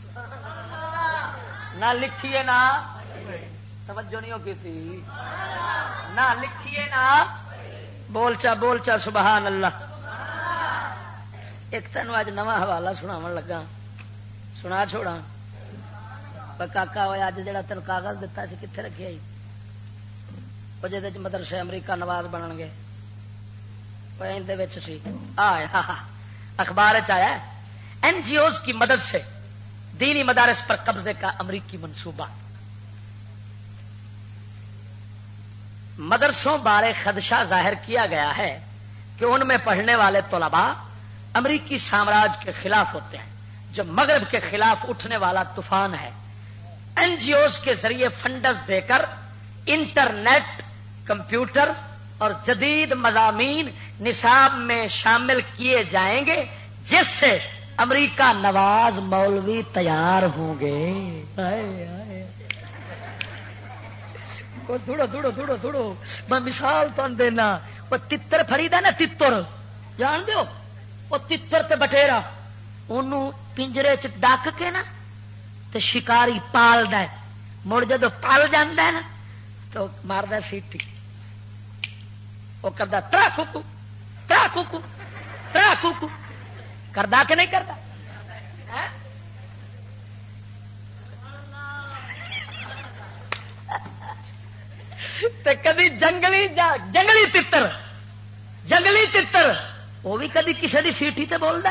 نہ لکھیے نہ توجہ نہیں ہوگی تھی۔ نہ لکھیے نہ بولچا بولچا سبحان اللہ ایک تین اج نواں حوالہ سناو لگا۔ سنا چھوڑا کاکا ہوا اج جا تین کاغذ دتا سی کتنے رکھے آئی؟ وہ جی مدرسے امریکہ نواز بنن گے سی۔ آ اخبار چیا این جی اوز کی مدد سے دینی مدارس پر قبضے کا امریکی منصوبہ۔ مدرسوں بارے خدشہ ظاہر کیا گیا ہے کہ ان میں پڑھنے والے طلباء امریکی سامراج کے خلاف ہوتے ہیں۔ جو مغرب کے خلاف اٹھنے والا طوفان ہے۔ این جی اوز کے ذریعے فنڈز دے کر انٹرنیٹ، کمپیوٹر اور جدید مضامین نصاب میں شامل کیے جائیں گے، جس سے امریکہ نواز مولوی تیار ہوں گے۔ تھوڑو تھوڑو تھوڑو تھوڑو میں مثال تم دینا، وہ تر فری نا تر جان دو وہ تر تے بٹیرا ان پنجرے چ ڈک کے نا، تے شکاری پال د مڑ جدو پل جانا نا، تو مارد سیٹی۔ وہ کرتا ترا کوکو ترا کوکو ترا کوکو۔ کردا کہ نہیں کرتا ہاں؟ کدی جنگلی جنگلی تتر جنگلی تتر۔ وہ بھی کدی کسی کی سیٹی تے بولتا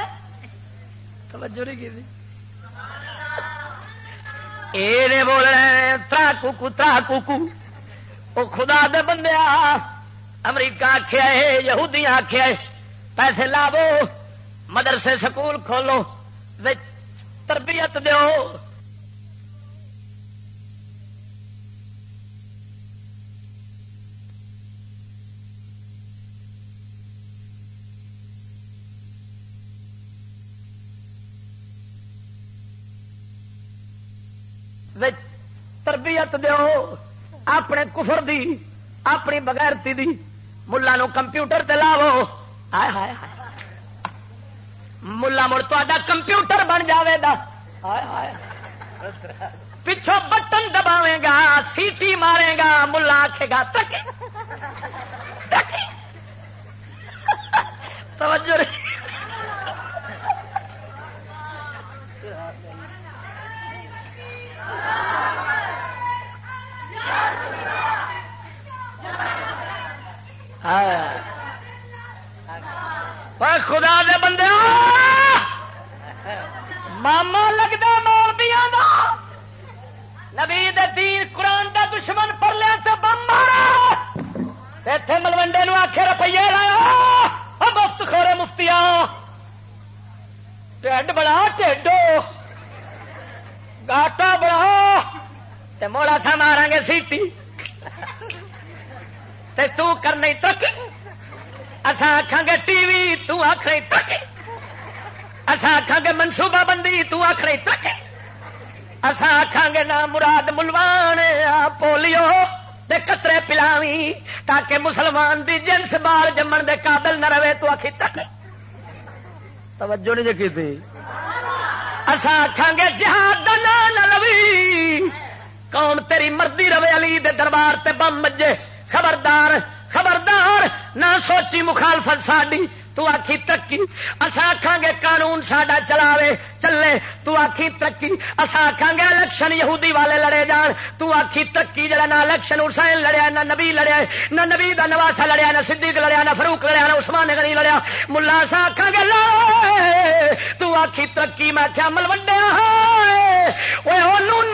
توجہ نہیں کی یہ بول رہے ترا کوکو ترا کوکو۔ وہ خدا دے بندے امریکہ آخیا ہے یہودی آخیا ہے، پیسے لاو مدرسے سکول کھولو تربیت دو تربیت دو اپنے کفر دی، اپنی بغیرتی دی۔ ملا نو کمپیوٹر لاو ملا مڑ تا کمپیوٹر بن جائے گا پچھو بٹن دباوے گا سیٹی مارے گا ملا آخے گا تک توجہ خدا دے بندے ماما لگتا مولبیا نبی دین قرآن دا دشمن پر لیا تو بم مارا اتے ملوڈے آخے روپیے لایا مفت خورے مفتی ٹھڈ بڑا ٹھڈو گاٹا بڑا تے موڑا تھا مارا گے سیٹی تے تو کرنے ترقی اسا آخان گے ٹی وی، تو آخری ترقی آخان گے منصوبہ بندی، تو آخری ترقی اسا آخان گے نہ مراد ملوان پولیو دے قطرے پلاوی، تاکہ مسلمان دی جنس بال جمن دے قابل نہ رہے، تو آخی تک توجہ نہیں جی کی اسا آخان گے جہاد نہ لوی۔ قوم تیری مردی روے علی دے دربار تے بم مجے خبردار خبردار نہ سوچی مخالفت ساڈی تو آخی ترقی اصا آخان گے قانون ساڈا چلاوے چلے تو آخی ترقی اصا آخان گے الیکشن یہودی والے لڑے جان، تو آخی ترقی جڑا نہ الیکشن حسین لڑیا، نہ نبی لڑیا، نہ نبی دا نواسا لڑیا، نہ صدیق لڑیا، نہ فروخ لڑیا، نہ عثمان غنی لڑیا، ملا سا آخان گے تو آخی ترقی میں کیا مل وڈیا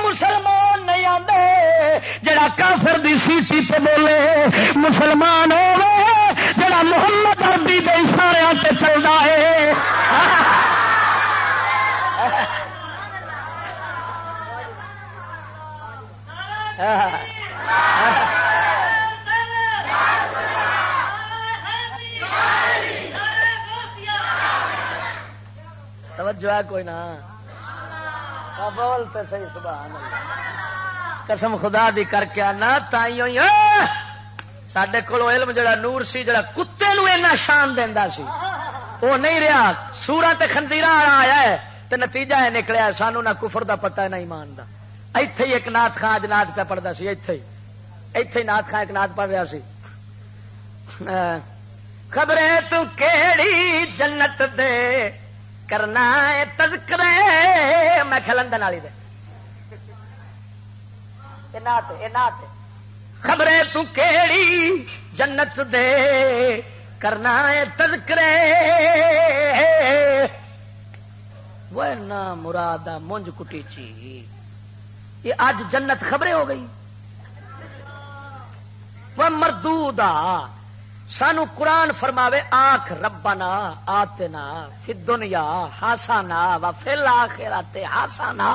مسلمان نہیں آتے جڑا کافر دی سیٹی پہ بولے، مسلمان ہو جڑا محمد عربی دے اشارے سے چلتا ہے۔ توجہ ہے کوئی نہ۔ بولتے صحیح، سبحان اللہ۔ قسم خدا دی کر کے آنا، تائیوں سڈے کو علم جڑا نور سی جڑا کتے نو اینا شان دینا سی وہ نہیں رہا سورا تے خنزیر آیا ہے تے نتیجہ ہے نکلیا سانو نہ کفر دا پتہ ہے نہ ایمان دا ایتھے ہی ایک نات خان اج نات پہ پڑھتا سی ایتھے ہی ایتھے ہی نات خان ایک نات پڑھ رہا سی خبریں تو کیڑی جنت دے کرنا ہے تذکرے میں کھلندن والی دے اے نات اے نات خبریں تو کیڑی جنت دے کرنا ہے تذکرے۔ وہ نہ مراد مونج کٹی چی یہ آج جنت خبریں ہو گئی۔ وہ مردود سانو قرآن فرماوے آخ ربنا، آتنا فی دنیا ہاسانا و فل آخرات ہاسانا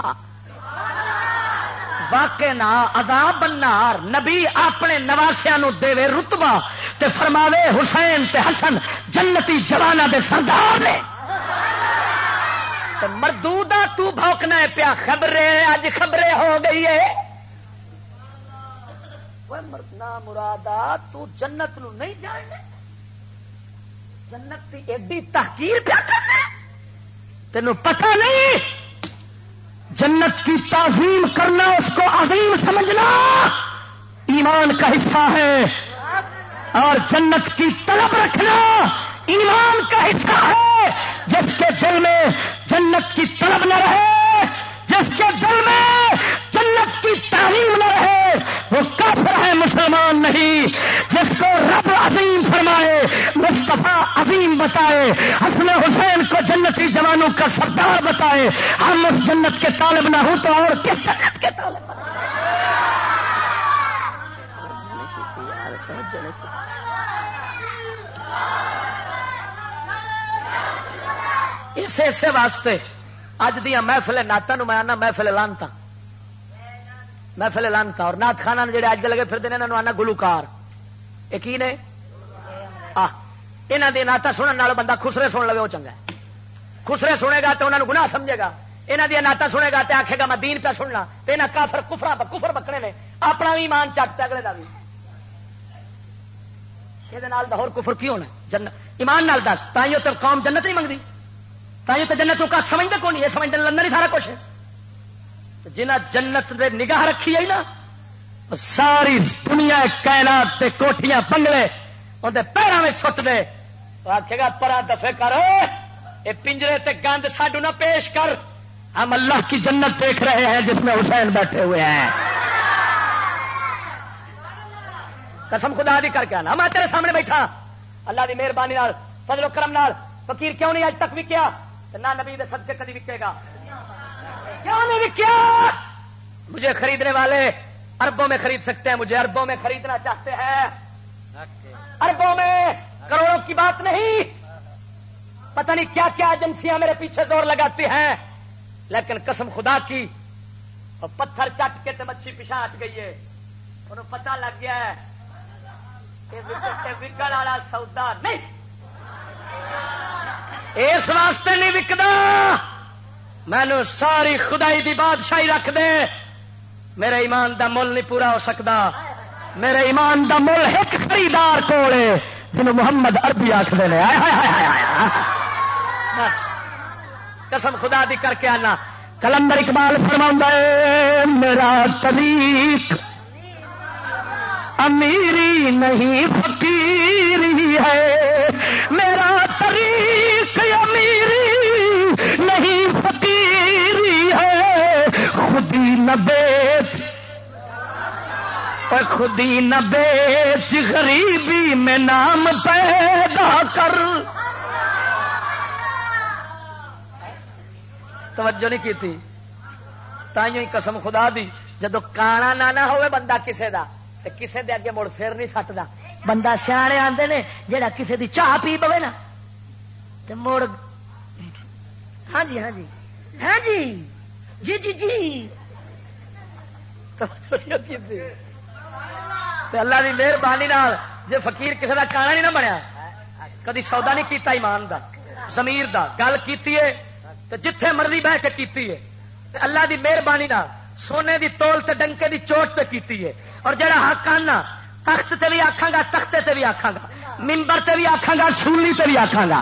واقع نہ عذاب النار، نبی اپنے نواسیا نو دے رتبہ تے فرماوے حسین تے حسن جنتی جوانا دے سردار نے۔ مردودا تو بھوکنا ہے پیا خبریں اج خبریں ہو گئی ہے۔ مردنا مرادا، تو جنت نو نہیں جاننے۔ جنت کی ایڈی تحقیر پیا کرنا تینوں پتہ نہیں۔ جنت کی تعظیم کرنا، اس کو عظیم سمجھنا ایمان کا حصہ ہے۔ اور جنت کی طلب رکھنا ایمان کا حصہ ہے۔ جس کے دل میں جنت کی طلب نہ رہے، جس کے دل میں جنت کی تعلیم نہ رہے، وہ کافر ہے، مسلمان نہیں۔ جس کو رب عظیم فرمائے، مصطفیٰ عظیم بتائے، حسن حسین کو جنتی جوانوں کا سردار بتائے، ہم اس جنت کے طالب نہ ہوں تو اور کس جنت کے طالب اسے اسے واسطے اج دیا محفل ناتا میں آنا محفل لانتا محفل لانتا اور نات خانہ جڑے اج لگے پھر دن آنا گلوکار۔ یہ نے؟ یہاں دی نعت سننے والا بندہ خسرے سن لو وہ چنگا خسرے سنے گا تو انہوں گناہ سمجھے گا۔ یہاں دیا نعت سنے گا تو آخے گا میں دین پہ سننا۔ تو یہاں کافر کفرا کفر بکنے نے۔ اپنا بھی ایمان چٹ پہ اگلے کا بھی یہ ہور کفر کی ہونا جن ایمان نال دس۔ تائیوں تو قوم جنت نہیں منگتی۔ تائیوں تو جنت کا سمجھتے کون یہ سمجھتے لندن ہی سارا کچھ ہے۔ جنہ جنت دے نگاہ رکھی ہے نا ساری دنیا کائنات تے کوٹیاں بنگلے اندر پیروں میں سٹ دے۔ آخے گا، پرا دفے کر یہ پنجرے تے گند ساڈو نہ پیش کر۔ ہم اللہ کی جنت دیکھ رہے ہیں، جس میں حسین بیٹھے ہوئے ہیں۔ قسم خدا دی کر کے آنا۔ میں تیرے سامنے بیٹھا۔ اللہ دی مہربانی فضل و کرم نال۔ فقیر کیوں نہیں اج تک وکیا؟ نہ نبی دے صدقے کدی وکے گا۔ کیوں نہیں وکیا مجھے خریدنے والے اربوں میں خرید سکتے ہیں، مجھے اربوں میں خریدنا چاہتے ہیں۔ اربوں میں کروڑوں کی بات نہیں۔ پتہ نہیں کیا کیا ایجنسیاں میرے پیچھے زور لگاتی ہیں۔ لیکن قسم خدا کی اور پتھر چٹ کے تو مچھی پیچھا ہٹ گئی ہے۔ انہوں پتہ لگ گیا ہے وکن والا سودا نہیں۔ اس واسطے نہیں وکدا۔ مینو ساری خدائی دی بادشاہی رکھ دے۔ میرے ایمان دا مل نہیں پورا ہو سکتا میرے ایمان دا مل ایک خریدار کول جن محمد اربی آخر بس۔ قسم خدا دی کر کے آنا۔ کلندر اقبال فرما میرا طریق امیری نہیں، فقیری ہے۔ میرا نہ بیچ۔ خودی نہ بیچ۔ غریبی میں نام پیدا کر۔ توجہ نہیں کی تھی؟ تھی قسم خدا دی۔ جدو کانا نانا ہوئے بندہ کسے دا کسے دے اگے مڑ پھر نہیں سٹتا بندہ سیانے آتے نے جہاں کسے دی چاہ پی پوے نا۔ تو مڑ۔ ہاں جی ہاں جی۔ ہاں جی۔ جی جی جی۔ اللہ کی مہربانی جی فقیر کسی کا کانا نہیں نہ بنیا، کدی سودا نہیں کیتا ایمان دا زمیر دا، گل کی جتھے مرضی بہ کے کیتی ہے۔ اللہ دی مہربانی سونے دی تول تے ڈنکے دی چوٹ تے کیتی ہے۔ اور جڑا حق آنا تخت تے بھی آخا گا، تختے تے بھی آخا گا ممبر تے بھی آخا گا، سولی تے بھی آخا گا۔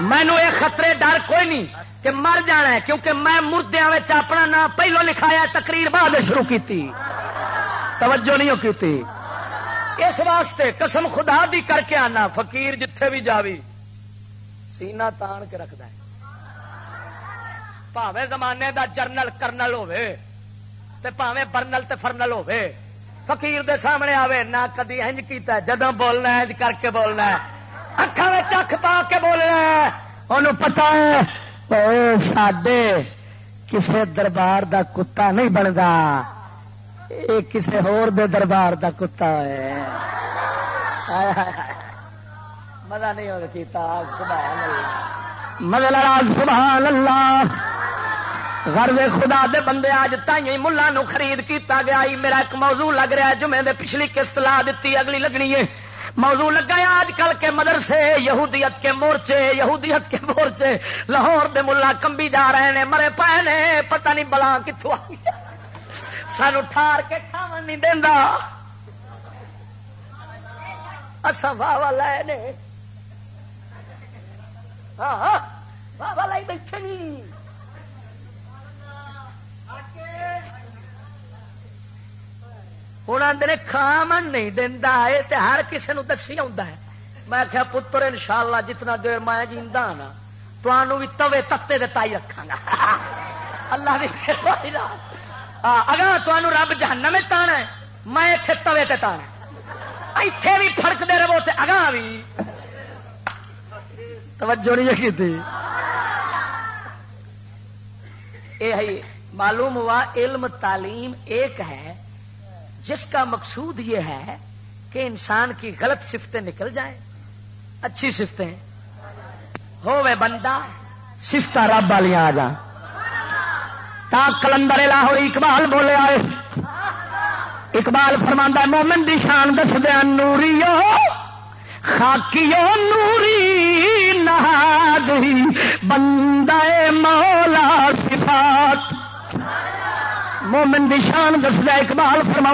مینو یہ خطرے ڈر کوئی نہیں۔ کہ مر جانا ہے کیونکہ میں مردیا اپنا نام پہلو لکھایا، تقریر بعد شروع کی توجہ نہیں کی اس واسطے قسم خدا دی کر کے آنا، فقیر جتھے بھی جاوی سینا تان کے رکھد پاوے زمانے دا جرنل کرنل ہوے تے پاوے برنل تے فرنل ہوے فقیر دے سامنے آوے، نہ کدی انج کیتا جدوں بولنا ہے، انج کر کے بولنا ہے۔ اکھا میں چکھ پا کے بولنا ہے۔ انہوں پتا ہے ساڈے کسے دربار دا کتا نہیں بنتا یہ کسے ہور دے دربار دا کتا ہے مزہ نہیں ہوگا کیتا سبحان اللہ مزہ سبحان اللہ غرض خدا دے بندے آج تھی ملا نو خرید کیتا گیا میرا ایک موضوع لگ رہا ہے جمعے دے پچھلی قسط لا دیتی اگلی لگنی ہے موضوع لگا ہے آج کل کے مدرسے، یہودیت کے مورچے، یہودیت کے مورچے۔ لاہور دے ملا کمبی جا رہے ہیں مرے پائے نے، پتہ نہیں بلا کتوں آ گیا سان ٹھار کے کھا نہیں دینا اصا واہ واہ لے ہاں, ہاں، واہ واہ لائی بیٹھے نہیں ہوں آدھے کھامن نہیں دینا ہر کسی نے دسی آ میں آخیا پتر ان شاء اللہ جتنا دیر میں جیتا ہاں نا تمہوں بھی توے تختے دے تائی رکھا گا۔ اللہ ہاں، اگر تمہوں رب جہنم میں تانا ہے، میں اتنے توے تے تانا اتے بھی فرق دے رہو تے اگاں بھی توجہ نہیں کی یہ معلوم ہوا، علم تعلیم ایک ہے۔ جس کا مقصود یہ ہے کہ انسان کی غلط سفتیں نکل جائیں، اچھی سفتیں ہو بندہ سفت رب والی آ جا تا کلندر لاہور اقبال بولے آئے۔ اقبال فرماندہ، مومن دی شان دس دیا نوری خاکیو، نوری نہاد بندہ مولا صفات مومن دی شان دسدا اقبال فرما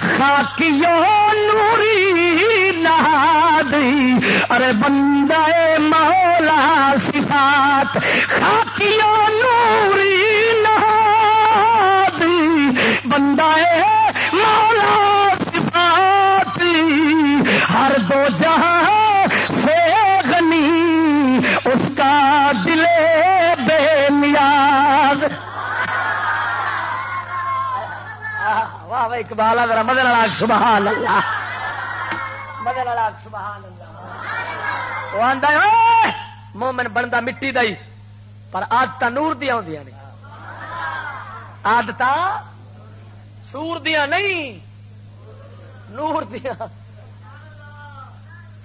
خاکیو نوری نہادی، ارے بندہ مولا صفات خاکیو نوری نہادی، بندہ مولا صفات، ہر دو جہاں واہ واہ، اقبال میرا مدن لاگ سبحان اللہ. مدن لاگ سبحان اللہ. وہ مومن بنتا مٹی دئی پر آدت نور دیا آدی آدت سور دیا نہیں، نور دیا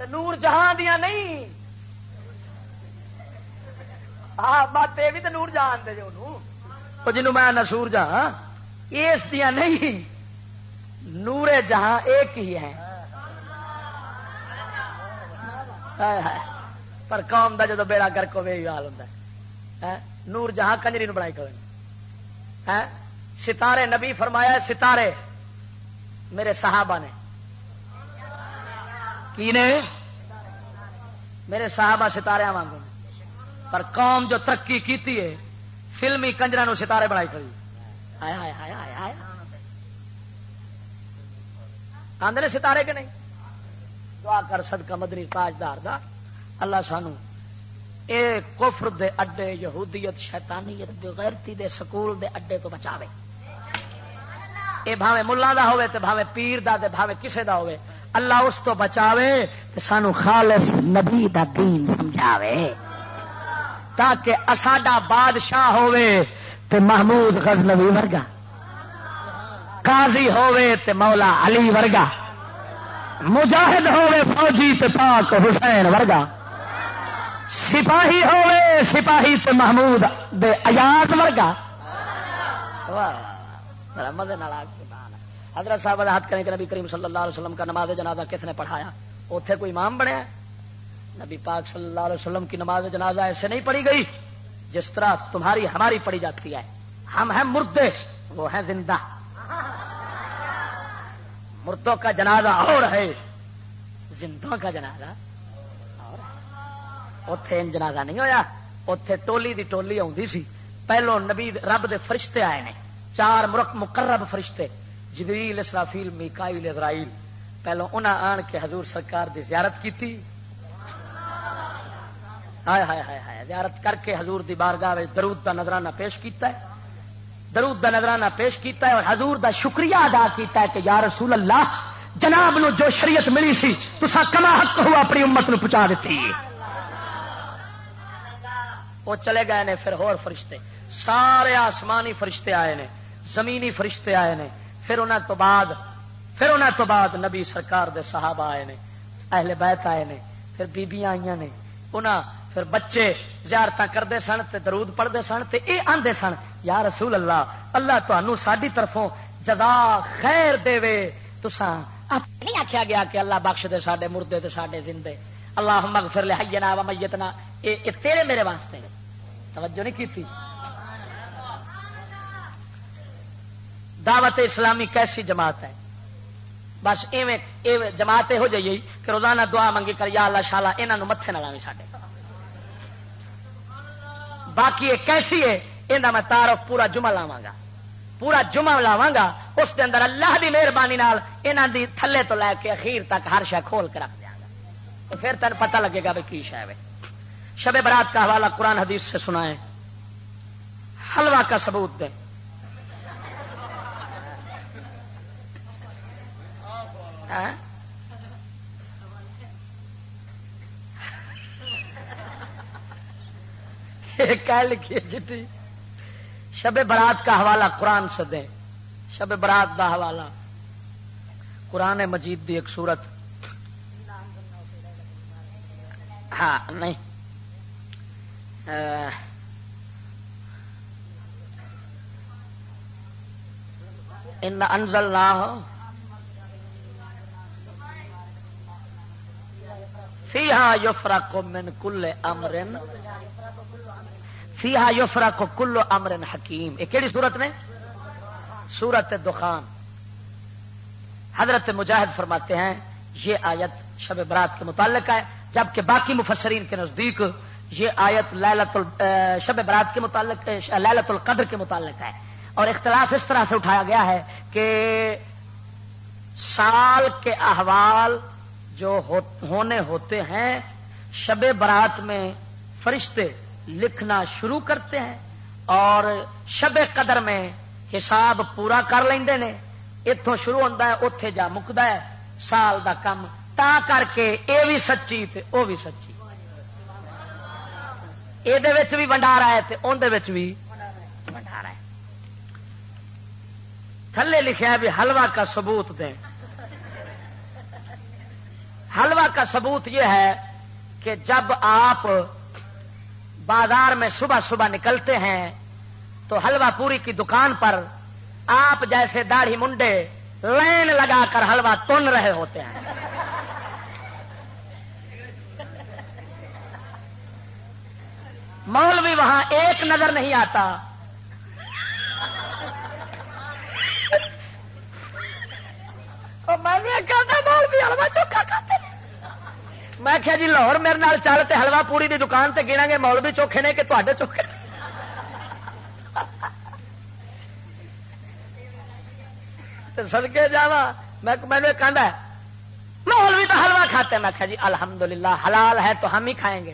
نور جہاں دیا نہیں. ہاں بات یہ بھی تو نور جان دے وہ جنوب میں نسور جہاں اس دیا نہیں. نور جہاں ایک ہی ہے پر قوم دا جدو بیڑا گرک ہوے حال ہوتا ہے۔ ہاں؟ نور جہاں کنجری نو بنائی کرے ہاں؟ ستارے نبی فرمایا ستارے میرے صحابہ نے۔ کی نے؟ میرے صحابہ ستارے وانگو پر قوم جو ترقی کیتی ہے، فلمی کنجرا نو ستارے بنائی کری آدھے ستارے کے نہیں؟ دعا کر صدقہ مدنی تاجدار دا۔ اللہ سانو اے کفر دے اڈے، یہودیت، شیطانیت بغیرتی دے، سکول دے اڈے تو بچاوے۔ اے بھاوے ملا دا ہوئے تے بھاوے پیر دا تے بھاوے کسے دا ہوئے اللہ اس تو بچاوے تے سانو خالص نبی دا دین سمجھاوے۔ تاکہ اساڈا بادشاہ ہوئے تے محمود غزنوی ورگا۔ قاضی ہوئے تے مولا علی ورگا۔ مجاہد ہوئے فوجی تے پاک حسین ورگا۔ سپاہی ہوئے سپاہی تے محمود دے اجاز ورگا۔ حضرت صاحب ہاتھ کریں کہ نبی کریم صلی اللہ علیہ وسلم کا نماز جنازہ کس نے پڑھایا؟ اتے کوئی امام بنیا نبی پاک صلی اللہ علیہ وسلم کی نماز جنازہ ایسے نہیں پڑھی گئی جس طرح تمہاری ہماری پڑھی جاتی ہے۔ ہم ہیں مردے، وہ ہیں زندہ۔ مردوں کا جنازہ اور ہے، زندوں کا جنازہ اتے جنازہ نہیں ہویا اتے ٹولی دی ٹولی سی۔ پہلو نبی رب دے فرشتے آئے نے، چار مرک مقرب فرشتے، جبریل، اسرافیل، میکائیل اسرائیل پہلو انہاں آن کے حضور سرکار دی زیارت کی تھی ہائے ہائے ہائے ہائے، زیارت کر کے حضور دی بارگاہ درود دا نظرانہ پیش کیتا ہے۔ درود دا نظرانہ پیش کیتا ہے اور حضور دا شکریہ ادا کیتا ہے کہ یا رسول اللہ، جناب نو جو شریعت ملی سی تسا کما حق ہوا اپنی امت نو پہنچا دیتی۔ وہ چلے گئے نے، پھر ہور فرشتے۔ سارے آسمانی فرشتے آئے نے، زمینی فرشتے آئے نے۔ پھر انہوں تو بعد، پھر انہوں تو بعد نبی سرکار دے صحابہ آئے نے، اہل بیت آئے نے، پھر بیبیاں آئی نے۔ انہاں پھر بچے زیارت کرتے سن تے درود پڑھتے سن تے اے آندے سن یا رسول اللہ اللہ تمہوں ساری طرفوں جزا خیر دے تسا نہیں آخیا گیا کہ اللہ بخش دے ساڈے مردے تے ساڈے زندے۔ اللہ مغفر لے حینا و میتنا۔ اے, اے تیرے میرے واسطے۔ توجہ نہیں کی دعوت اسلامی کیسی جماعت ہے؟ بس ایویں جماعت ہو جائیے کہ روزانہ دعا منگی کر یا اللہ شالا یہاں متے نہ لاوی ساڈے۔ باقی یہ کیسی ہے؟ یہ میں تارف پورا جمع لاوا گا پورا جمع لاوا گا اس کے اندر اللہ کی مہربانی یہاں دی تھلے تو لے کے اخیر تک ہر شہ کھول کے رکھ دیا گا۔ تو پھر تین پتہ لگے گا بھائی کی شہ شب برات کا حوالہ قرآن حدیث سے سنائے حلوا کا ثبوت دیں۔ ہاں؟ کیا لکھیے چٹھی شب برات کا حوالہ قرآن سے دیں۔ شب برات کا حوالہ۔ قرآن مجید دی ایک صورت۔ ہاں نہیں۔ ان انزل نہ ہو فی ہاں یوفرا کو من کل امرن فیحا یوفرا کو کلو امرن حکیم۔ یہ کہڑی صورت نے؟ سورت دخان۔ حضرت مجاہد فرماتے ہیں، یہ آیت شب برات کے متعلق ہے، جبکہ باقی مفسرین کے نزدیک یہ آیت للت شب برات کے متعلق للت القدر کے متعلق ہے۔ اور اختلاف اس طرح سے اٹھایا گیا ہے کہ سال کے احوال جو ہونے ہوتے ہیں، شب برات میں فرشتے لکھنا شروع کرتے ہیں اور شب قدر میں حساب پورا کر لیں نے۔ اتوں شروع ہوتا ہے اتے جا مکتا ہے۔ سال دا کم۔ تا کر کے اے بھی سچی تے او بھی سچی۔ یہ بھی بنڈارا ہے اندر بھی بنڈارا ہے۔ تھلے لکھا بھی حلوا کا ثبوت دیں۔ حلوا کا ثبوت یہ ہے کہ جب آپ بازار میں صبح صبح نکلتے ہیں تو حلوہ پوری کی دکان پر آپ جیسے داڑھی منڈے لائن لگا کر حلوہ تن رہے ہوتے ہیں۔ مولوی وہاں ایک نظر نہیں آتا۔ میں مولوی حلوا چوکھا کھاتے میں کیا جی لاہور میرے نال چل تے حلوا پوری دی دکان تے گنا گے مولوی چوکھے نے کہ تے چوکھے سڑکے جا میں مینو کہہ مولوی تو حلوا کھاتے میں کہا جی الحمدللہ، حلال ہے تو ہم ہی کھائیں گے۔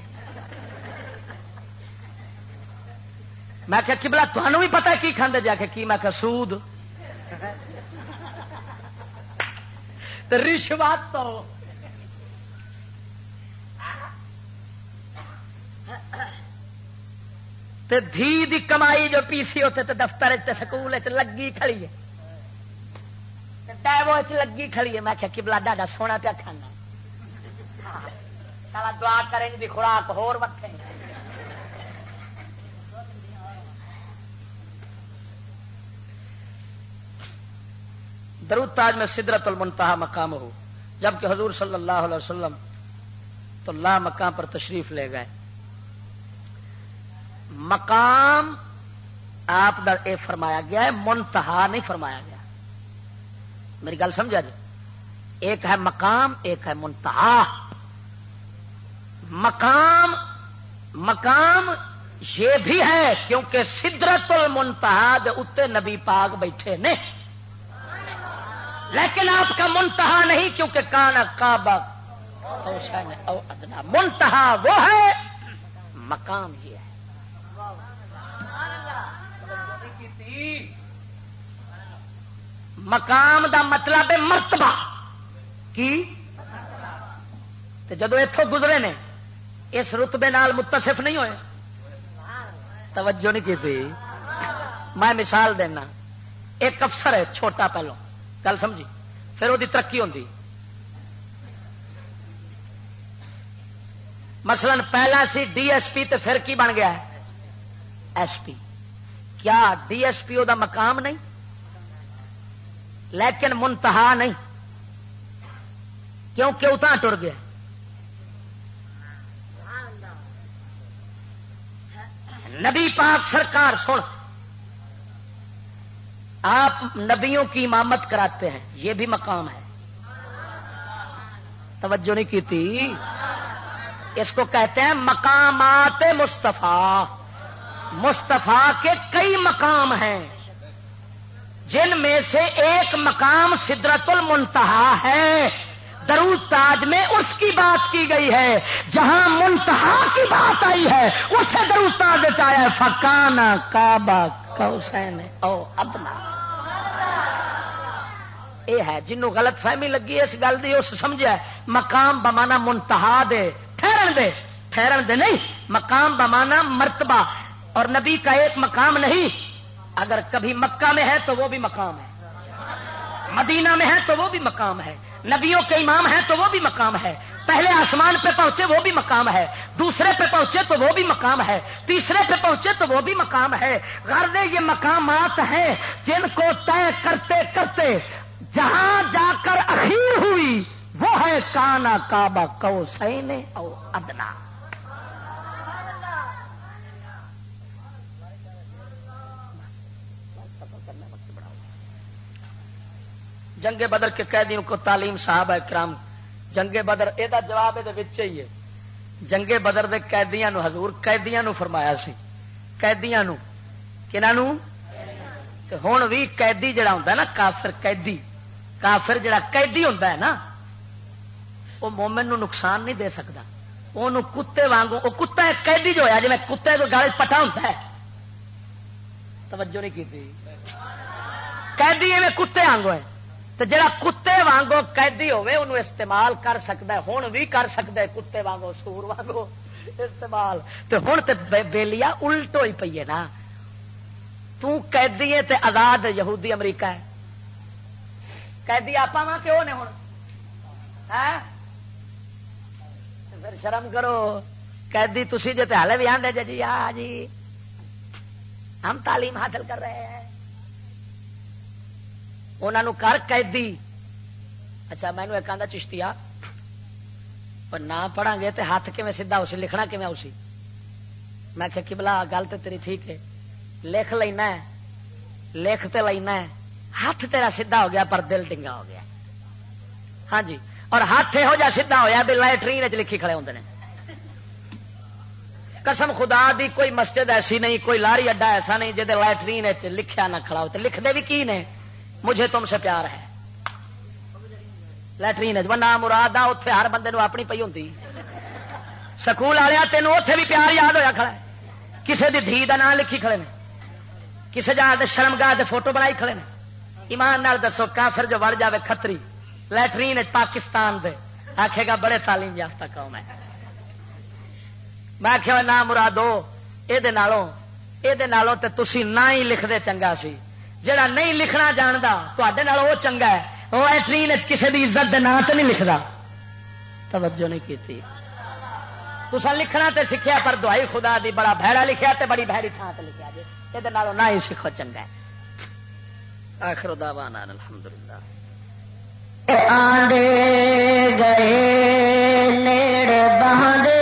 میں کہ کبلا تمہوں بھی پتا کی کھانے جا کے کی؟ میں کہ سود۔ رشوت تو۔ دھی دی کمائی جو پیسی ہوتے تے دفتر سکول لگی کھڑی ہے۔ ڈیو لگی کھڑی ہے۔ میں کہ کبلا ڈاڈا سونا پیا کھانا۔ سارا دعا کریں دی خوراک ہور وقت درود تاج میں سدرت المنتہا مقام ہو۔ جبکہ حضور صلی اللہ علیہ وسلم تو لا مقام پر تشریف لے گئے۔ مقام آپ اے فرمایا گیا ہے، منتہا نہیں فرمایا گیا۔ میری گل سمجھا جی؟ ایک ہے مقام، ایک ہے منتہا۔ مقام مقام یہ بھی ہے کیونکہ سدرت المنتہا دے اتنے نبی پاک بیٹھے نے۔ لیکن آپ کا منتہا نہیں کیونکہ کانا کعبہ منتہا وہ ہے، مقام یہ ہے مقام دا مطلب ہے مرتبہ۔ کی؟ جدو اتوں گزرے نے، اس رتبے نال متصف نہیں ہوئے۔ توجہ نہیں کی میں مثال دینا۔ ایک افسر ہے، چھوٹا پہلو۔ گل سمجھی؟ پھر وہ ترقی ہوتی مثلا پہلا سی ڈی ایس پی، تے پھر کی بن گیا ہے؟ S P. کیا ڈی ایس پی دا مقام نہیں؟ لیکن منتہا نہیں۔ کیونکہ اتنا ٹر گیا۔ نبی پاک سرکار سن۔ آپ نبیوں کی امامت کراتے ہیں۔ یہ بھی مقام ہے۔ توجہ نہیں کی تھی اس کو کہتے ہیں مقامات مستفا مستفا کے کئی مقام ہیں۔ جن میں سے ایک مقام سدرت المنتہا ہے۔ درود تاج میں اس کی بات کی گئی ہے، جہاں منتہا کی بات آئی ہے، اسے درود تاج آیا ہے۔ فکانا کعبہ کوسین او ادنا اے ہے جنوں غلط فہمی لگی اس گل کی اس سمجھا مقام بمانا منتہا دے، ٹھہرن دے۔ ٹھہرن دے نہیں، مقام بمانا مرتبہ۔ اور نبی کا ایک مقام نہیں اگر کبھی مکہ میں ہے تو وہ بھی مقام ہے۔ مدینہ میں ہے تو وہ بھی مقام ہے۔ نبیوں کے امام ہیں تو وہ بھی مقام ہے۔ پہلے آسمان پہ پہنچے وہ بھی مقام ہے۔ دوسرے پہ پہنچے تو وہ بھی مقام ہے۔ تیسرے پہ پہنچے تو وہ بھی مقام ہے۔ غرض یہ مقامات ہیں جن کو طے کرتے کرتے جہاں جا کر اخیر ہوئی وہ ہے کانا کعبہ کو سین او ادنا۔ جنگ بدر کے قیدیوں کو تعلیم صاحب ہے کرام جنگ بدر یہ جواب یہ ہے۔ جنگ بدر دے قیدیاں نو حضور قیدیاں نو فرمایا سی۔ قیدیاں نو کنہوں ہوں بھی قیدی جڑا ہوں نا، کافر قیدی۔ کافر جڑا قیدی ہوتا ہے نا وہ مومن نو نقصان نہیں دے سکتا وہ کتے وانگو وہ کتا قیدی جو ہے جی میں کتے کو گل پٹا ہوتا ہے۔ توجہ نہیں کی قیدی میں کتے وانگو ہے۔ تو جڑا کتے وانگو قیدی ہوے انہوں استعمال کر سکتا ہے۔ ہوں بھی کر سکتا ہے کتے وانگو، سور وانگو استعمال۔ تو ہوں تو بےلیا الٹ ہوئی پی ہے نا۔ تیدی ہے تے آزاد یہودی امریکہ ہے۔ قیدی آپ کیوں نے ہوں ہاں؟ پھر شرم کرو۔ قیدی تھی جو ہالے بھی آدھے جی آ جی ہم تعلیم حاصل کر رہے ہیں۔ انہوں کر قیدی۔ اچھا مینو ایک آدھا چشتیا پر نہ پڑھا گے تو ہاتھ کم سیدا اسی لکھنا کم اسی میں کہ کبلا گل تو تیری ٹھیک ہے۔ لکھ لینا ہے۔ لکھ تو لینا ہے۔ ہاتھ تیرا سیدا ہو گیا، پر دل ڈنگا ہو گیا۔ ہاں جی۔ اور ہاتھ یہو جا سیدا ہوا بھی لائٹرین چ لکھی کھڑے ہوتے ہیں قسم، خدا دی کوئی مسجد ایسی نہیں، کوئی لاری اڈا ایسا نہیں جہد لائٹرین لکھیا نہ کھڑا ہوتے لکھتے بھی کی نے؟ مجھے تم سے پیار ہے۔ لٹرین نام مراد آ اتے ہر بندے اپنی پی ہوں سکول والے تینوں اتے بھی پیار یاد ہوا کھڑا کسی کی دھی کا نام لکھی کھڑے نے۔ کسی جا شرم گاہ فوٹو بنائی کھڑے نے۔ ایمان نال دسو، کافر جو وڑ جائے کتری لٹرین پاکستان دے۔ آخے گا، بڑے تعلیم یافتہ قوم ہے۔ میں آخیا نام مرادو یہ تھی نہ ہی لکھتے چنگا سی۔ جڑا نہیں لکھنا جانتا تے وہ چنگا ہے۔ وہ لٹرین کسی کی عزت کے نام تو نہیں لکھتا توجہ نہیں کی تسا لکھنا تے سیکھیا پر دعائی خدا دی بڑا بھڑا لکھیا تے بڑی بھڑی تھان سے لکھا جی یہ نہ ہی سیکھو چنگا ہے۔ آخر دعوانا الحمدللہ۔ آندے گئے نیڑ بہاندے